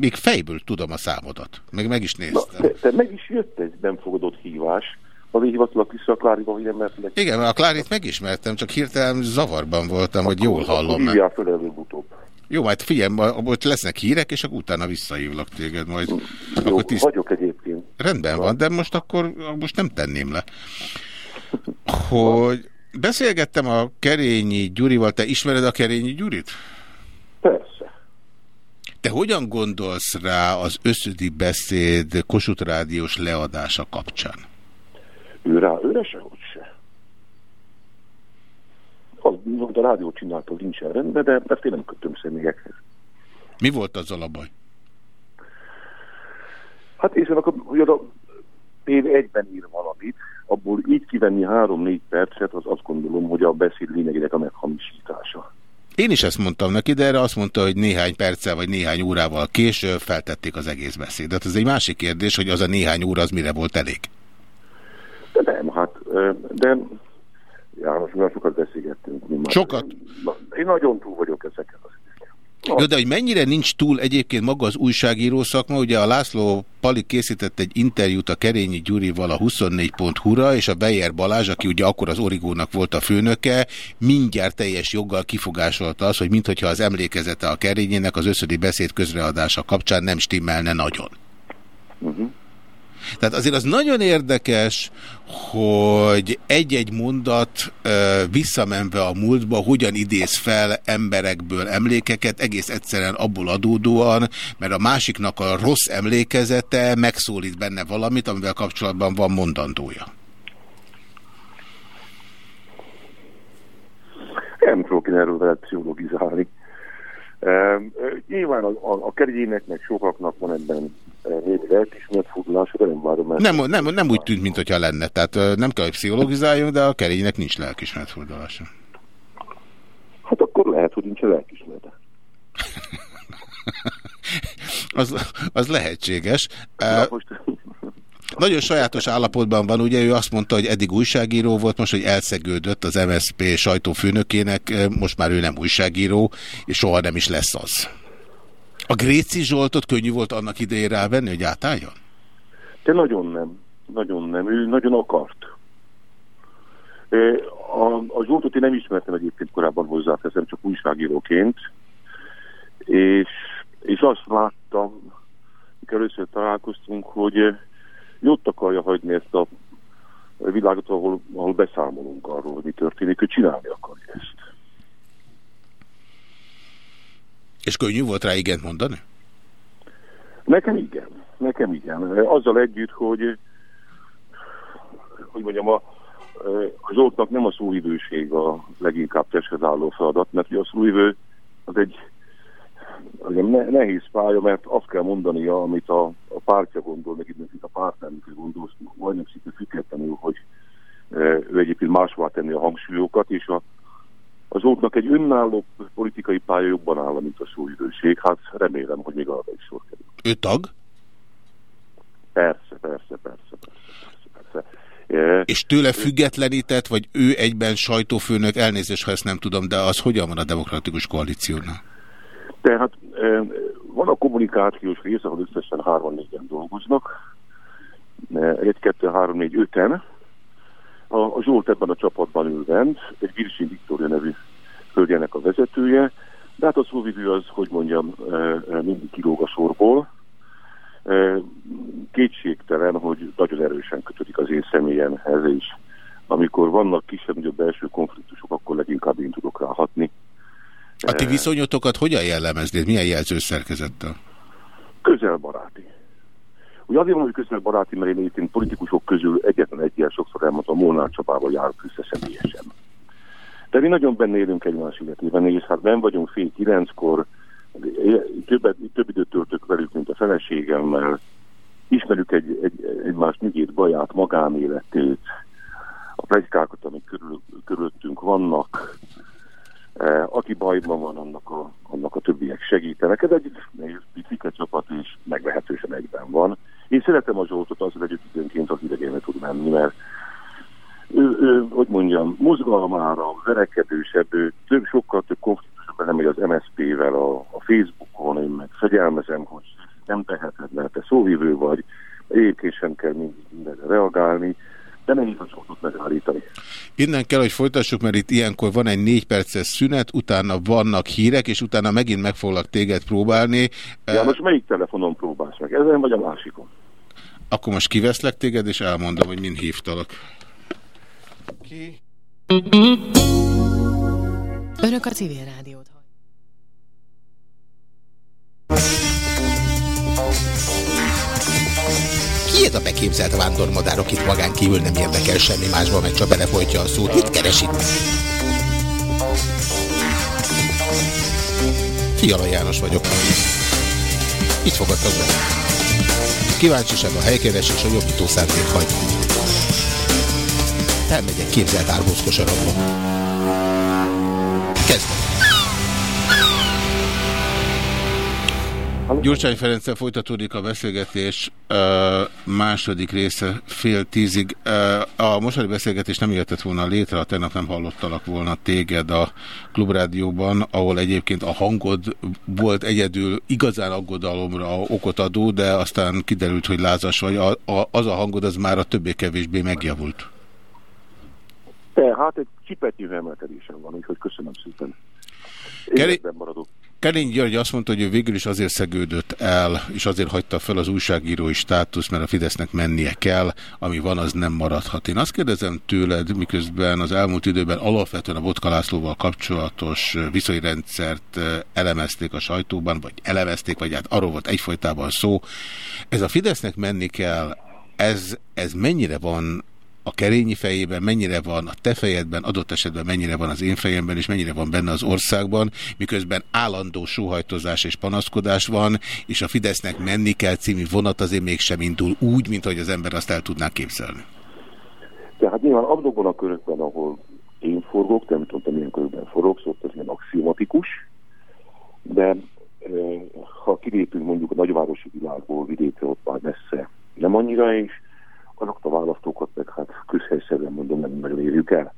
még fejből tudom a számodat. Meg meg is Na, néztem. te, te meg is jött egy nem fogadott hívás, a hivatalak vissza a Kláriba, hogy nem mertelek. Igen, mert a Klárit megismertem, csak hirtelen zavarban voltam, hogy jól hallom. Hívjál föl előbb-utóbb. Jó, majd figyelj, ott lesznek hírek, és akkor utána visszahívlak téged majd. Jó, Akkor tiszt... vagyok egyébként. Rendben van, de most akkor most nem tenném le. Hogy beszélgettem a Kerényi Gyurival, te ismered a Kerényi Gyurit? Persze. Te hogyan gondolsz rá az összödi beszéd Kossuth Rádiós leadása kapcsán? Ő rá, őre sehogy se. Az, amit a rádió csinálta, az nincsen rendben, de ezt én nem kötöm személyekhez. Mi volt azzal a baj? Hát és akkor, hogy a tév egyben ír valamit, abból így kivenni három-négy percet, az azt gondolom, hogy a beszéd lényegének a meghamisítása. Én is ezt mondtam neki, de erre azt mondta, hogy néhány perccel vagy néhány órával később feltették az egész beszédet. Ez egy másik kérdés, hogy az a néhány óra az mire volt elég. De nem, hát, de János, mert sokat beszélgettünk. mi már. Sokat? Én nagyon túl vagyok ezeken Jó, de hogy mennyire nincs túl egyébként maga az újságíró szakma, ugye a László Pali készített egy interjút a Kerényi Gyurival a 24.hu-ra, és a Beyer Balázs, aki ugye akkor az Origónak volt a főnöke, mindjárt teljes joggal kifogásolta az, hogy minthogyha az emlékezete a Kerényének az összödi beszéd közreadása kapcsán nem stimmelne nagyon. Uh-huh. Tehát azért az nagyon érdekes, hogy egy-egy mondat visszamenve a múltba hogyan idéz fel emberekből emlékeket, egész egyszerűen abból adódóan, mert a másiknak a rossz emlékezete megszólít benne valamit, amivel kapcsolatban van mondandója. Nem tudok én erről veled pszichologizálni. E, nyilván a, a, a kerényének, meg sokaknak van ebben e, némi lelkismeretfordulása, de nem várom el. Nem, nem, nem úgy tűnt, mintha lenne. Tehát nem kell, hogy pszichológizáljunk, de a kerénynek nincs lelkismeretfordulása. Hát akkor lehet, hogy nincs lelkismerete. Az, az lehetséges. Uh, nagyon sajátos állapotban van, ugye ő azt mondta, hogy eddig újságíró volt, most, hogy elszegődött az MSZP sajtófőnökének, most már ő nem újságíró, és soha nem is lesz az. A Gréci Zsoltot könnyű volt annak idején rávenni, hogy átálljon? De nagyon nem. Nagyon nem. Ő nagyon akart. A, a Zsoltot én nem ismertem egyébként korábban hozzáteszem, csak újságíróként. És, és azt láttam, amikor először találkoztunk, hogy ott akarja hagyni ezt a világot, ahol, ahol beszámolunk arról, hogy mi történik, ő csinálni akarja ezt. És könnyű volt rá igent mondani? Nekem igen, nekem igen. Azzal együtt, hogy hogy mondjam, a, a Zsoltnak nem a szóidőség a leginkább testhez álló feladat, mert a szóidő az egy az egy ne, nehéz pálya, mert azt kell mondania, amit a, a pártja gondol, meg itt a pártnálműkre gondol, majdnem szinte függetlenül, hogy ő egyébként másvá tenni a hangsúlyokat, és a, az útnak egy önálló politikai pálya jobban áll, mint a szóidőség. Hát remélem, hogy még arra is sor kerül. Ő tag? Persze, persze, persze, persze, persze. És tőle függetlenített, vagy ő egyben sajtófőnök, elnézést, ha ezt nem tudom, de az hogyan van a demokratikus koalíciónál? Tehát van a kommunikációs rész, ahol összesen 3-4-en dolgoznak, egy, kettő, három, négy, öten. A, a Zsolt ebben a csapatban ül bent, egy Virsin Viktória nevű hölgyének a vezetője, de hát a szóvivő az, hogy mondjam, e, e, mindig kilóg a sorból. E, Kétségtelen, hogy nagyon erősen kötődik az én személyemhez, és amikor vannak kisebb-nagyobb belső konfliktusok, akkor leginkább én tudok ráhatni. A ti viszonyotokat hogyan jellemeznéd? Milyen jelzőszerkezettel? Közelbaráti. Ugye azért mondom, hogy közelbaráti, mert én egyébként politikusok közül egyetlen egy ilyen sokszor elmondtam, Molnár Csapával járok össze személyesen. De mi nagyon benne élünk egymás életében, és hát ben vagyunk fél kilenckor, többet, több időt töltök velük, mint a feleségemmel, ismerjük egy, egy, egymás nyugét, baját, magánéletét, a plegykákat, amik körül, körülöttünk vannak, e, aki bajban van, annak a, annak a többiek segítenek. Ez egy nehéz picike csapat, és meglehetősen egyben van. Én szeretem a Zsoltot, az együtt időnként az idegéne tud menni, mert ő, ő, hogy mondjam, mozgalmára, verekedősebb, ő több, sokkal több konfliktusokban nem megy az MSZP-vel a, a Facebookon, én meg fegyelmezem, hogy nem teheted, mert te szóvívő vagy, egyébként sem kell mindig mindenre reagálni, de nehéz a Zsoltot megállítani. Innen kell, hogy folytassuk, mert itt ilyenkor van egy négy perces szünet, utána vannak hírek, és utána megint meg foglak téged próbálni. Ja, most melyik telefonon próbálsz meg? Ezen vagy a másikon? Akkor most kiveszlek téged, és elmondom, hogy mind hívtalak. Ki? Önök a civil rádiót. Ki ez a beképzelt vándormadár, akit magán kívül nem érdekel semmi másban, meg csak belefolytja a szót? Mit keres itt? Fiala János vagyok. Itt fogadtak be. Kíváncsiság a helykeresés a jobbító szándék hagy. Elmegyek képzelt árbózkos arabba. Gyurcsány Ferenccel folytatódik a beszélgetés második része fél tízig. A mostani beszélgetés nem jöhetett volna létre, ha tegnap nem hallottalak volna téged a Klubrádióban, ahol egyébként a hangod volt egyedül igazán aggodalomra okot adó, de aztán kiderült, hogy lázas vagy. A, a, az a hangod az már a többé-kevésbé megjavult. Tehát egy csipetnyű emelkedésem van, úgyhogy köszönöm szépen. Életben maradok. Kerény György azt mondta, hogy ő végül is azért szegődött el, és azért hagyta fel az újságírói státusz, mert a Fidesznek mennie kell, ami van, az nem maradhat. Én azt kérdezem tőled, miközben az elmúlt időben alapvetően a Botka Lászlóval kapcsolatos viszonyrendszert elemezték a sajtóban, vagy elemezték, vagy hát arról volt egyfolytában szó. Ez a Fidesznek menni kell, ez, ez mennyire van a kerényi fejében, mennyire van a te fejedben, adott esetben mennyire van az én fejemben, és mennyire van benne az országban, miközben állandó sóhajtozás és panaszkodás van, és a Fidesznek menni kell című vonat azért mégsem indul úgy, mint ahogy az ember azt el tudná képzelni. Tehát nyilván abban a körökben, ahol én forgok, nem tudom, milyen körökben forogsz, ott ez ilyen axiomatikus, de ha kilépünk mondjuk a nagyvárosi világból vidékre, ott már messze nem annyira, és azokat a választókat meg hát közhelyszerűen mondom, nem megérjük el.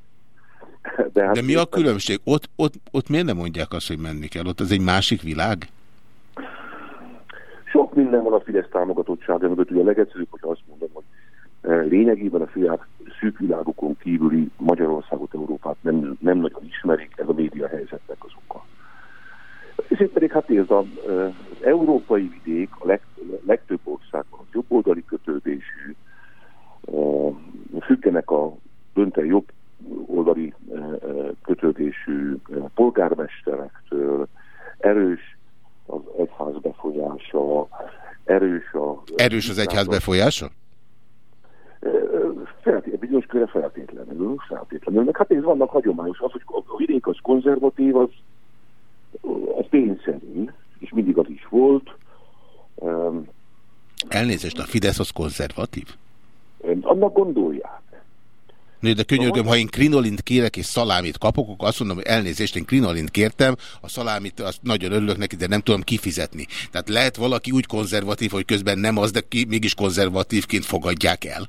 De, hát De mi a különbség? Ott, ott, ott miért nem mondják azt, hogy menni kell? Ott ez egy másik világ? Sok minden van a Fidesz támogatottsága mögött. Ugye a legegyszerűbb, hogy azt mondom, hogy eh, lényegében a fiák szűk világokon kívüli Magyarországot, Európát nem, nem nagyon ismerik, ez a média helyzetnek az oka. Itt pedig hát nézd, az európai vidék a leg, legtöbb országban az jobboldali kötődésű, függenek a döntően jobb oldali kötődésű polgármesterektől, erős az egyház befolyása, erős a... Erős az egyház befolyása? Feltét, bizonyos körre feltétlenül, feltétlenül. Meg hát ez vannak hagyományos. Az, hogy a vidék az konzervatív, az, az tényszerű, és mindig az is volt. Elnézést, a Fidesz az konzervatív? Annak gondolják. Nő, de könyörgöm, ha én krinolint kérek és szalámit kapok, akkor azt mondom, hogy elnézést, én krinolint kértem, a szalámit azt nagyon örülök neki, de nem tudom kifizetni. Tehát lehet valaki úgy konzervatív, hogy közben nem az, de ki, mégis konzervatívként fogadják el?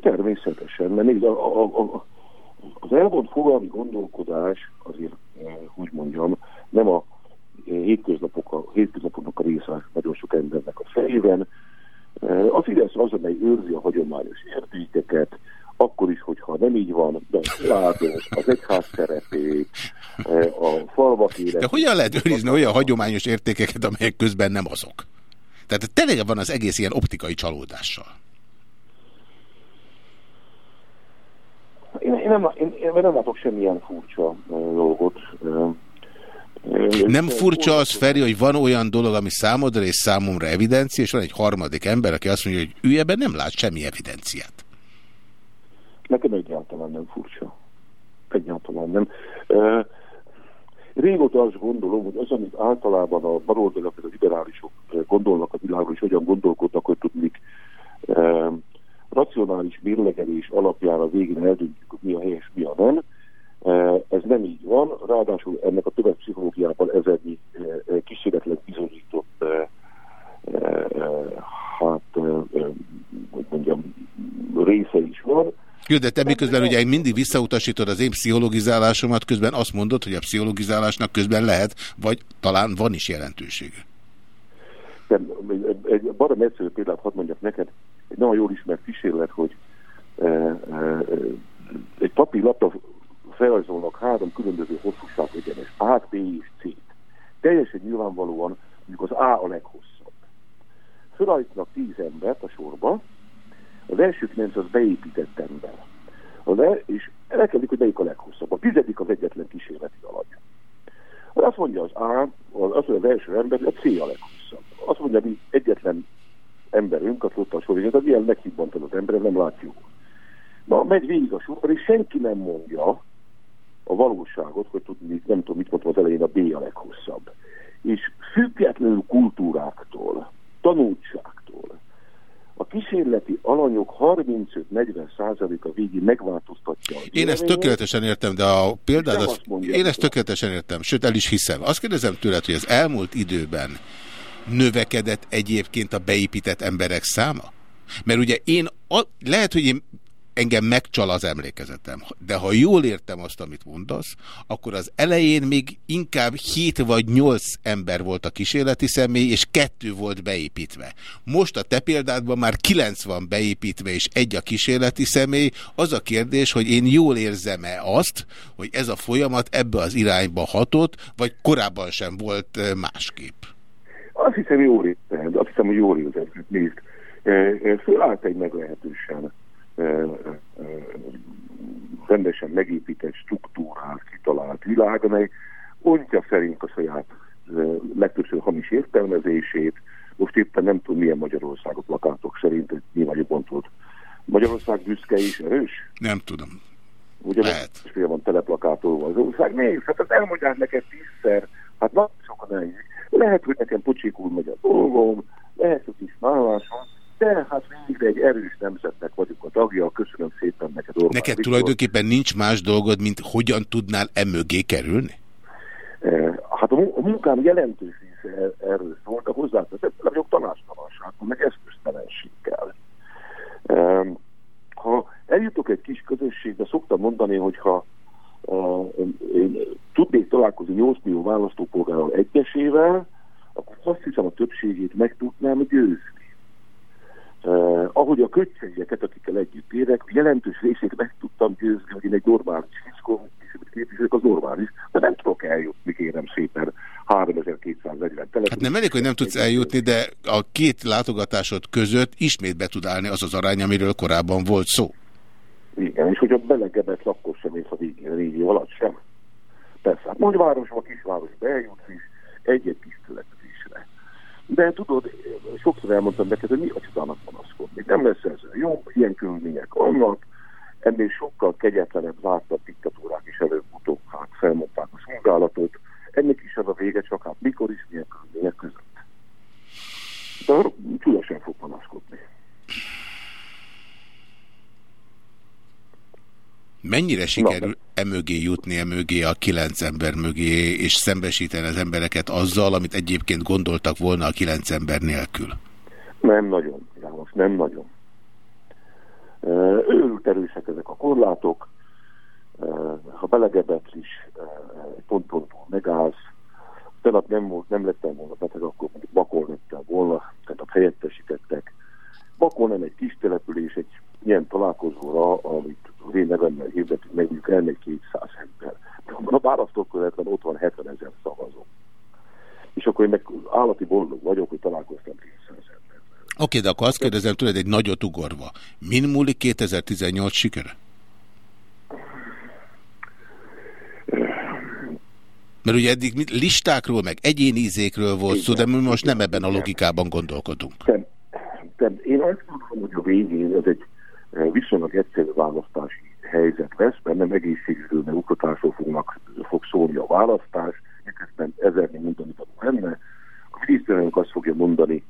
Természetesen, mert nézd, a, a, a, az elvont fogalmi gondolkodás azért, úgy mondjam, nem a hétköznapok, a hétköznapoknak a része nagyon sok embernek a fejében, a Fidesz az, amely őrzi a hagyományos értékeket, akkor is, hogyha nem így van, de családos, az egyház szerepét, a falvak életét. De hogyan lehet őrizni olyan hagyományos értékeket, amelyek közben nem azok? Tehát tényleg van az egész ilyen optikai csalódással. Én, én, nem, én, én nem látok semmilyen furcsa dolgot. Nem furcsa az, Feri, hogy van olyan dolog, ami számodra és számomra evidencia, és van egy harmadik ember, aki azt mondja, hogy ő ebben nem lát semmi evidenciát. Nekem egyáltalán nem furcsa. Egyáltalán nem. Régóta azt gondolom, hogy az, amit általában a baloldalak, a liberálisok gondolnak a világról, és hogyan gondolkodnak, hogy tudnik racionális mérlegelés alapján a végén eldöntjük, hogy mi a helyes, mi a nem. Ez nem így van, ráadásul ennek a tömegpszichológiában ezernyi kísérletlen bizonyított hát, hogy mondjam, része is van. Jó, de te miközben ugye mindig visszautasítod az én pszichologizálásomat, közben azt mondod, hogy a pszichologizálásnak közben lehet, vagy talán van is jelentősége. Nem, egy barom egyszerű példát hadd mondjak neked, egy nagyon jól ismert kísérlet, hogy egy papírlapra felrajzolnak három különböző hosszúság egyenes, A, B és C. Teljesen nyilvánvalóan mondjuk az A a leghosszabb. Fölajtnak tíz embert a sorba, az első kilenc az beépített ember. Az el, és elkezdik, hogy melyik a leghosszabb. A tizedik az egyetlen kísérleti alany. Azt mondja az A, az, mondja az első ember, hogy a C a leghosszabb. Azt mondja, hogy egyetlen emberünk, a flotta sor, az ilyen meghibbantad az ember, nem látjuk. Na, megy végig a sor, és senki nem mondja, a valóságot, hogy tudni, nem tudom, mit mondtam az elején, a B a leghosszabb. És függetlenül kultúráktól, tanultságtól, a kísérleti alanyok 35-40 a végig megváltoztatja. Én ezt tökéletesen értem, de a példát, az, én ezt tökéletesen értem, sőt el is hiszem. Azt kérdezem tőled, hogy az elmúlt időben növekedett egyébként a beépített emberek száma? Mert ugye én, a, lehet, hogy én engem megcsal az emlékezetem. De ha jól értem azt, amit mondasz, akkor az elején még inkább 7 vagy 8 ember volt a kísérleti személy, és kettő volt beépítve. Most a te példádban már 9 van beépítve, és egy a kísérleti személy. Az a kérdés, hogy én jól érzem-e azt, hogy ez a folyamat ebbe az irányba hatott, vagy korábban sem volt másképp? Azt hiszem, jól érzem, azt hiszem, hogy jól érzem. Nézd, fölállt egy meglehetősen rendesen megépített struktúrát, kitalált világ, amely ontja szerint a saját legtöbbször hamis értelmezését, most éppen nem tudom milyen Magyarországot plakátok szerint, nyilván jobban tudod. Magyarország büszke és erős? Nem tudom. Ugye Lehet. fél van teleplakátolva az ország. Nézd, hát az elmondják neked tízszer, hát nagyon sokan eljük. Lehet, hogy nekem pocsikul megy a dolgom, lehet, hogy is vállásom, de hát végre egy erős nemzetnek vagyunk a tagja, köszönöm szépen neked Orbán Neked Viktor. tulajdonképpen nincs más dolgod, mint hogyan tudnál emögé kerülni? Eh, hát a munkám jelentős része er- erről szólt, a hozzáteszem, vagyok tanástalanságban, meg eszköztelenséggel. Ha eljutok egy kis közösségbe, szoktam mondani, hogyha uh, én tudnék találkozni 8 millió választópolgárral egyesével, akkor azt hiszem a többségét meg tudnám győzni. Uh, ahogy a kötségeket, akikkel együtt érek, jelentős részét meg tudtam győzni, hogy én egy normális fiszkó, képviselők az normális, de nem tudok eljutni, kérem szépen, 3240 telefon. Hát nem elég, hogy nem tudsz eljutni, de a két látogatásod között ismét be tud állni az az arány, amiről korábban volt szó. Igen, és hogy a belegebet akkor sem ész a régió alatt sem. Persze, hát nagyvárosba, kisvárosba eljutsz is, egy-egy kis. De tudod, sokszor elmondtam neked, hogy mi a csodának panaszkodni. Nem lesz ez jó, ilyen körülmények vannak, ennél sokkal kegyetlenebb vártat diktatúrák is előbb-utóbb hát felmondták a szolgálatot. Ennek is az a vége, csak hát mikor is, milyen körülmények között. De csúlyosan fog panaszkodni. Mennyire sikerül emögé jutni, emögé a kilenc ember mögé, és szembesíteni az embereket azzal, amit egyébként gondoltak volna a kilenc ember nélkül? Nem nagyon, János, nem nagyon. Őrült erősek ezek a korlátok, ha belegebet is pont-pont megállsz, tegnap nem, volt, nem lettem volna beteg, akkor mondjuk Bakol lettem volna, tehát a helyettesítettek. Bakol nem egy kis település, egy ilyen találkozóra, amit az én nevemmel hirdetünk meg, mondjuk elmegy 200 ember. A választókörletben ott van 70 ezer szavazó. És akkor én meg állati boldog vagyok, hogy találkoztam 200 ember. Oké, okay, de akkor azt kérdezem tőled egy nagyot ugorva. Min múlik 2018 sikere? Mert ugye eddig listákról, meg egyéni ízékről volt szó, de mi most nem ebben a logikában gondolkodunk. Te, te, én azt mondom, hogy a végén ez egy eh, viszonylag egyszerű választási helyzet lesz, mert nem egészségügyről, oktatásról fognak, fog szólni a választás, miközben ezernyi mondani való lenne. A miniszterelnök azt fogja mondani,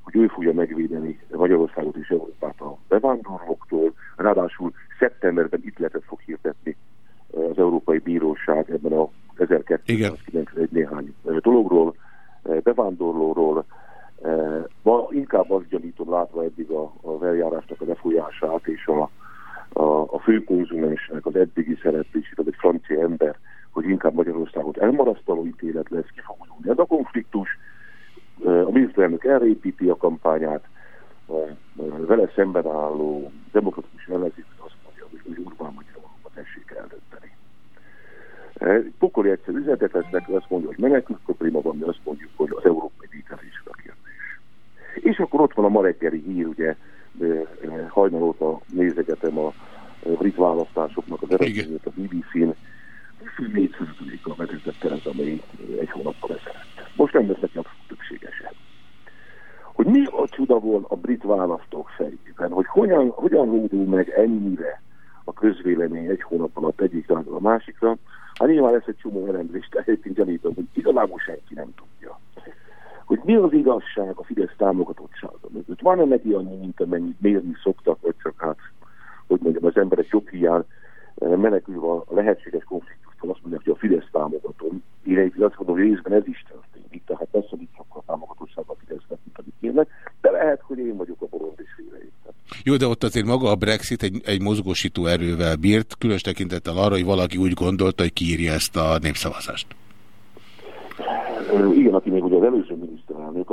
hogy ő fogja megvédeni Magyarországot és Európát a bevándorlóktól. Ráadásul szeptemberben itt lehetett fog hirdetni az Európai Bíróság ebben a 1291 néhány dologról, bevándorlóról. Ma inkább azt gyanítom látva eddig a, a eljárásnak a lefolyását és a, a, a főkonzumensnek az eddigi szereplését, az egy francia ember, hogy inkább Magyarországot elmarasztaló ítélet lesz, ki fog ez a konfliktus, a miniszterelnök elrépíti a kampányát, vele szemben álló demokratikus ellenzék azt mondja, hogy Urbán Magyarországot tessék eldönteni. Pokoli egyszer üzenetet lesznek, azt mondja, hogy menekült probléma van, mi azt mondjuk, hogy az európai létezés a kérdés. És akkor ott van a ma reggeli hír, ugye hajnal óta nézegetem a brit választásoknak az eredményét a BBC-n, 24%-kal vezetett Theresa May egy hónappal ezelőtt. Most nem lesz neki abszolút többségesen. Hogy mi a csuda volt a brit választók fejében, hogy hogyan, hogyan lódul meg ennyire a közvélemény egy hónap alatt egyik a másikra, hát nyilván lesz egy csomó elemzést, én gyanítom, hogy igazából senki nem tudja. Hogy mi az igazság a Fidesz támogatottsága mögött? Van-e neki annyi, mint amennyit mérni szoktak, vagy csak hát, hogy mondjam, az emberek jobb hiány eh, menekülve a lehetséges konfliktustól azt mondják, hogy a Fidesz támogatom. Én egyébként azt gondolom, hogy részben ez is történik, tehát persze nincs sokkal támogatottsága a Fidesznek, mint amit kérnek, de lehet, hogy én vagyok a bolond és félreért. Jó, de ott azért maga a Brexit egy, egy mozgósító erővel bírt, különös tekintettel arra, hogy valaki úgy gondolta, hogy kiírja ezt a népszavazást. Igen, aki még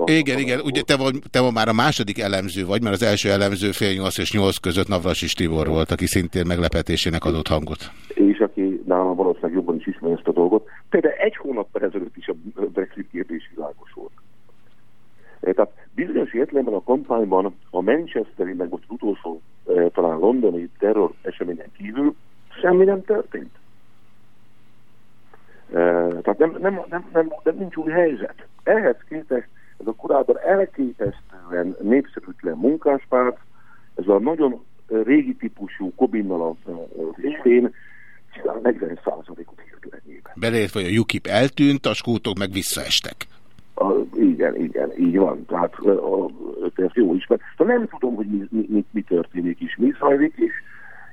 igen, igen, ugye te vagy, te vagy már a második elemző vagy, mert az első elemző fél nyolc és nyolc között Navrasis Tibor volt, aki szintén meglepetésének adott hangot. és aki nálam valószínűleg jobban is ismeri ezt a dolgot. Például egy hónappal ezelőtt is a Brexit kérdés világos volt. Eh, Tehát bizonyos értelemben a kampányban a Manchesteri, meg most utolsó eh, talán londoni terror eseményen kívül semmi nem történt. Eh, Tehát nem, nem, nem, nem, nem nincs új helyzet. Ehhez képest ez a korábban elképesztően népszerűtlen munkáspárt, ez a nagyon régi típusú Kobinnal a, élén, csinál 40 százalékot hirtelenjében. Beleértve, hogy a UKIP eltűnt, a skótok meg visszaestek. A, igen, igen, így van. Tehát a, a, ezt jó ismer. Tehát nem tudom, hogy mi, mi, mi, mi történik is, mi zajlik, és,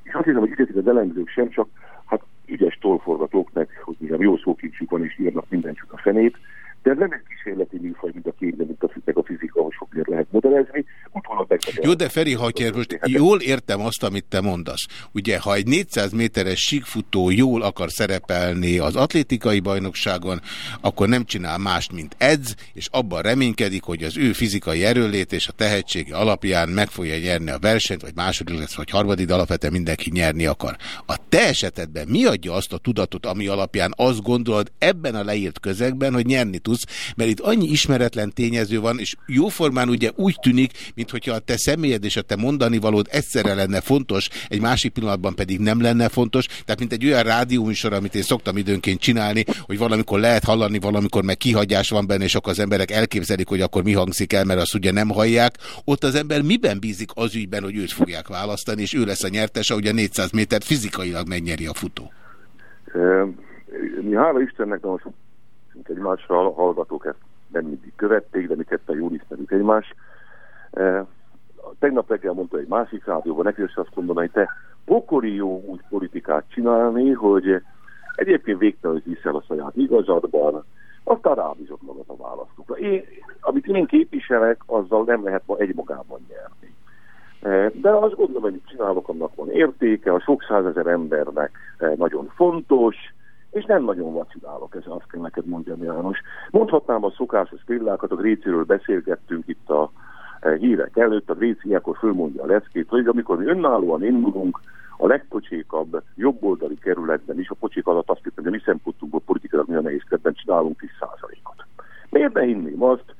és azt hiszem, hogy ügyetik az elemzők sem, csak hát ügyes tolforgatóknak, hogy mondjam, jó szókincsük van, és írnak minden csak a fenét, de ez nem egy kísérleti műfaj, mint a képben, mint a, meg a fizika, ahol sok miért lehet modellezni. Utólag meg Jó, de Feri, ha most jól értem azt, amit te mondasz. Ugye, ha egy 400 méteres síkfutó jól akar szerepelni az atlétikai bajnokságon, akkor nem csinál mást, mint edz, és abban reménykedik, hogy az ő fizikai erőlét és a tehetsége alapján meg fogja nyerni a versenyt, vagy második lesz, vagy harmadik, de alapvetően mindenki nyerni akar. A te esetedben mi adja azt a tudatot, ami alapján azt gondolod ebben a leírt közegben, hogy nyerni tudsz, mert itt annyi ismeretlen tényező van, és jóformán ugye úgy tűnik, mintha a te személyed és a te mondani valód egyszerre lenne fontos, egy másik pillanatban pedig nem lenne fontos, tehát mint egy olyan rádióműsor, amit én szoktam időnként csinálni, hogy valamikor lehet hallani, valamikor meg kihagyás van benne, és akkor az emberek elképzelik, hogy akkor mi hangzik el, mert azt ugye nem hallják. Ott az ember miben bízik az ügyben, hogy őt fogják választani, és ő lesz a nyertes, ahogy a 400 métert fizikailag megnyeri a futó. Mi hála Istennek, de most szinte egymásra hallgatók ezt nem mindig követték, de mi ketten jól ismerjük egymást. Eh, Tegnap reggel mondta egy másik rádióban, neki is azt mondom, hogy te pokoli jó úgy politikát csinálni, hogy egyébként végtelenül hiszel a saját igazadban, aztán rábízott magad a választókra. Én, amit én képviselek, azzal nem lehet ma egymagában nyerni. Eh, De azt gondolom, hogy csinálok, annak van értéke, a sok százezer embernek eh, nagyon fontos, és nem nagyon vacilálok, ez azt kell neked mondjam, János. Mondhatnám a szokásos példákat, a Gréciről beszélgettünk itt a eh, hírek előtt, a Gréci ilyenkor fölmondja a leckét, hogy amikor mi önállóan indulunk, a legpocsékabb jobboldali kerületben is, a pocsék alatt azt hittem, hogy a mi szempontunkból politikailag mi a nehéz kerületben csinálunk 10%-ot. Miért ne hinném azt,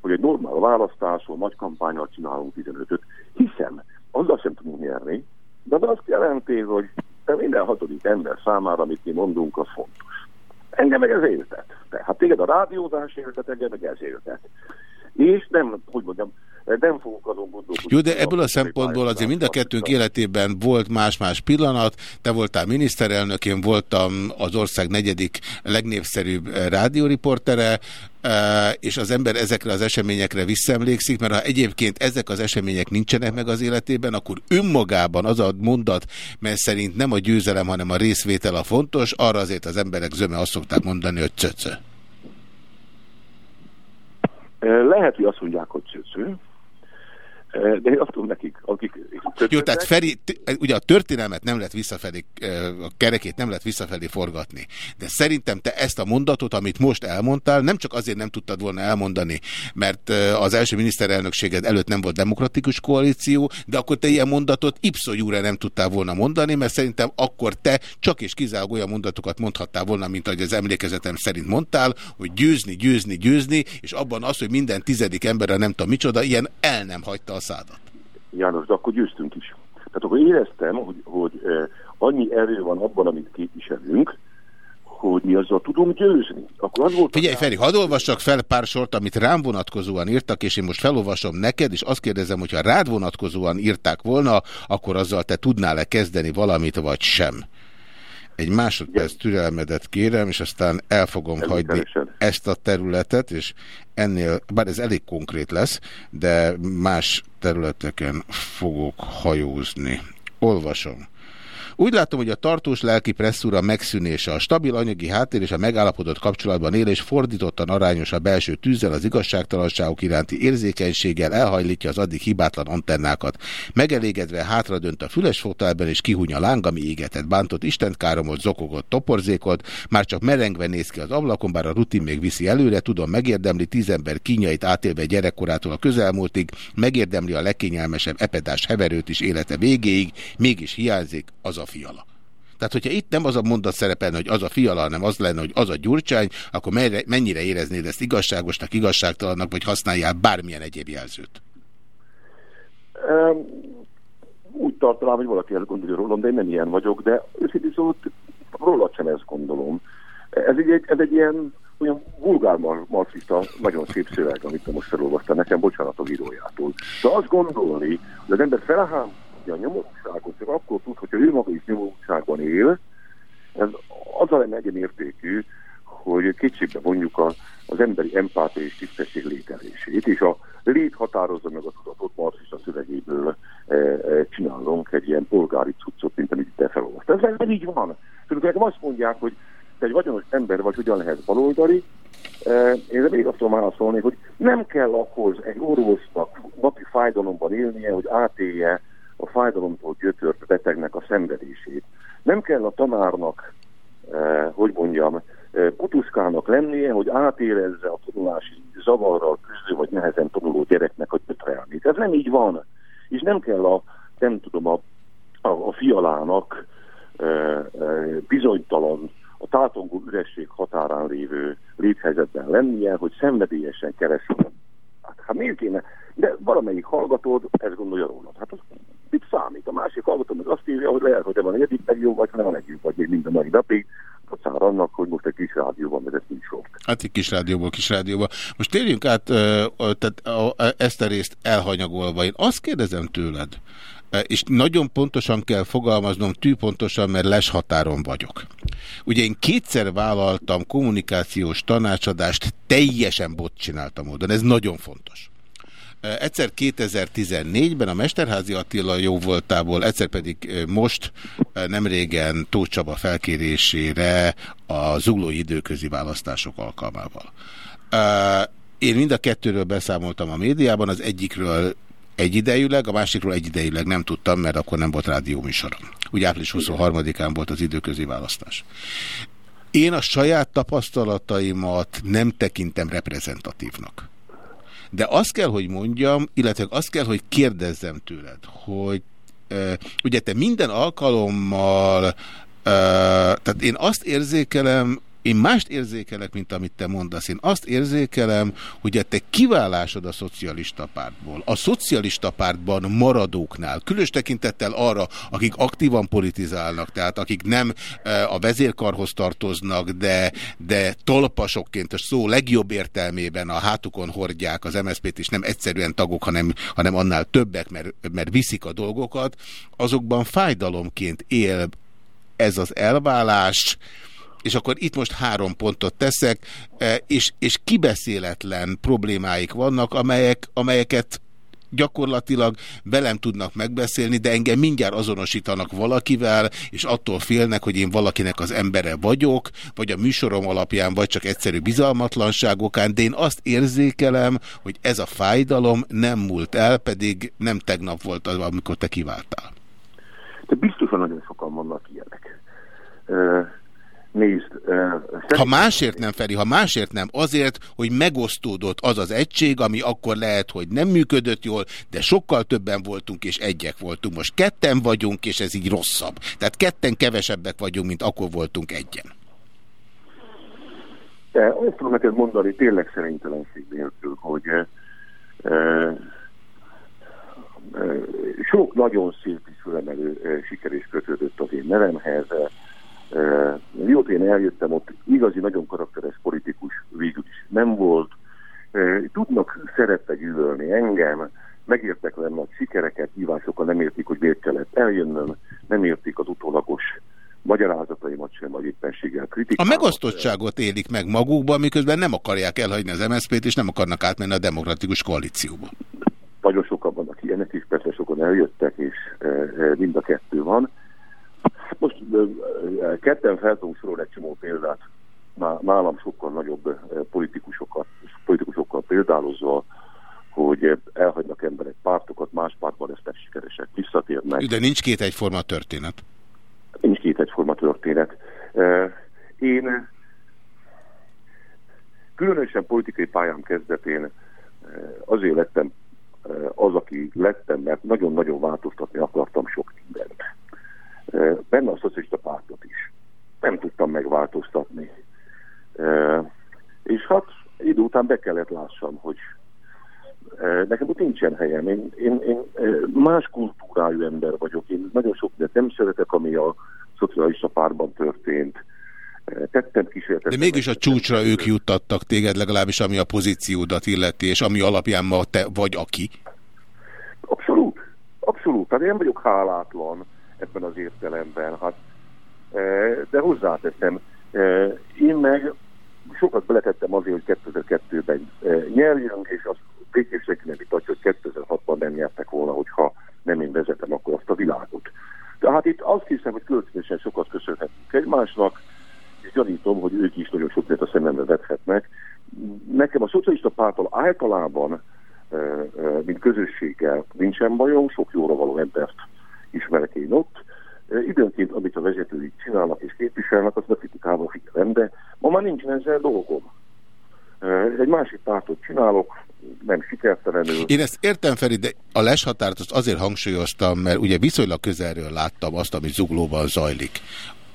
hogy egy normál választáson, nagy kampányal csinálunk 15-öt, hiszen azzal sem tudunk nyerni, de az azt jelenti, hogy te minden hatodik ember számára, amit mi mondunk, az fontos. Engem meg ez éltet. Tehát téged a rádiózás éltet, engem meg ez éltet. És nem, hogy mondjam, nem fogok azon gondolkodni. Jó, de ebből a szempontból azért mind a kettőnk életében volt más-más pillanat. Te voltál miniszterelnök, én voltam az ország negyedik legnépszerűbb eh, rádióriportere, eh, és az ember ezekre az eseményekre visszaemlékszik, mert ha egyébként ezek az események nincsenek meg az életében, akkor önmagában az a mondat, mely szerint nem a győzelem, hanem a részvétel a fontos, arra azért az emberek zöme azt szokták mondani, hogy cöcö. Eh, Lehet, hogy azt mondják, hogy csőcső, de én azt nekik, akik Jó, tehát Feri, ugye a történelmet nem lehet visszafelé, a kerekét nem lehet visszafelé forgatni. De szerintem te ezt a mondatot, amit most elmondtál, nem csak azért nem tudtad volna elmondani, mert az első miniszterelnökséged előtt nem volt demokratikus koalíció, de akkor te ilyen mondatot ipso jure nem tudtál volna mondani, mert szerintem akkor te csak és kizárólag olyan mondatokat mondhattál volna, mint ahogy az emlékezetem szerint mondtál, hogy győzni, győzni, győzni, és abban az, hogy minden tizedik emberre nem tudom micsoda, ilyen el nem hagyta a szádat. János, de akkor győztünk is. Tehát akkor éreztem, hogy, hogy eh, annyi erő van abban, amit képviselünk, hogy mi azzal tudunk győzni. Akkor az volt Figyelj, Feri, hadd olvassak fel pár sort, amit rám vonatkozóan írtak, és én most felolvasom neked, és azt kérdezem, hogyha rád vonatkozóan írták volna, akkor azzal te tudnál-e kezdeni valamit, vagy sem. Egy másodperc türelmedet kérem, és aztán el fogom hagyni ezt a területet, és ennél, bár ez elég konkrét lesz, de más területeken fogok hajózni. Olvasom. Úgy látom, hogy a tartós lelki presszúra megszűnése, a stabil anyagi háttér és a megállapodott kapcsolatban élés fordítottan arányos a belső tűzzel, az igazságtalanságok iránti érzékenységgel elhajlítja az addig hibátlan antennákat. Megelégedve hátradönt a füles fotelben és kihunya láng, ami égetett, bántott, Istent káromot, zokogott, toporzékolt, már csak merengve néz ki az ablakon, bár a rutin még viszi előre, tudom, megérdemli tíz ember kínjait átélve gyerekkorától a közelmúltig, megérdemli a legkényelmesebb epedás heverőt is élete végéig, mégis hiányzik az a fiala. Tehát, hogyha itt nem az a mondat szerepelne, hogy az a fiala, hanem az lenne, hogy az a gyurcsány, akkor mennyire éreznéd ezt igazságosnak, igazságtalannak, vagy használjál bármilyen egyéb jelzőt? Um, úgy tartanám, hogy valaki ezt gondolja rólam, de én nem ilyen vagyok, de őszintén szóval róla sem ezt gondolom. Ez egy, ez egy ilyen olyan vulgár marxista, nagyon szép szöveg, amit most felolvastam nekem, bocsánat a írójától. De azt gondolni, hogy az ember felhámolja a nyomorúságot, csak akkor tud, hogyha ő maga is nyomorúságban él, ez az a egyenértékű, hogy kétségbe vonjuk a, az emberi empátia és tisztesség lételését, és a lét határozza meg a tudatot marxista szövegéből e, e, csinálunk egy ilyen polgári cuccot, mint amit te felolvastam. Ez nem így van. Tudod, azt mondják, hogy te egy vagyonos ember vagy, hogyan lehet baloldali, e, én még azt tudom válaszolni, hogy nem kell ahhoz egy orvosnak napi fájdalomban élnie, hogy átélje a fájdalomtól gyötört betegnek a szenvedését. Nem kell a tanárnak, eh, hogy mondjam, kutuszkának lennie, hogy átérezze a tanulási zavarral küzdő vagy nehezen tanuló gyereknek a gyötrelmét. Ez nem így van. És nem kell a, nem tudom, a, a, a fialának e, e, bizonytalan, a tátongó üresség határán lévő léthelyzetben lennie, hogy szenvedélyesen keresel. Hát, hát miért kéne? De valamelyik hallgatód ezt gondolja rólad. Hát az mit számít? A másik hallgató meg azt írja, hogy lehet, hogy te van a negyedik legjobb, vagy nem a legjobb, vagy még minden mai napig dacára annak, hogy most egy kis rádióban vezet műsort. Hát egy kis rádióból, kis rádióba. Most térjünk át, tehát ezt a részt elhanyagolva. Én azt kérdezem tőled, és nagyon pontosan kell fogalmaznom, tűpontosan, mert leshatáron vagyok. Ugye én kétszer vállaltam kommunikációs tanácsadást, teljesen bot csináltam módon, ez nagyon fontos. Egyszer 2014-ben a Mesterházi Attila jó voltából, egyszer pedig most nem régen Tóth Csaba felkérésére a zuglói időközi választások alkalmával. Én mind a kettőről beszámoltam a médiában, az egyikről egyidejűleg, a másikról egyidejűleg nem tudtam, mert akkor nem volt rádióműsorom. Úgy április 23-án volt az időközi választás. Én a saját tapasztalataimat nem tekintem reprezentatívnak. De azt kell, hogy mondjam, illetve azt kell, hogy kérdezzem tőled, hogy ugye te minden alkalommal, tehát én azt érzékelem, én mást érzékelek, mint amit te mondasz. Én azt érzékelem, hogy a te kiválásod a szocialista pártból, a szocialista pártban maradóknál, különös tekintettel arra, akik aktívan politizálnak, tehát akik nem e, a vezérkarhoz tartoznak, de, de tolpasokként, a szó legjobb értelmében a hátukon hordják az MSZP-t, és nem egyszerűen tagok, hanem, hanem annál többek, mert, mert viszik a dolgokat, azokban fájdalomként él ez az elválás, és akkor itt most három pontot teszek, e, és, és kibeszéletlen problémáik vannak, amelyek, amelyeket gyakorlatilag velem tudnak megbeszélni, de engem mindjárt azonosítanak valakivel, és attól félnek, hogy én valakinek az embere vagyok, vagy a műsorom alapján, vagy csak egyszerű bizalmatlanságokán, de én azt érzékelem, hogy ez a fájdalom nem múlt el, pedig nem tegnap volt az, amikor te kiváltál. De biztosan nagyon sokan vannak ilyenek. Nézd. Uh, ha másért nem, Feri, ha másért nem, azért, hogy megosztódott az az egység, ami akkor lehet, hogy nem működött jól, de sokkal többen voltunk, és egyek voltunk. Most ketten vagyunk, és ez így rosszabb. Tehát ketten kevesebbek vagyunk, mint akkor voltunk egyen. De azt tudom neked mondani tényleg szerintelenség nélkül, hogy uh, uh, sok nagyon szép és fölemelő uh, siker is kötődött az én nevemhez, Mióta én eljöttem, ott igazi, nagyon karakteres politikus végül is nem volt. Tudnak szeretve gyűlölni engem, megértek lenni a sikereket, hívásokkal nem értik, hogy miért kellett eljönnöm, nem értik az utólagos magyarázataimat sem, vagy éppenséggel kritikát. A megosztottságot élik meg magukban, miközben nem akarják elhagyni az MSZP-t, és nem akarnak átmenni a demokratikus koalícióba. Nagyon sokan vannak ilyenek is, persze sokan eljöttek, és mind a kettő van. Hát Most ketten fel tudunk sorolni egy csomó példát, Ná- nálam sokkal nagyobb politikusokat, politikusokkal példálozva, hogy elhagynak emberek pártokat, más pártban lesznek sikeresek, visszatérnek. De nincs két egyforma történet. Nincs két egyforma történet. Én különösen politikai pályám kezdetén azért lettem az, aki lettem, mert nagyon-nagyon változtatni akartam sok mindent. Benne a szocialista pártot is. Nem tudtam megváltoztatni. És hát idő után be kellett lássam, hogy nekem ott nincsen helyem. Én, én, én más kultúrájú ember vagyok. Én nagyon sok mindent nem szeretek, ami a szocialista párban történt. Tettem kísérletet. De mégis a csúcsra ők juttattak téged, legalábbis ami a pozíciódat illeti, és ami alapján ma te vagy aki. Abszolút, abszolút. Hát én vagyok hálátlan ebben az értelemben. Hát, e, de hozzáteszem, e, én meg sokat beletettem azért, hogy 2002-ben e, nyerjünk, és azt békés senki nem vitatja, hogy 2006-ban nem nyertek volna, hogyha nem én vezetem akkor azt a világot. Tehát itt azt hiszem, hogy kölcsönösen sokat köszönhetünk egymásnak, és gyanítom, hogy ők is nagyon sok mindent a szemembe vethetnek. Nekem a szocialista pártól általában, mint közösséggel nincsen bajom, sok jóra való embert ismerek én ott. Időnként, amit a vezetőik csinálnak és képviselnek, azt a kritikával figyelem, de ma már nincsen ezzel dolgom. Egy másik pártot csinálok, nem sikertelenül. Én ezt értem, Feri, de a leshatárt azt azért hangsúlyoztam, mert ugye viszonylag közelről láttam azt, ami zuglóban zajlik.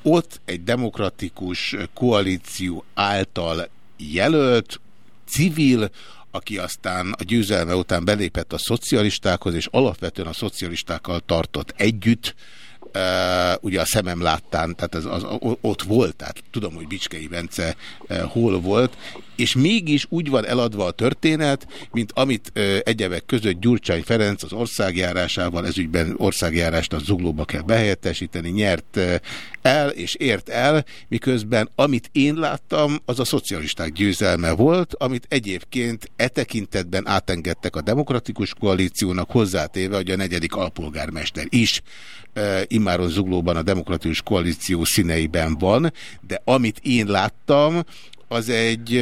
Ott egy demokratikus koalíció által jelölt, civil, aki aztán a győzelme után belépett a szocialistákhoz, és alapvetően a szocialistákkal tartott együtt, Uh, ugye a szemem láttán, tehát az, az, ott volt, tehát tudom, hogy Bicskei Bence uh, hol volt, és mégis úgy van eladva a történet, mint amit uh, egyebek között Gyurcsány Ferenc az országjárásával, ezügyben országjárást a zuglóba kell behelyettesíteni, nyert el és ért el, miközben amit én láttam, az a szocialisták győzelme volt, amit egyébként e tekintetben átengedtek a demokratikus koalíciónak hozzátéve, hogy a negyedik alpolgármester is uh, immáron zuglóban a demokratikus koalíció színeiben van, de amit én láttam, az egy,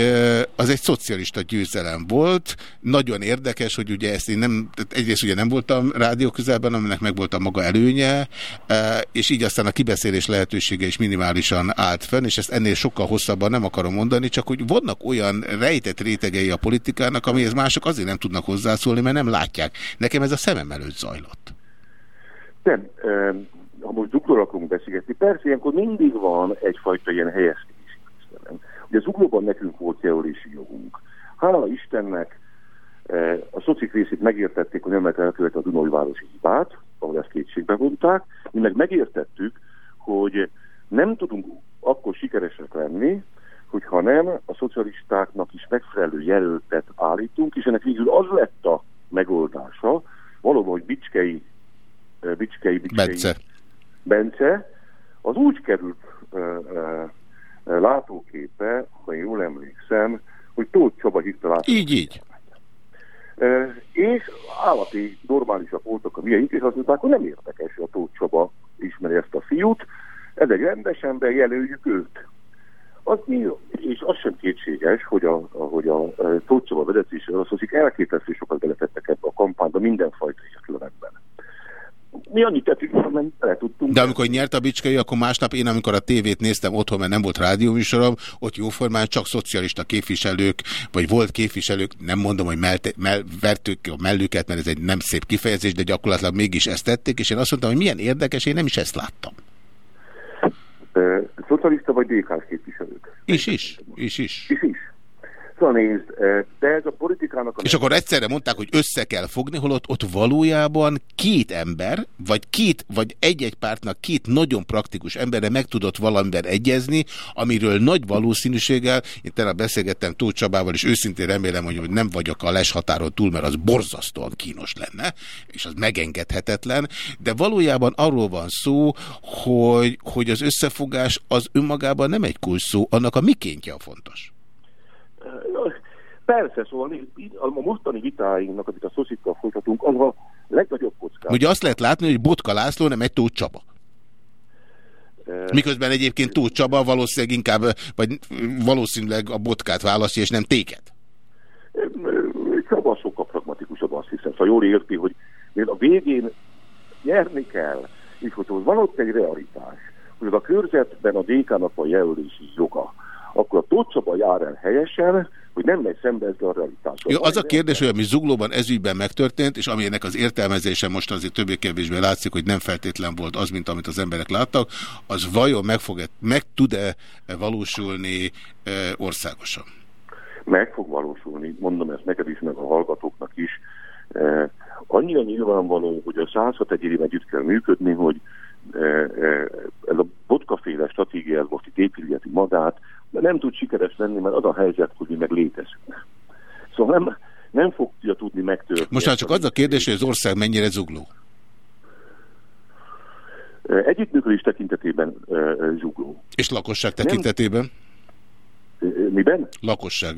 az egy szocialista győzelem volt. Nagyon érdekes, hogy ugye ezt én nem, egyrészt ugye nem voltam rádió közelben, aminek meg volt a maga előnye, és így aztán a kibeszélés lehetősége is minimálisan állt fenn, és ezt ennél sokkal hosszabban nem akarom mondani, csak hogy vannak olyan rejtett rétegei a politikának, amihez mások azért nem tudnak hozzászólni, mert nem látják. Nekem ez a szemem előtt zajlott. Nem, ha most zuglóra akarunk beszélgetni, persze ilyenkor mindig van egyfajta ilyen küzdelem. Ugye zuglóban nekünk volt jelölési jogunk. Hála Istennek eh, a szocik részét megértették, hogy nem lehet elkövetni a Dunai városi hibát, ahol ezt kétségbe vonták. Mi meg megértettük, hogy nem tudunk akkor sikeresek lenni, hogyha nem a szocialistáknak is megfelelő jelöltet állítunk, és ennek végül az lett a megoldása, valóban, hogy Bicskei, eh, Bicskei, Bicskei Bence. Bence, az úgy került ö, látóképe, ha jól emlékszem, hogy Tóth Csaba hívta látóképe. Így, így. És állati, normálisak voltak a miénk, és azt mondták, hogy nem érdekes, hogy a Tóth Csaba ismeri ezt a fiút, ez egy rendes ember, jelöljük őt. Az mi, és az sem kétséges, hogy a, hogy a, a Tóth Csaba vezetése, az, hogy elképesztő sokat beletettek ebbe a kampányba mindenfajta értelemben. Mi annyit tettünk, hogy bele tudtunk. De amikor nyert a Bicskei, akkor másnap én, amikor a tévét néztem otthon, mert nem volt rádióműsorom, ott jóformán csak szocialista képviselők, vagy volt képviselők, nem mondom, hogy melte, mell, vertük a mellüket, mert ez egy nem szép kifejezés, de gyakorlatilag mégis ezt tették, és én azt mondtam, hogy milyen érdekes, én nem is ezt láttam. Szocialista vagy DK-s képviselők? És is, és is. És is. Szóval nézd, ö, de ez a politikának a... És akkor egyszerre mondták, hogy össze kell fogni, holott ott valójában két ember, vagy két, vagy egy-egy pártnak két nagyon praktikus emberre meg tudott valamiben egyezni, amiről nagy valószínűséggel, én tegnap beszélgettem Tóth Csabával, és őszintén remélem, hogy nem vagyok a leshatáron túl, mert az borzasztóan kínos lenne, és az megengedhetetlen, de valójában arról van szó, hogy, hogy az összefogás az önmagában nem egy kulcs szó, annak a mikéntje a fontos. Persze, szóval a mostani vitáinknak, amit a szoszikkal folytatunk, az a legnagyobb kockázat. Ugye azt lehet látni, hogy Botka László nem egy Tóth Csaba. Miközben egyébként Tóth Csaba valószínűleg inkább, vagy valószínűleg a botkát választja, és nem téket. Csaba sokkal pragmatikusabb, azt hiszem. Szóval jól érti, hogy a végén nyerni kell, és hogy van ott egy realitás, hogy a körzetben a DK-nak a jelölési joga, akkor a Tóth Csaba jár el helyesen, hogy nem megy szembe ezzel a realitással. Jó, az a kérdés, hogy ami Zuglóban ezügyben megtörtént, és ami ennek az értelmezése most azért többé-kevésbé látszik, hogy nem feltétlen volt az, mint amit az emberek láttak, az vajon meg, fog -e, meg tud-e valósulni e, országosan? Meg fog valósulni, mondom ezt neked is, meg a hallgatóknak is. E, annyira nyilvánvaló, hogy a 106 egyébben együtt kell működni, hogy ez a botkaféle stratégia ez most itt épülgeti magát, de nem tud sikeres lenni, mert az a helyzet, hogy mi meg létezünk. Szóval nem, nem fogja tudni megtörténni. Most már csak az a kérdés, hogy az ország mennyire zugló? Együttműködés tekintetében zugló. És lakosság tekintetében? Nem. Miben? Lakosság.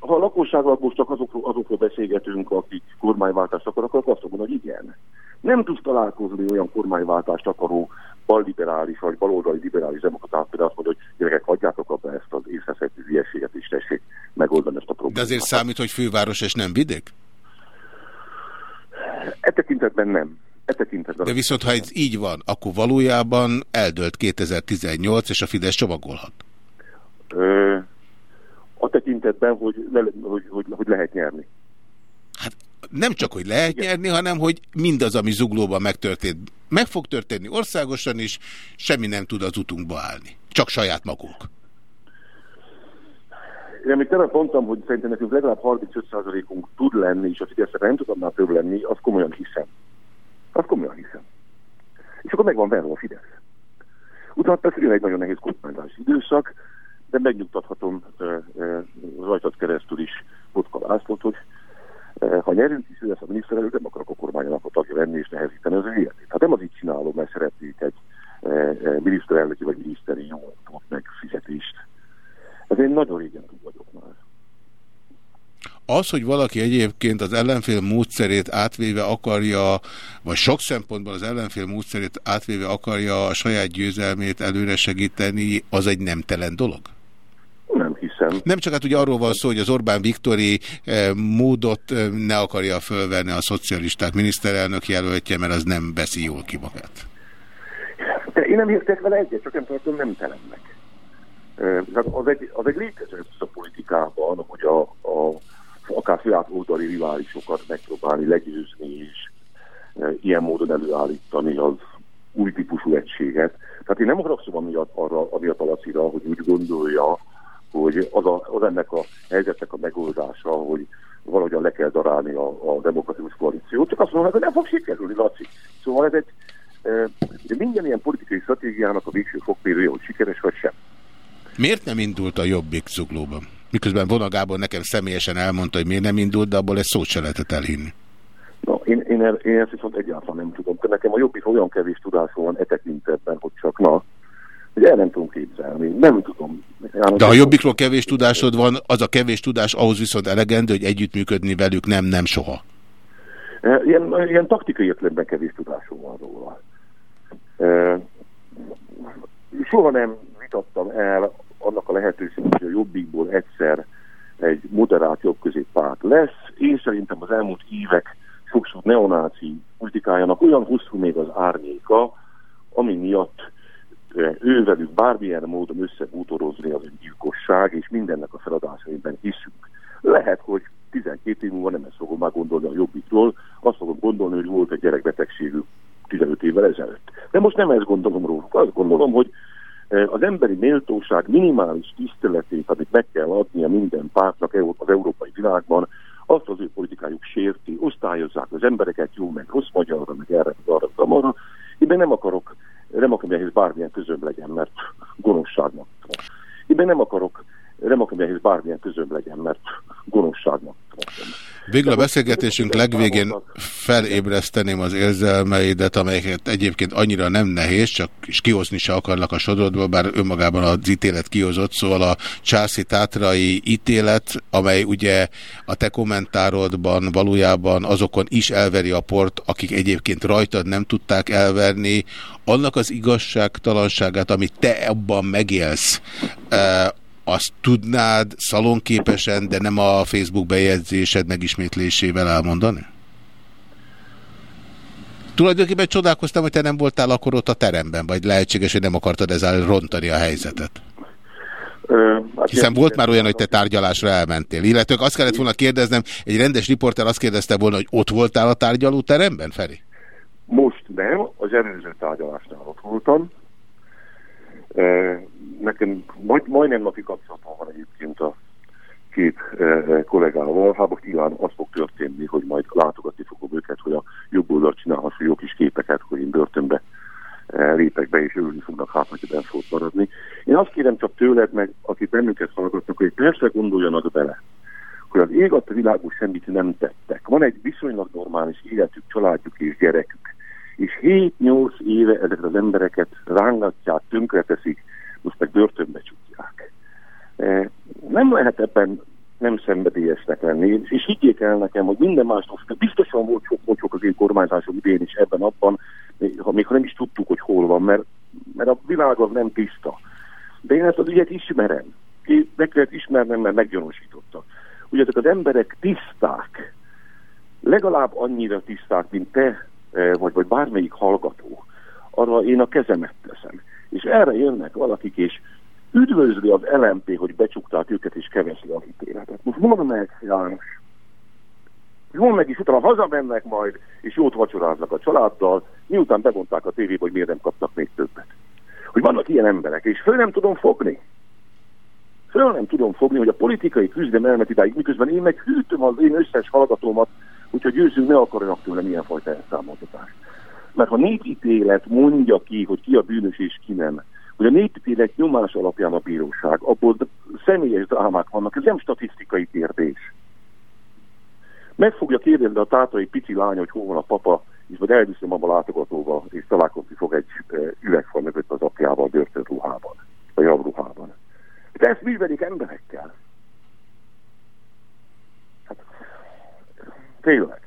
Ha a lakossággal most csak azokról, azokról beszélgetünk, akik kormányváltást akarnak, akkor azt mondom, hogy igen. Nem tudsz találkozni olyan kormányváltást akaró balliberális vagy baloldali liberális demokraták például azt mondja, hogy gyerekek, hagyjátok abba ezt az észreszerű hülyeséget is tessék megoldani ezt a problémát. De azért számít, hogy főváros és nem vidék? E tekintetben nem. E tekintetben De viszont, ha ez így van, akkor valójában eldölt 2018, és a Fidesz csomagolhat. Ö, a tekintetben, hogy, le, hogy, hogy, hogy lehet nyerni. Nem csak, hogy lehet Igen. nyerni, hanem, hogy mindaz, ami zuglóban megtörtént, meg fog történni országosan is, semmi nem tud az utunkba állni. Csak saját magunk. Én amit tegnap mondtam, hogy szerintem nekünk legalább 35%-unk tud lenni, és a Fideszre nem tudom már több lenni, azt komolyan hiszem. Azt komolyan hiszem. És akkor megvan verve a Fidesz. Utána persze egy nagyon nehéz kormányzási időszak, de megnyugtathatom rajtad keresztül is Botka Lászlót, hogy ha nyerünk is, ő lesz a miniszterelnök, nem akarok a kormánynak a tagja venni és nehezíteni az ő életét. Hát nem az így csinálom, mert szeretnék egy miniszterelnöki vagy miniszteri jót meg fizetést. Ez én nagyon régen túl vagyok már. Az, hogy valaki egyébként az ellenfél módszerét átvéve akarja, vagy sok szempontból az ellenfél módszerét átvéve akarja a saját győzelmét előre segíteni, az egy nemtelen dolog? Nem hiszem. Nem csak hát ugye arról van szó, hogy az Orbán Viktori eh, módot eh, ne akarja fölvenni a szocialisták miniszterelnök jelöltje, mert az nem veszi jól ki magát. De én nem értek vele egyet, csak nem tartom nem telemnek. Hát az egy, az egy létező a politikában, hogy a, a, akár saját oldali riválisokat megpróbálni legyőzni és ilyen módon előállítani az új típusú egységet. Tehát én nem haragszom amiatt, arra, amiatt a Lacira, hogy úgy gondolja, hogy az, a, az ennek a helyzetnek a megoldása, hogy valahogyan le kell darálni a, a demokratikus koalíciót, csak azt mondom, hogy nem fog sikerülni, Laci. Szóval ez egy, e, minden ilyen politikai stratégiának a végső fogmérője, hogy sikeres vagy sem. Miért nem indult a Jobbik zuglóban? Miközben Vonagából nekem személyesen elmondta, hogy miért nem indult, de abból egy szót se lehetett elhinni. Na, én, én, én ezt viszont egyáltalán nem tudom. De nekem a Jobbik olyan kevés tudásom van e tekintetben, hogy csak na, hogy el nem tudom képzelni. Nem tudom. De ha Jobbikról kevés tudásod van, az a kevés tudás ahhoz viszont elegendő, hogy együttműködni velük nem, nem soha. E, ilyen, ilyen taktikai értelemben kevés tudásom van róla. E, soha nem vitattam el annak a lehetőséget, hogy a Jobbikból egyszer egy moderált jobbközéppárt lesz. Én szerintem az elmúlt évek sokszor neonáci politikájának olyan hosszú még az árnyéka, ami miatt ővelük bármilyen módon összebútorozni az gyilkosság, és mindennek a feladásaiban hiszünk. Lehet, hogy 12 év múlva nem ezt fogom már gondolni a jobbikról, azt fogom gondolni, hogy volt egy gyerekbetegségük 15 évvel ezelőtt. De most nem ezt gondolom róluk, azt gondolom, hogy az emberi méltóság minimális tiszteletét, amit meg kell adnia minden pártnak az európai világban, azt az ő politikájuk sérti, osztályozzák az embereket jó, meg rossz magyarra, meg erre, meg arra, arra. Én nem akarok nem akarom, ehhez bármilyen közöm legyen, mert gonoszságnak. Én nem akarok, nem akarom, ehhez bármilyen közöm legyen, mert gonoszságnak. Végül a beszélgetésünk legvégén felébreszteném az érzelmeidet, amelyeket egyébként annyira nem nehéz, csak is kihozni se akarnak a sodrodból, bár önmagában az ítélet kihozott, szóval a Császi Tátrai ítélet, amely ugye a te kommentárodban valójában azokon is elveri a port, akik egyébként rajtad nem tudták elverni, annak az igazságtalanságát, amit te abban megélsz, eh, azt tudnád szalonképesen, de nem a Facebook bejegyzésed megismétlésével elmondani? Tulajdonképpen csodálkoztam, hogy te nem voltál akkor ott a teremben, vagy lehetséges, hogy nem akartad ezzel rontani a helyzetet. Hát Hiszen volt már olyan, hogy te tárgyalásra elmentél. Illetve azt kellett volna kérdeznem, egy rendes riporter azt kérdezte volna, hogy ott voltál a tárgyaló teremben, Feri? Most nem, az előző tárgyalásnál ott voltam. Nekem majd, majdnem napi kapcsolatom van egyébként a két kollégával. Hát most nyilván az fog történni, hogy majd látogatni fogom őket, hogy a jobb oldalt csinálhassó jó kis képeket, hogy én börtönbe lépek be, és örülni fognak hát, hogy fogok maradni. Én azt kérem csak tőled, meg akik bennünket hallgatnak, hogy persze gondoljanak bele, hogy az ég a világon semmit nem tettek. Van egy viszonylag normális életük, családjuk és gyerekük. És 7-8 éve ezeket az embereket rángatják, tönkreteszik, most meg börtönbe csukják. E, nem lehet ebben nem szenvedélyesnek lenni, és higgyék el nekem, hogy minden másnak biztosan volt sok mocsok az én kormányzásom idén is ebben abban, még ha nem is tudtuk, hogy hol van, mert, mert a világ az nem tiszta. De én ezt az ügyet ismerem. Én meg kellett ismernem, mert meggyanúsítottak. Ugye ezek az emberek tiszták, legalább annyira tiszták, mint te, vagy, vagy bármelyik hallgató, arra én a kezemet teszem. És erre jönnek valakik, és üdvözli az LMP, hogy becsukták őket, és kevesli a ítéletet. Most mondom meg, János, jól meg is utána hazamennek majd, és jót vacsoráznak a családdal, miután bevonták a tévébe, hogy miért nem kaptak még többet. Hogy vannak ilyen emberek, és föl nem tudom fogni. Föl nem tudom fogni, hogy a politikai küzdelem elmet idáig, miközben én meg hűtöm az én összes hallgatómat, úgyhogy győzünk ne akarjanak tőlem ilyenfajta elszámoltatást. Mert ha népítélet mondja ki, hogy ki a bűnös és ki nem, hogy a népítélet nyomás alapján a bíróság, abból személyes drámák vannak, ez nem statisztikai kérdés. Meg fogja kérdezni a tátai pici lány, hogy hol van a papa, és majd elviszem abba látogatóba, és találkozni fog egy üvegfal mögött az apjával, börtön ruhában, vagy rabruhában. De ezt művelik emberekkel. Hát, tényleg.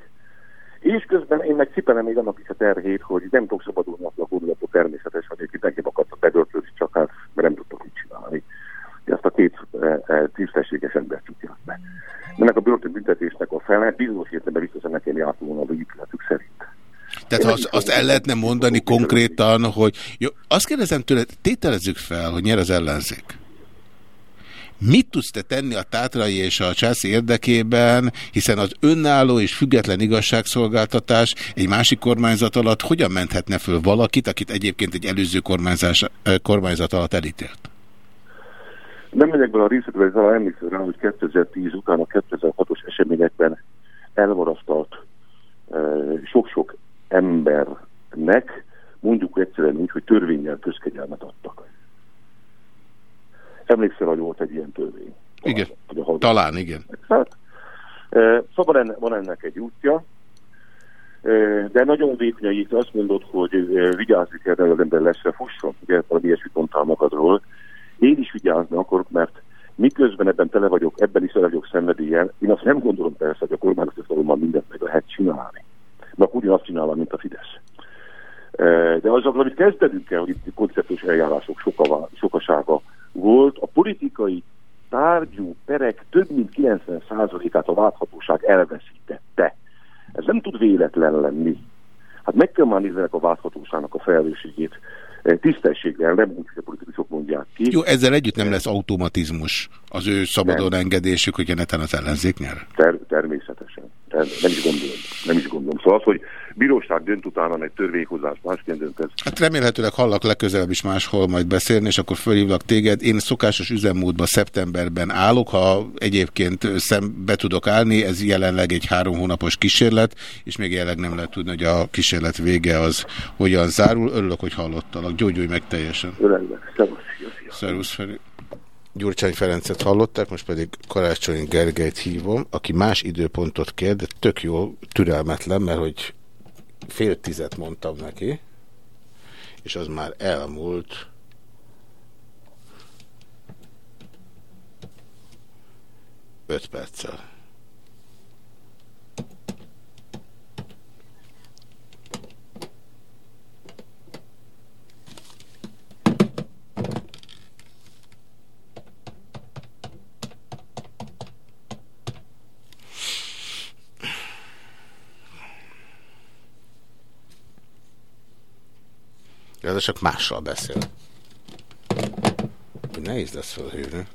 És közben én meg cipelem még annak is a terhét, hogy nem tudok szabadulni a hónapot természetes, hogy mindenki akarta bedöltözni, csak hát, mert nem tudtok mit csinálni. Ezt a két e, e, tisztességes ember csukják be. Ennek a börtönbüntetésnek a fele bizonyos értelemben vissza nekem járt volna a ítéletük szerint. Tehát azt, azt el lehetne mondani konkrétan, hogy jó, azt kérdezem tőled, tételezzük fel, hogy nyer az ellenzék. Mit tudsz te tenni a tátrai és a császi érdekében, hiszen az önálló és független igazságszolgáltatás egy másik kormányzat alatt hogyan menthetne föl valakit, akit egyébként egy előző kormányzás, kormányzat alatt elítélt? Nem megyek bele a részletbe, de emlékszem rá, hogy 2010 után a 2006-os eseményekben elmarasztalt sok-sok embernek, mondjuk egyszerűen úgy, hogy törvényel közkegyelmet adtak. Emlékszel, hogy volt egy ilyen törvény? Igen, a talán igen. Hát, szóval van ennek egy útja, de nagyon vékony, itt azt mondod, hogy vigyázni kell, hogy az ember lesz fusson, ugye valami ilyesmit mondtál magadról. Én is vigyázni akarok, mert miközben ebben tele vagyok, ebben is tele vagyok szenvedélyen, én azt nem gondolom persze, hogy a kormányzatokban mindent meg lehet csinálni. Mert ugyanazt csinálom, mint a Fidesz. De az, amit kezdenünk kell, hogy itt koncepciós eljárások soka, sokasága volt, a politikai tárgyú perek több mint 90%-át a válthatóság elveszítette. Ez nem tud véletlen lenni. Hát meg kell már nézni a válthatóságnak a felelősségét tisztességgel, nem úgy, hogy a politikusok mondják ki. Jó, ezzel együtt nem lesz automatizmus az ő szabadon nem. engedésük, hogy netán az ellenzék nyer? Ter természetesen. Ter nem is gondolom. Nem is gondolom. Szóval az, hogy bíróság dönt utána egy törvényhozás másként dönt ez. Hát remélhetőleg hallak legközelebb is máshol majd beszélni, és akkor fölhívlak téged. Én szokásos üzemmódban szeptemberben állok, ha egyébként szembe tudok állni, ez jelenleg egy három hónapos kísérlet, és még jelenleg nem lehet tudni, hogy a kísérlet vége az hogyan zárul. Örülök, hogy hallottalak. Gyógyulj meg teljesen. Örülök. Szervusz, Feri. Gyurcsány Ferencet hallották, most pedig Karácsony Gergelyt hívom, aki más időpontot kér, de tök jó, türelmetlen, mert hogy fél tizet mondtam neki, és az már elmúlt öt perccel. Ez csak mással beszél. Nehéz lesz felhívni.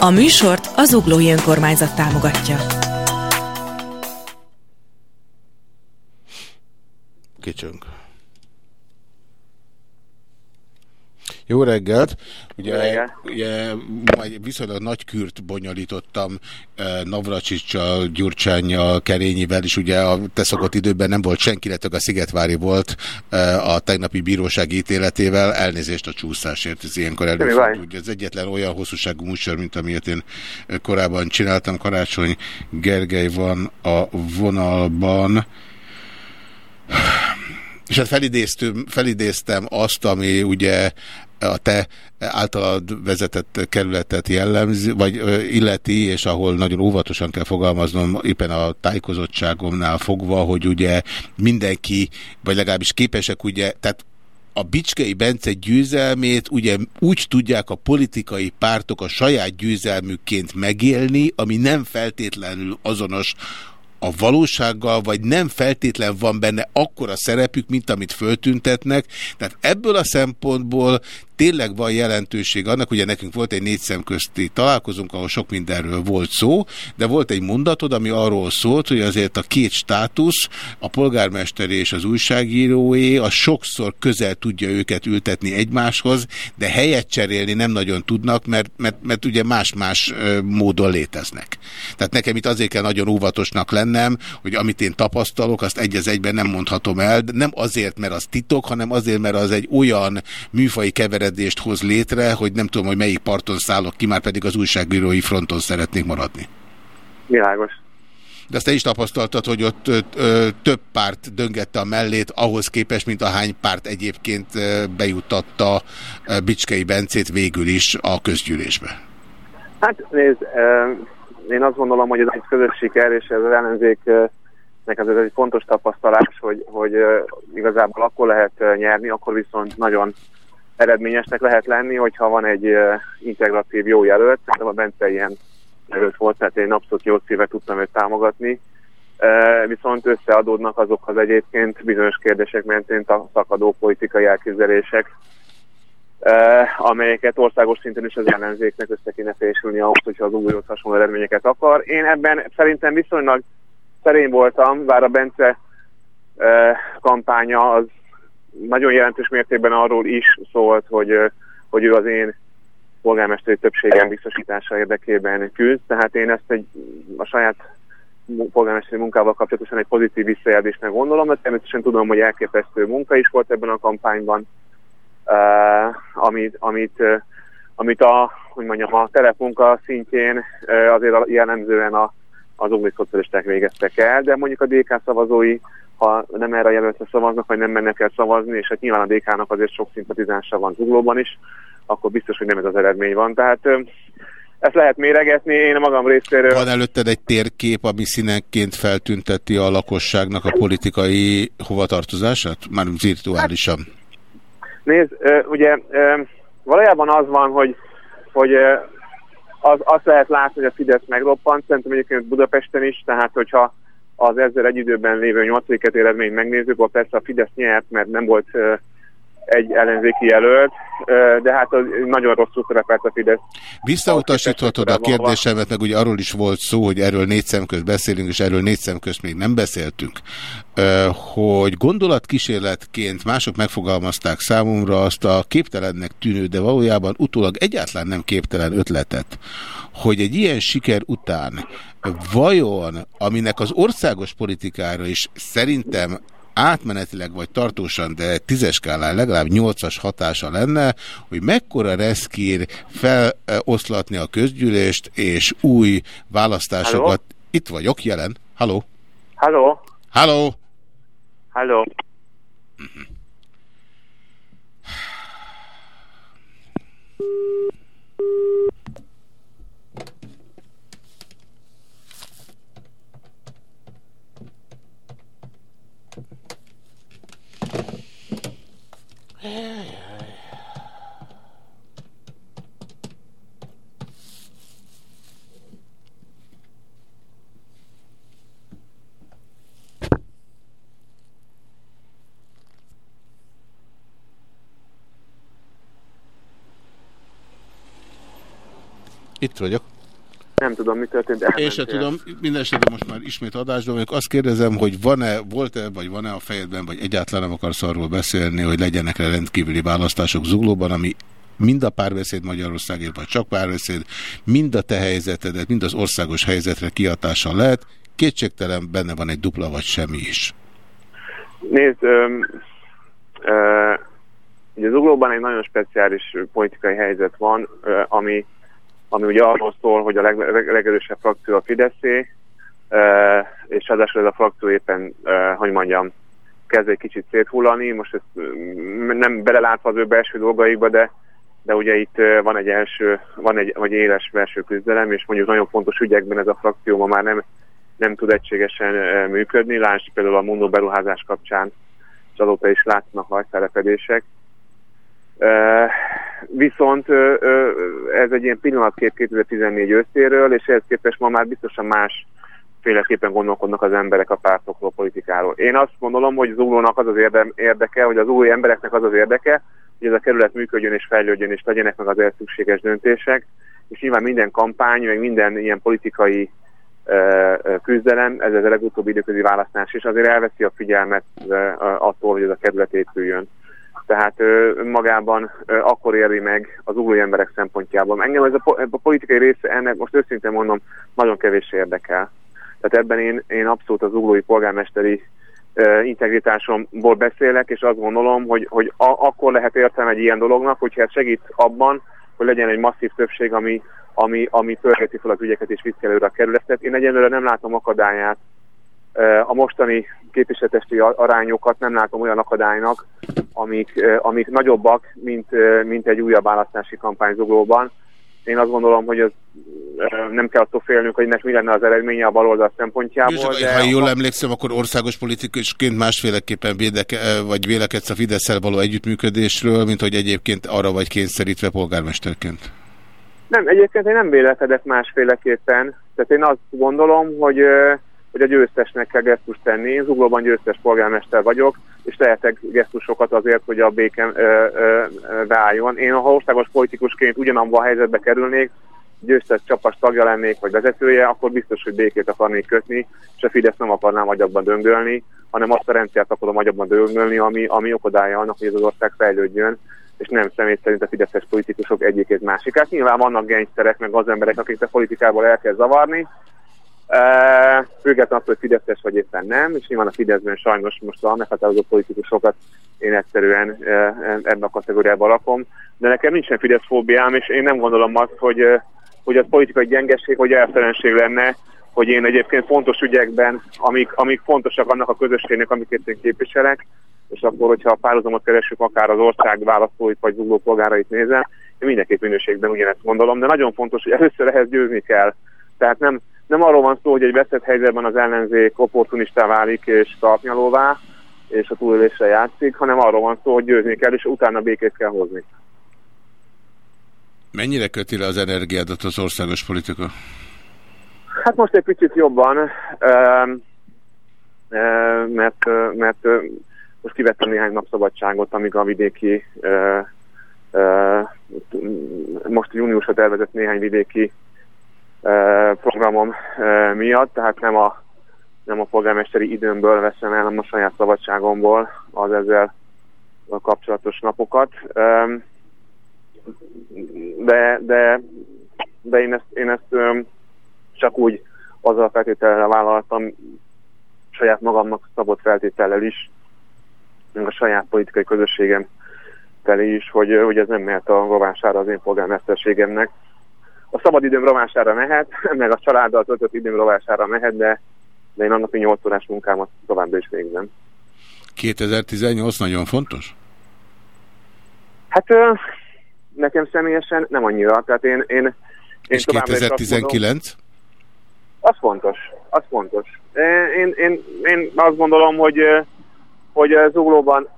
A műsort az Uglói Önkormányzat támogatja. Kicsünk. Jó reggelt! Ugye, ugye majd viszonylag nagy kürt bonyolítottam eh, Navracsicsal, Gyurcsányjal, Kerényivel, és ugye a te szokott időben nem volt senki, illetve a Szigetvári volt eh, a tegnapi bírósági ítéletével. Elnézést a csúszásért, ez ilyenkor előfordul. Ugye ez egyetlen olyan hosszúságú műsor, mint amilyet én eh, korábban csináltam. Karácsony Gergely van a vonalban. És hát felidéztem, felidéztem azt, ami ugye a te általad vezetett kerületet jellemzi, vagy illeti, és ahol nagyon óvatosan kell fogalmaznom, éppen a tájékozottságomnál fogva, hogy ugye mindenki, vagy legalábbis képesek ugye, tehát a Bicskei Bence győzelmét ugye úgy tudják a politikai pártok a saját győzelmükként megélni, ami nem feltétlenül azonos a valósággal, vagy nem feltétlen van benne akkora szerepük, mint amit föltüntetnek. Tehát ebből a szempontból tényleg van jelentőség annak, ugye nekünk volt egy négy szemközti találkozunk, ahol sok mindenről volt szó, de volt egy mondatod, ami arról szólt, hogy azért a két státusz, a polgármesteri és az újságíróé, az sokszor közel tudja őket ültetni egymáshoz, de helyet cserélni nem nagyon tudnak, mert, mert, mert ugye más-más módon léteznek. Tehát nekem itt azért kell nagyon óvatosnak lennem, hogy amit én tapasztalok, azt egy az egyben nem mondhatom el, de nem azért, mert az titok, hanem azért, mert az egy olyan műfai keveredés, keveredést hoz létre, hogy nem tudom, hogy melyik parton szállok ki, már pedig az újságírói fronton szeretnék maradni. Világos. De azt te is tapasztaltad, hogy ott ö, ö, több párt döngette a mellét ahhoz képest, mint a hány párt egyébként ö, Bicskei Bencét végül is a közgyűlésbe. Hát nézd, én azt gondolom, hogy ez egy közös siker, és ez az ellenzéknek ez egy fontos tapasztalás, hogy, hogy igazából akkor lehet nyerni, akkor viszont nagyon eredményesnek lehet lenni, hogyha van egy integratív jó jelölt. Szerintem a Bence ilyen jelölt volt, tehát én abszolút jó szívet tudtam őt támogatni. Viszont összeadódnak azok az egyébként bizonyos kérdések mentén a szakadó politikai elképzelések, amelyeket országos szinten is az ellenzéknek össze kéne fésülni ahhoz, hogyha az újhoz hasonló eredményeket akar. Én ebben szerintem viszonylag szerény voltam, bár a Bence kampánya az nagyon jelentős mértékben arról is szólt, hogy, hogy ő az én polgármesteri többségem biztosítása érdekében küzd, tehát én ezt egy, a saját polgármesteri munkával kapcsolatosan egy pozitív visszajelzésnek gondolom, mert természetesen tudom, hogy elképesztő munka is volt ebben a kampányban, uh, amit, amit, uh, amit a, hogy mondjam, a telepunka szintjén uh, azért jellemzően a, az ugri szocialisták végeztek el, de mondjuk a DK szavazói ha nem erre a jelöltre szavaznak, vagy nem mennek el szavazni, és hát nyilván a DK-nak azért sok szimpatizánsa van zuglóban is, akkor biztos, hogy nem ez az eredmény van. Tehát ezt lehet méregetni, én a magam részéről... Van előtted egy térkép, ami színenként feltünteti a lakosságnak a politikai hovatartozását? Már virtuálisan. Hát, nézd, ugye valójában az van, hogy, hogy az, azt lehet látni, hogy a Fidesz megroppant, szerintem egyébként Budapesten is, tehát hogyha az ezzel egy időben lévő 8. eredményt megnézzük, akkor persze a Fidesz nyert, mert nem volt egy ellenzéki jelölt, de hát az nagyon rosszul szerepelt a Fidesz. Visszautasíthatod a kérdésemet, meg ugye arról is volt szó, hogy erről négy szem közt beszélünk, és erről négy szem közt még nem beszéltünk, hogy gondolatkísérletként mások megfogalmazták számomra azt a képtelennek tűnő, de valójában utólag egyáltalán nem képtelen ötletet, hogy egy ilyen siker után vajon, aminek az országos politikára is szerintem átmenetileg vagy tartósan, de tízes skálán legalább nyolcas hatása lenne, hogy mekkora reszkír feloszlatni a közgyűlést, és új választásokat. Halló? Itt vagyok, jelen. Halló? Halló? Halló? Halló? -huh. Itt vagyok. Nem tudom, mi történt. Én sem tudom, minden esetben most már ismét adásban vagyok. Azt kérdezem, hogy van-e, volt-e, vagy van-e a fejedben, vagy egyáltalán nem akarsz arról beszélni, hogy legyenek -e rendkívüli választások zuglóban, ami mind a párbeszéd Magyarországért, vagy csak párbeszéd, mind a te helyzetedet, mind az országos helyzetre kiatással lehet. Kétségtelen benne van egy dupla vagy semmi is. Nézd, ö, ö, ugye Zuglóban egy nagyon speciális politikai helyzet van, ö, ami ami ugye arról szól, hogy a leg, leg, legerősebb frakció a Fideszé, és ráadásul ez a frakció éppen, hogy mondjam, kezd egy kicsit széthullani, most ezt nem belelátva az ő belső dolgaikba, de, de ugye itt van egy első, van egy vagy éles belső küzdelem, és mondjuk nagyon fontos ügyekben ez a frakció ma már nem, nem tud egységesen működni, lásd például a Mundo beruházás kapcsán, és azóta is látnak hajszálepedések. Viszont ez egy ilyen pillanatkép 2014 őszéről, és ehhez képest ma már biztosan más féleképpen gondolkodnak az emberek a pártokról, politikáról. Én azt gondolom, hogy Zuglónak az az érdeke, hogy az új embereknek az az érdeke, hogy ez a kerület működjön és fejlődjön, és legyenek meg az szükséges döntések, és nyilván minden kampány, meg minden ilyen politikai küzdelem, ez az a legutóbbi időközi választás, és azért elveszi a figyelmet attól, hogy ez a kerület épüljön tehát magában akkor éri meg az uglói emberek szempontjából. Engem ez a, a politikai része ennek most őszintén mondom, nagyon kevés érdekel. Tehát ebben én, én abszolút az uglói polgármesteri integritásomból beszélek, és azt gondolom, hogy, hogy a, akkor lehet értelme egy ilyen dolognak, hogyha ez segít abban, hogy legyen egy masszív többség, ami, ami, ami pörgeti fel az ügyeket és visz előre a kerületet. Én egyenlőre nem látom akadályát a mostani képviselőtesti arányokat nem látom olyan akadálynak, amik, amik nagyobbak, mint, mint egy újabb választási kampány zuglóban. Én azt gondolom, hogy ez nem kell attól félnünk, hogy ennek mi lenne az eredménye a baloldal szempontjából. Jó, de ha jól emlékszem, akkor országos politikusként másféleképpen védeke, vagy vélekedsz a fidesz való együttműködésről, mint hogy egyébként arra vagy kényszerítve polgármesterként. Nem, egyébként én nem vélekedek másféleképpen. Tehát én azt gondolom, hogy hogy a győztesnek kell gesztust tenni. Én zuglóban győztes polgármester vagyok, és tehetek gesztusokat azért, hogy a békem beálljon. Én, ha országos politikusként ugyanabban a helyzetbe kerülnék, győztes csapas tagja lennék, vagy vezetője, akkor biztos, hogy békét akarnék kötni, és a Fidesz nem akarnám agyakban döngölni, hanem azt a rendszert akarom agyakban döngölni, ami, ami okodálja annak, hogy ez az ország fejlődjön, és nem személy szerint a fideszes politikusok egyikét másikát. Nyilván vannak gengszerek, meg az emberek, akik a politikából el kell zavarni, Uh, attól, hogy Fideszes vagy éppen nem, és nyilván a Fideszben sajnos most a meghatározó politikusokat én egyszerűen uh, ebben a kategóriában lakom, de nekem nincsen Fidesz fóbiám, és én nem gondolom azt, hogy, hogy az politikai gyengeség, hogy elfelenség lenne, hogy én egyébként fontos ügyekben, amik, amik fontosak annak a közösségnek, amiket én képviselek, és akkor, hogyha a párhuzamot keresünk, akár az ország választóit vagy zugló polgárait nézem, én mindenképp minőségben ugyanezt gondolom, de nagyon fontos, hogy először ehhez győzni kell. Tehát nem, nem arról van szó, hogy egy veszett helyzetben az ellenzék opportunistá válik és tartnyalóvá, és a túlélésre játszik, hanem arról van szó, hogy győzni kell, és utána békét kell hozni. Mennyire köti le az energiádat az országos politika? Hát most egy picit jobban, mert, mert most kivettem néhány nap szabadságot, amíg a vidéki, most júniusra tervezett néhány vidéki programom miatt, tehát nem a, nem a polgármesteri időmből veszem el, hanem a saját szabadságomból az ezzel kapcsolatos napokat. De, de, de én ezt, én ezt csak úgy azzal a feltétellel vállaltam saját magamnak szabott feltétellel is, meg a saját politikai közösségem felé is, hogy, hogy ez nem mehet a rovására az én polgármesterségemnek. A szabad időm rovására mehet, meg a családdal töltött időm rovására mehet, de, de én a napi 8 órás munkámat továbbra is végzem. 2018 nagyon fontos? Hát nekem személyesen nem annyira, tehát én... én, én És továbbra is azt 2019? mondom- Az fontos, az fontos. Én, én, én azt gondolom, hogy, hogy Zuglóban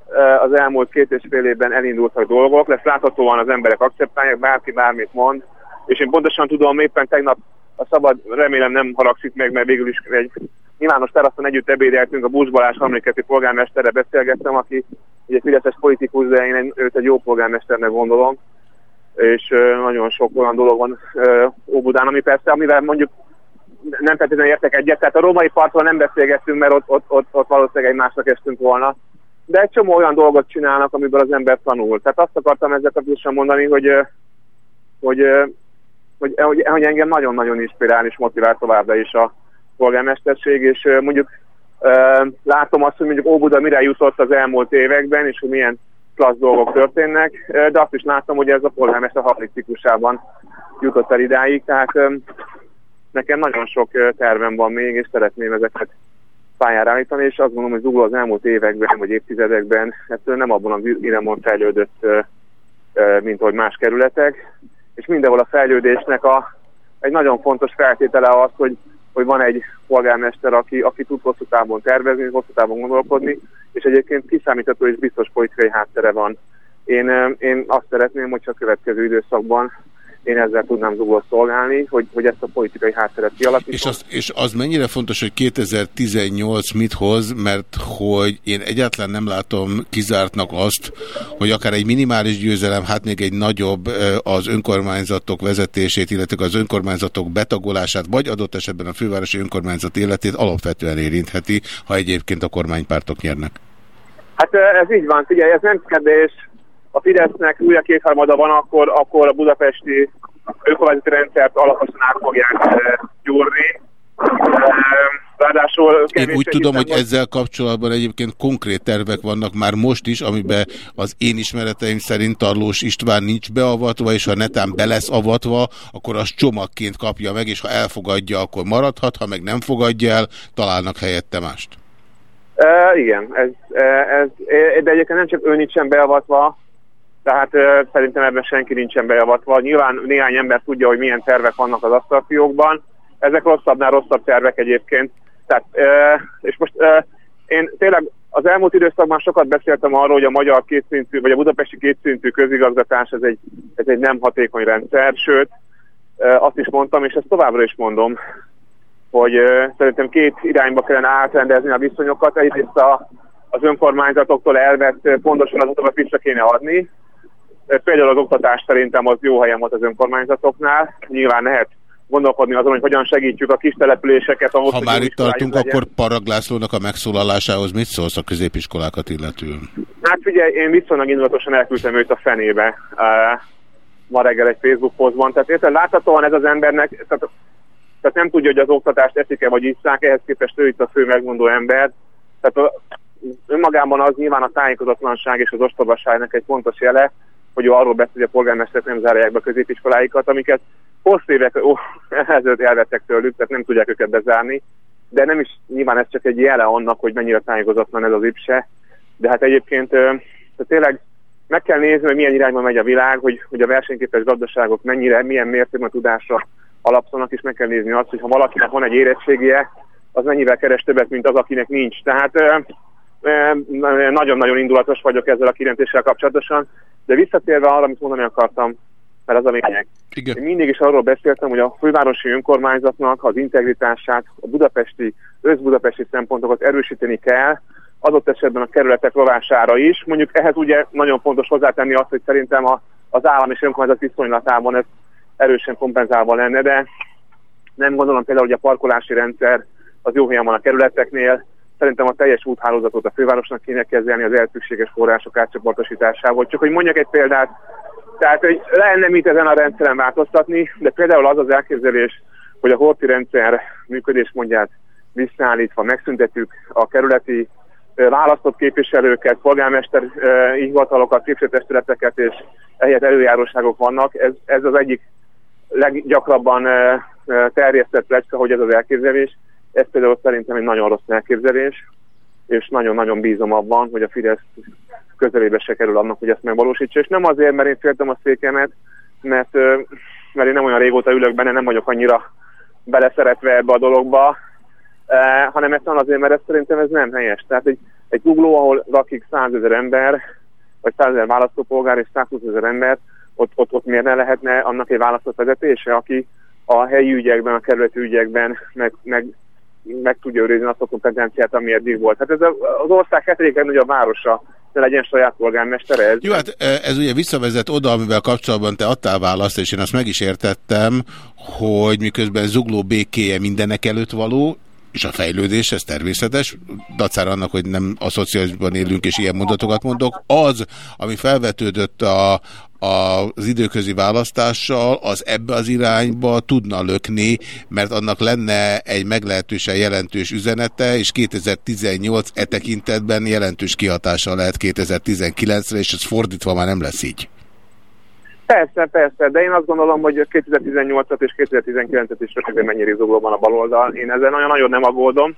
az elmúlt két és fél évben elindultak dolgok, lesz láthatóan az emberek akceptálják, bárki bármit mond, és én pontosan tudom, éppen tegnap a szabad, remélem nem haragszik meg, mert végül is egy nyilvános teraszon együtt ebédeltünk, a Busz Balázs Hamléketi polgármesterre beszélgettem, aki ugye fideszes politikus, de én egy- őt egy jó polgármesternek gondolom, és nagyon sok olyan dolog van Óbudán, ami persze, amivel mondjuk nem feltétlenül értek egyet, tehát a római partról nem beszélgettünk, mert ott, ott, ott, ott valószínűleg egymásnak estünk volna, de egy csomó olyan dolgot csinálnak, amiből az ember tanul. Tehát azt akartam ezzel kapcsolatosan mondani, hogy, hogy, hogy, hogy, hogy engem nagyon-nagyon inspirál és motivál továbbra is a polgármesterség, és mondjuk látom azt, hogy mondjuk Óbuda mire jutott az elmúlt években, és hogy milyen klassz dolgok történnek, de azt is látom, hogy ez a polgármester hapliktikusában jutott el idáig, tehát nekem nagyon sok tervem van még, és szeretném ezeket pályára állítani, és azt gondolom, hogy Zugló az elmúlt években, vagy évtizedekben ettől nem abban az irányban fejlődött, mint hogy más kerületek, és mindenhol a fejlődésnek a, egy nagyon fontos feltétele az, hogy, hogy van egy polgármester, aki, aki tud hosszú távon tervezni, hosszú távon gondolkodni, és egyébként kiszámítható és biztos politikai háttere van. Én, én azt szeretném, hogyha a következő időszakban én ezzel tudnám Zuglót szolgálni, hogy, hogy ezt a politikai hátteret kialakítom. És az, és az mennyire fontos, hogy 2018 mit hoz, mert hogy én egyáltalán nem látom kizártnak azt, hogy akár egy minimális győzelem, hát még egy nagyobb az önkormányzatok vezetését, illetve az önkormányzatok betagolását, vagy adott esetben a fővárosi önkormányzat életét alapvetően érintheti, ha egyébként a kormánypártok nyernek. Hát ez így van, figyelj, ez nem kérdés. A Fidesznek újra kétharmada van, akkor, akkor a budapesti önkormányzati rendszert alaposan át fogják ö, gyúrni. Ö, Ráadásul Én úgy tudom, hogy hiszem, ezzel kapcsolatban egyébként konkrét tervek vannak már most is, amiben az én ismereteim szerint Tarlós István nincs beavatva, és ha netán be lesz avatva, akkor az csomagként kapja meg, és ha elfogadja, akkor maradhat, ha meg nem fogadja el, találnak helyette mást. Uh, igen, ez, ez, eh, de egyébként nem csak ő nincsen beavatva, tehát uh, szerintem ebben senki nincsen beavatva. Nyilván néhány ember tudja, hogy milyen tervek vannak az asztalfiókban. Ezek rosszabbnál rosszabb tervek egyébként. Tehát, uh, és most uh, én tényleg az elmúlt időszakban sokat beszéltem arról, hogy a magyar kétszintű, vagy a budapesti kétszintű közigazgatás ez egy, ez egy nem hatékony rendszer, sőt, azt is mondtam, és ezt továbbra is mondom, hogy ö, szerintem két irányba kellene átrendezni a viszonyokat. Egyrészt a, az önkormányzatoktól elvett ö, pontosan azokat vissza kéne adni. Például az oktatás szerintem az jó helyen volt az önkormányzatoknál. Nyilván lehet gondolkodni azon, hogy hogyan segítjük a kis településeket ahhoz, Ha már itt tartunk, legyen. akkor Paraglászlónak a megszólalásához mit szólsz a középiskolákat illetően? Hát figyelj, én viszonylag indulatosan elküldtem őt a fenébe uh, ma reggel egy Facebook posztban. Tehát érted, láthatóan ez az embernek, tehát, tehát nem tudja, hogy az oktatást eszik-e vagy isszák, ehhez képest ő itt a fő megmondó ember. Tehát a, önmagában az nyilván a tájékozatlanság és az ostobaságnak egy fontos jele, hogy ő arról beszél, hogy a polgármesterek nem zárják be középiskoláikat, amiket hosszú évek ezelőtt elvettek tőlük, tehát nem tudják őket bezárni. De nem is, nyilván ez csak egy jele annak, hogy mennyire tájékozatlan ez az IPSE. De hát egyébként tehát tényleg meg kell nézni, hogy milyen irányba megy a világ, hogy, hogy a versenyképes gazdaságok mennyire, milyen mértékben tudásra alapszanak, és meg kell nézni azt, hogy ha valakinek van egy érettségie, az mennyivel keres többet, mint az, akinek nincs. Tehát nagyon-nagyon indulatos vagyok ezzel a kirentéssel kapcsolatosan, de visszatérve arra, amit mondani akartam, mert az a lényeg. Igen. Én mindig is arról beszéltem, hogy a fővárosi önkormányzatnak az integritását, a budapesti, összbudapesti szempontokat erősíteni kell, adott esetben a kerületek rovására is. Mondjuk ehhez ugye nagyon fontos hozzátenni azt, hogy szerintem a, az állam és önkormányzat viszonylatában ez erősen kompenzálva lenne, de nem gondolom például, hogy a parkolási rendszer az jó helyen van a kerületeknél. Szerintem a teljes úthálózatot a fővárosnak kéne kezelni az elszükséges források átcsoportosításával. Csak hogy mondjak egy példát, tehát hogy lenne mit ezen a rendszeren változtatni, de például az az elképzelés, hogy a horti rendszer működésmódját visszaállítva megszüntetjük a kerületi választott képviselőket, polgármester ö, hivatalokat, képviselőtestületeket és ehelyett előjáróságok vannak. Ez, ez az egyik leggyakrabban terjesztett plecska, hogy ez az elképzelés. Ez például szerintem egy nagyon rossz elképzelés, és nagyon-nagyon bízom abban, hogy a Fidesz közelébe se kerül annak, hogy ezt megvalósítsa. És nem azért, mert én féltem a székemet, mert, mert én nem olyan régóta ülök benne, nem vagyok annyira beleszeretve ebbe a dologba, hanem egyszerűen azért, mert ez szerintem ez nem helyes. Tehát egy, egy Google, ahol lakik 100 ezer ember, vagy 100 ezer választópolgár és 120 ezer ember, ott, ott, ott miért ne lehetne annak egy választott vezetése, aki a helyi ügyekben, a kerületi ügyekben meg, meg, meg tudja őrizni azt a kompetenciát, ami eddig volt. Hát ez a, az ország hetedik legnagyobb városa, de legyen saját polgármestere. Ez, Jó, hát ez ugye visszavezet oda, amivel kapcsolatban te adtál választ, és én azt meg is értettem, hogy miközben zugló békéje mindenek előtt való, és a fejlődés, ez természetes, dacára annak, hogy nem a szocializmusban élünk, és ilyen mondatokat mondok, az, ami felvetődött a, a, az időközi választással, az ebbe az irányba tudna lökni, mert annak lenne egy meglehetősen jelentős üzenete, és 2018 e tekintetben jelentős kihatása lehet 2019-re, és ez fordítva már nem lesz így. Persze, persze, de én azt gondolom, hogy 2018-at és 2019-et is rögtön mennyire zuglóban a baloldal. Én ezzel nagyon-nagyon nem aggódom.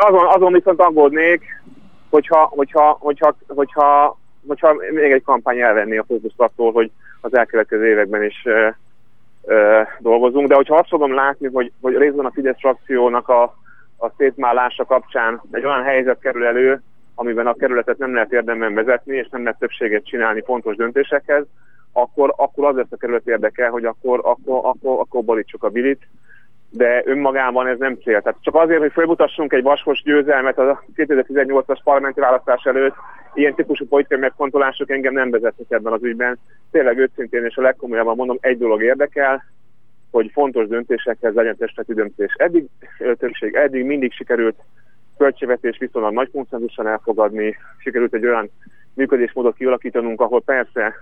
Azon, azon viszont aggódnék, hogyha, hogyha, hogyha, hogyha, hogyha még egy kampány elvenné a fókuszt attól, hogy az elkövetkező években is e, e, dolgozunk. De hogyha azt fogom látni, hogy, hogy részben a Fidesz frakciónak a, a szétmálása kapcsán egy olyan helyzet kerül elő, amiben a kerületet nem lehet érdemben vezetni, és nem lehet többséget csinálni fontos döntésekhez, akkor, akkor az lesz a kerület érdeke, hogy akkor, akkor, akkor, akkor borítsuk a bilit, de önmagában ez nem cél. Tehát csak azért, hogy felmutassunk egy vaskos győzelmet a 2018-as parlamenti választás előtt, ilyen típusú politikai megfontolások engem nem vezetnek ebben az ügyben. Tényleg őszintén és a legkomolyabban mondom, egy dolog érdekel, hogy fontos döntésekhez legyen testületi döntés. Eddig többség, eddig mindig sikerült költségvetés viszonylag nagy konszenzusan elfogadni, sikerült egy olyan működésmódot kialakítanunk, ahol persze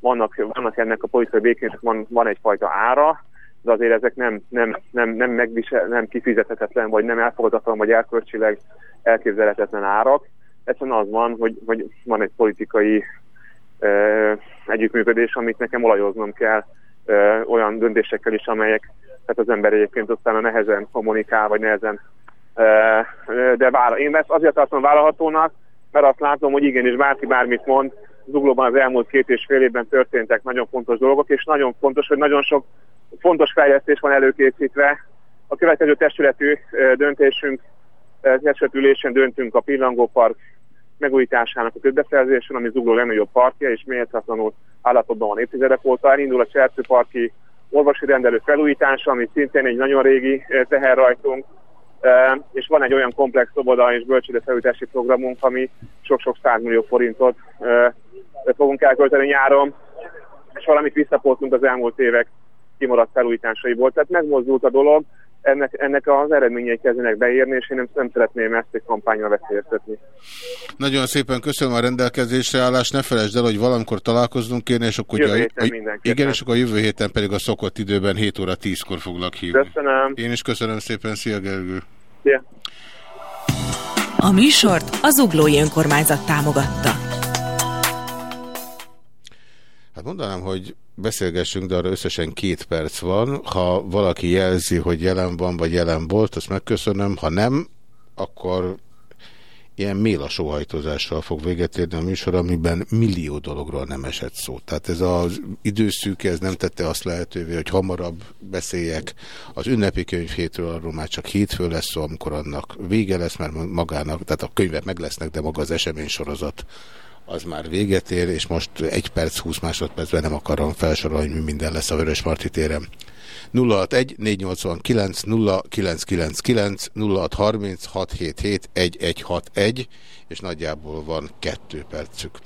vannak, vannak ennek a politikai békének van, van egyfajta ára, de azért ezek nem, nem, nem, nem, megvisel, nem kifizethetetlen, vagy nem elfogadatlan, vagy elkölcsileg elképzelhetetlen árak. Egyszerűen az van, hogy, hogy van egy politikai ö, együttműködés, amit nekem olajoznom kell ö, olyan döntésekkel is, amelyek tehát az ember egyébként aztán nehezen kommunikál, vagy nehezen de vála, én ezt azért tartom vállalhatónak, mert azt látom, hogy igenis bárki bármit mond, Zuglóban az elmúlt két és fél évben történtek nagyon fontos dolgok, és nagyon fontos, hogy nagyon sok fontos fejlesztés van előkészítve. A következő testületű döntésünk, testületülésen döntünk a Pillangópark megújításának a közbeszerzésen, ami Zugló legnagyobb parkja, és méltatlanul állapotban van évtizedek óta. Elindul a Csertőparki orvosi rendelő felújítása, ami szintén egy nagyon régi teherrajtunk, és van egy olyan komplex szoboda és bölcsődefelújítási programunk, ami sok-sok százmillió forintot fogunk elkölteni nyáron, és valamit visszapótlunk az elmúlt évek kimaradt felújításaiból. Tehát megmozdult a dolog, ennek, ennek az eredményei kezdenek beírni, és én nem, nem szeretném ezt egy kampányra veszélyeztetni. Nagyon szépen köszönöm a rendelkezésre állást, ne felejtsd el, hogy valamikor találkoznunk kéne, és akkor, jövő a, héten a, igen, és akkor a jövő héten pedig a szokott időben 7 óra 10-kor foglak hívni. Köszönöm. Én is köszönöm szépen, szia Gergő. Szia. A műsort az Uglói Önkormányzat támogatta. Hát mondanám, hogy beszélgessünk, de arra összesen két perc van. Ha valaki jelzi, hogy jelen van, vagy jelen volt, azt megköszönöm. Ha nem, akkor ilyen méla sóhajtozással fog véget érni a műsor, amiben millió dologról nem esett szó. Tehát ez az időszűke, ez nem tette azt lehetővé, hogy hamarabb beszéljek. Az ünnepi könyv hétről arról már csak hétfő lesz szó, amikor annak vége lesz, mert magának, tehát a könyvek meg lesznek, de maga az esemény sorozat az már véget ér, és most egy perc, 20 másodpercben nem akarom felsorolni, hogy mi minden lesz a Vörös Marti téren. 061 489 0999 0630 677 1161 és nagyjából van kettő percük.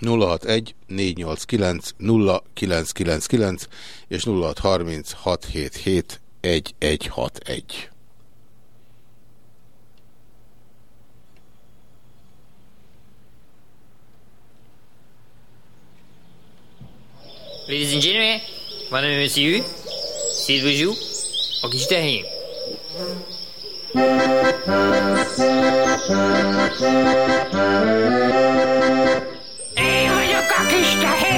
061 489 0999 és 0630 677 1161. Ladies and gentlemen, my name is you. Sid with you. Pakistani. Hey, you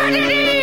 Infinity!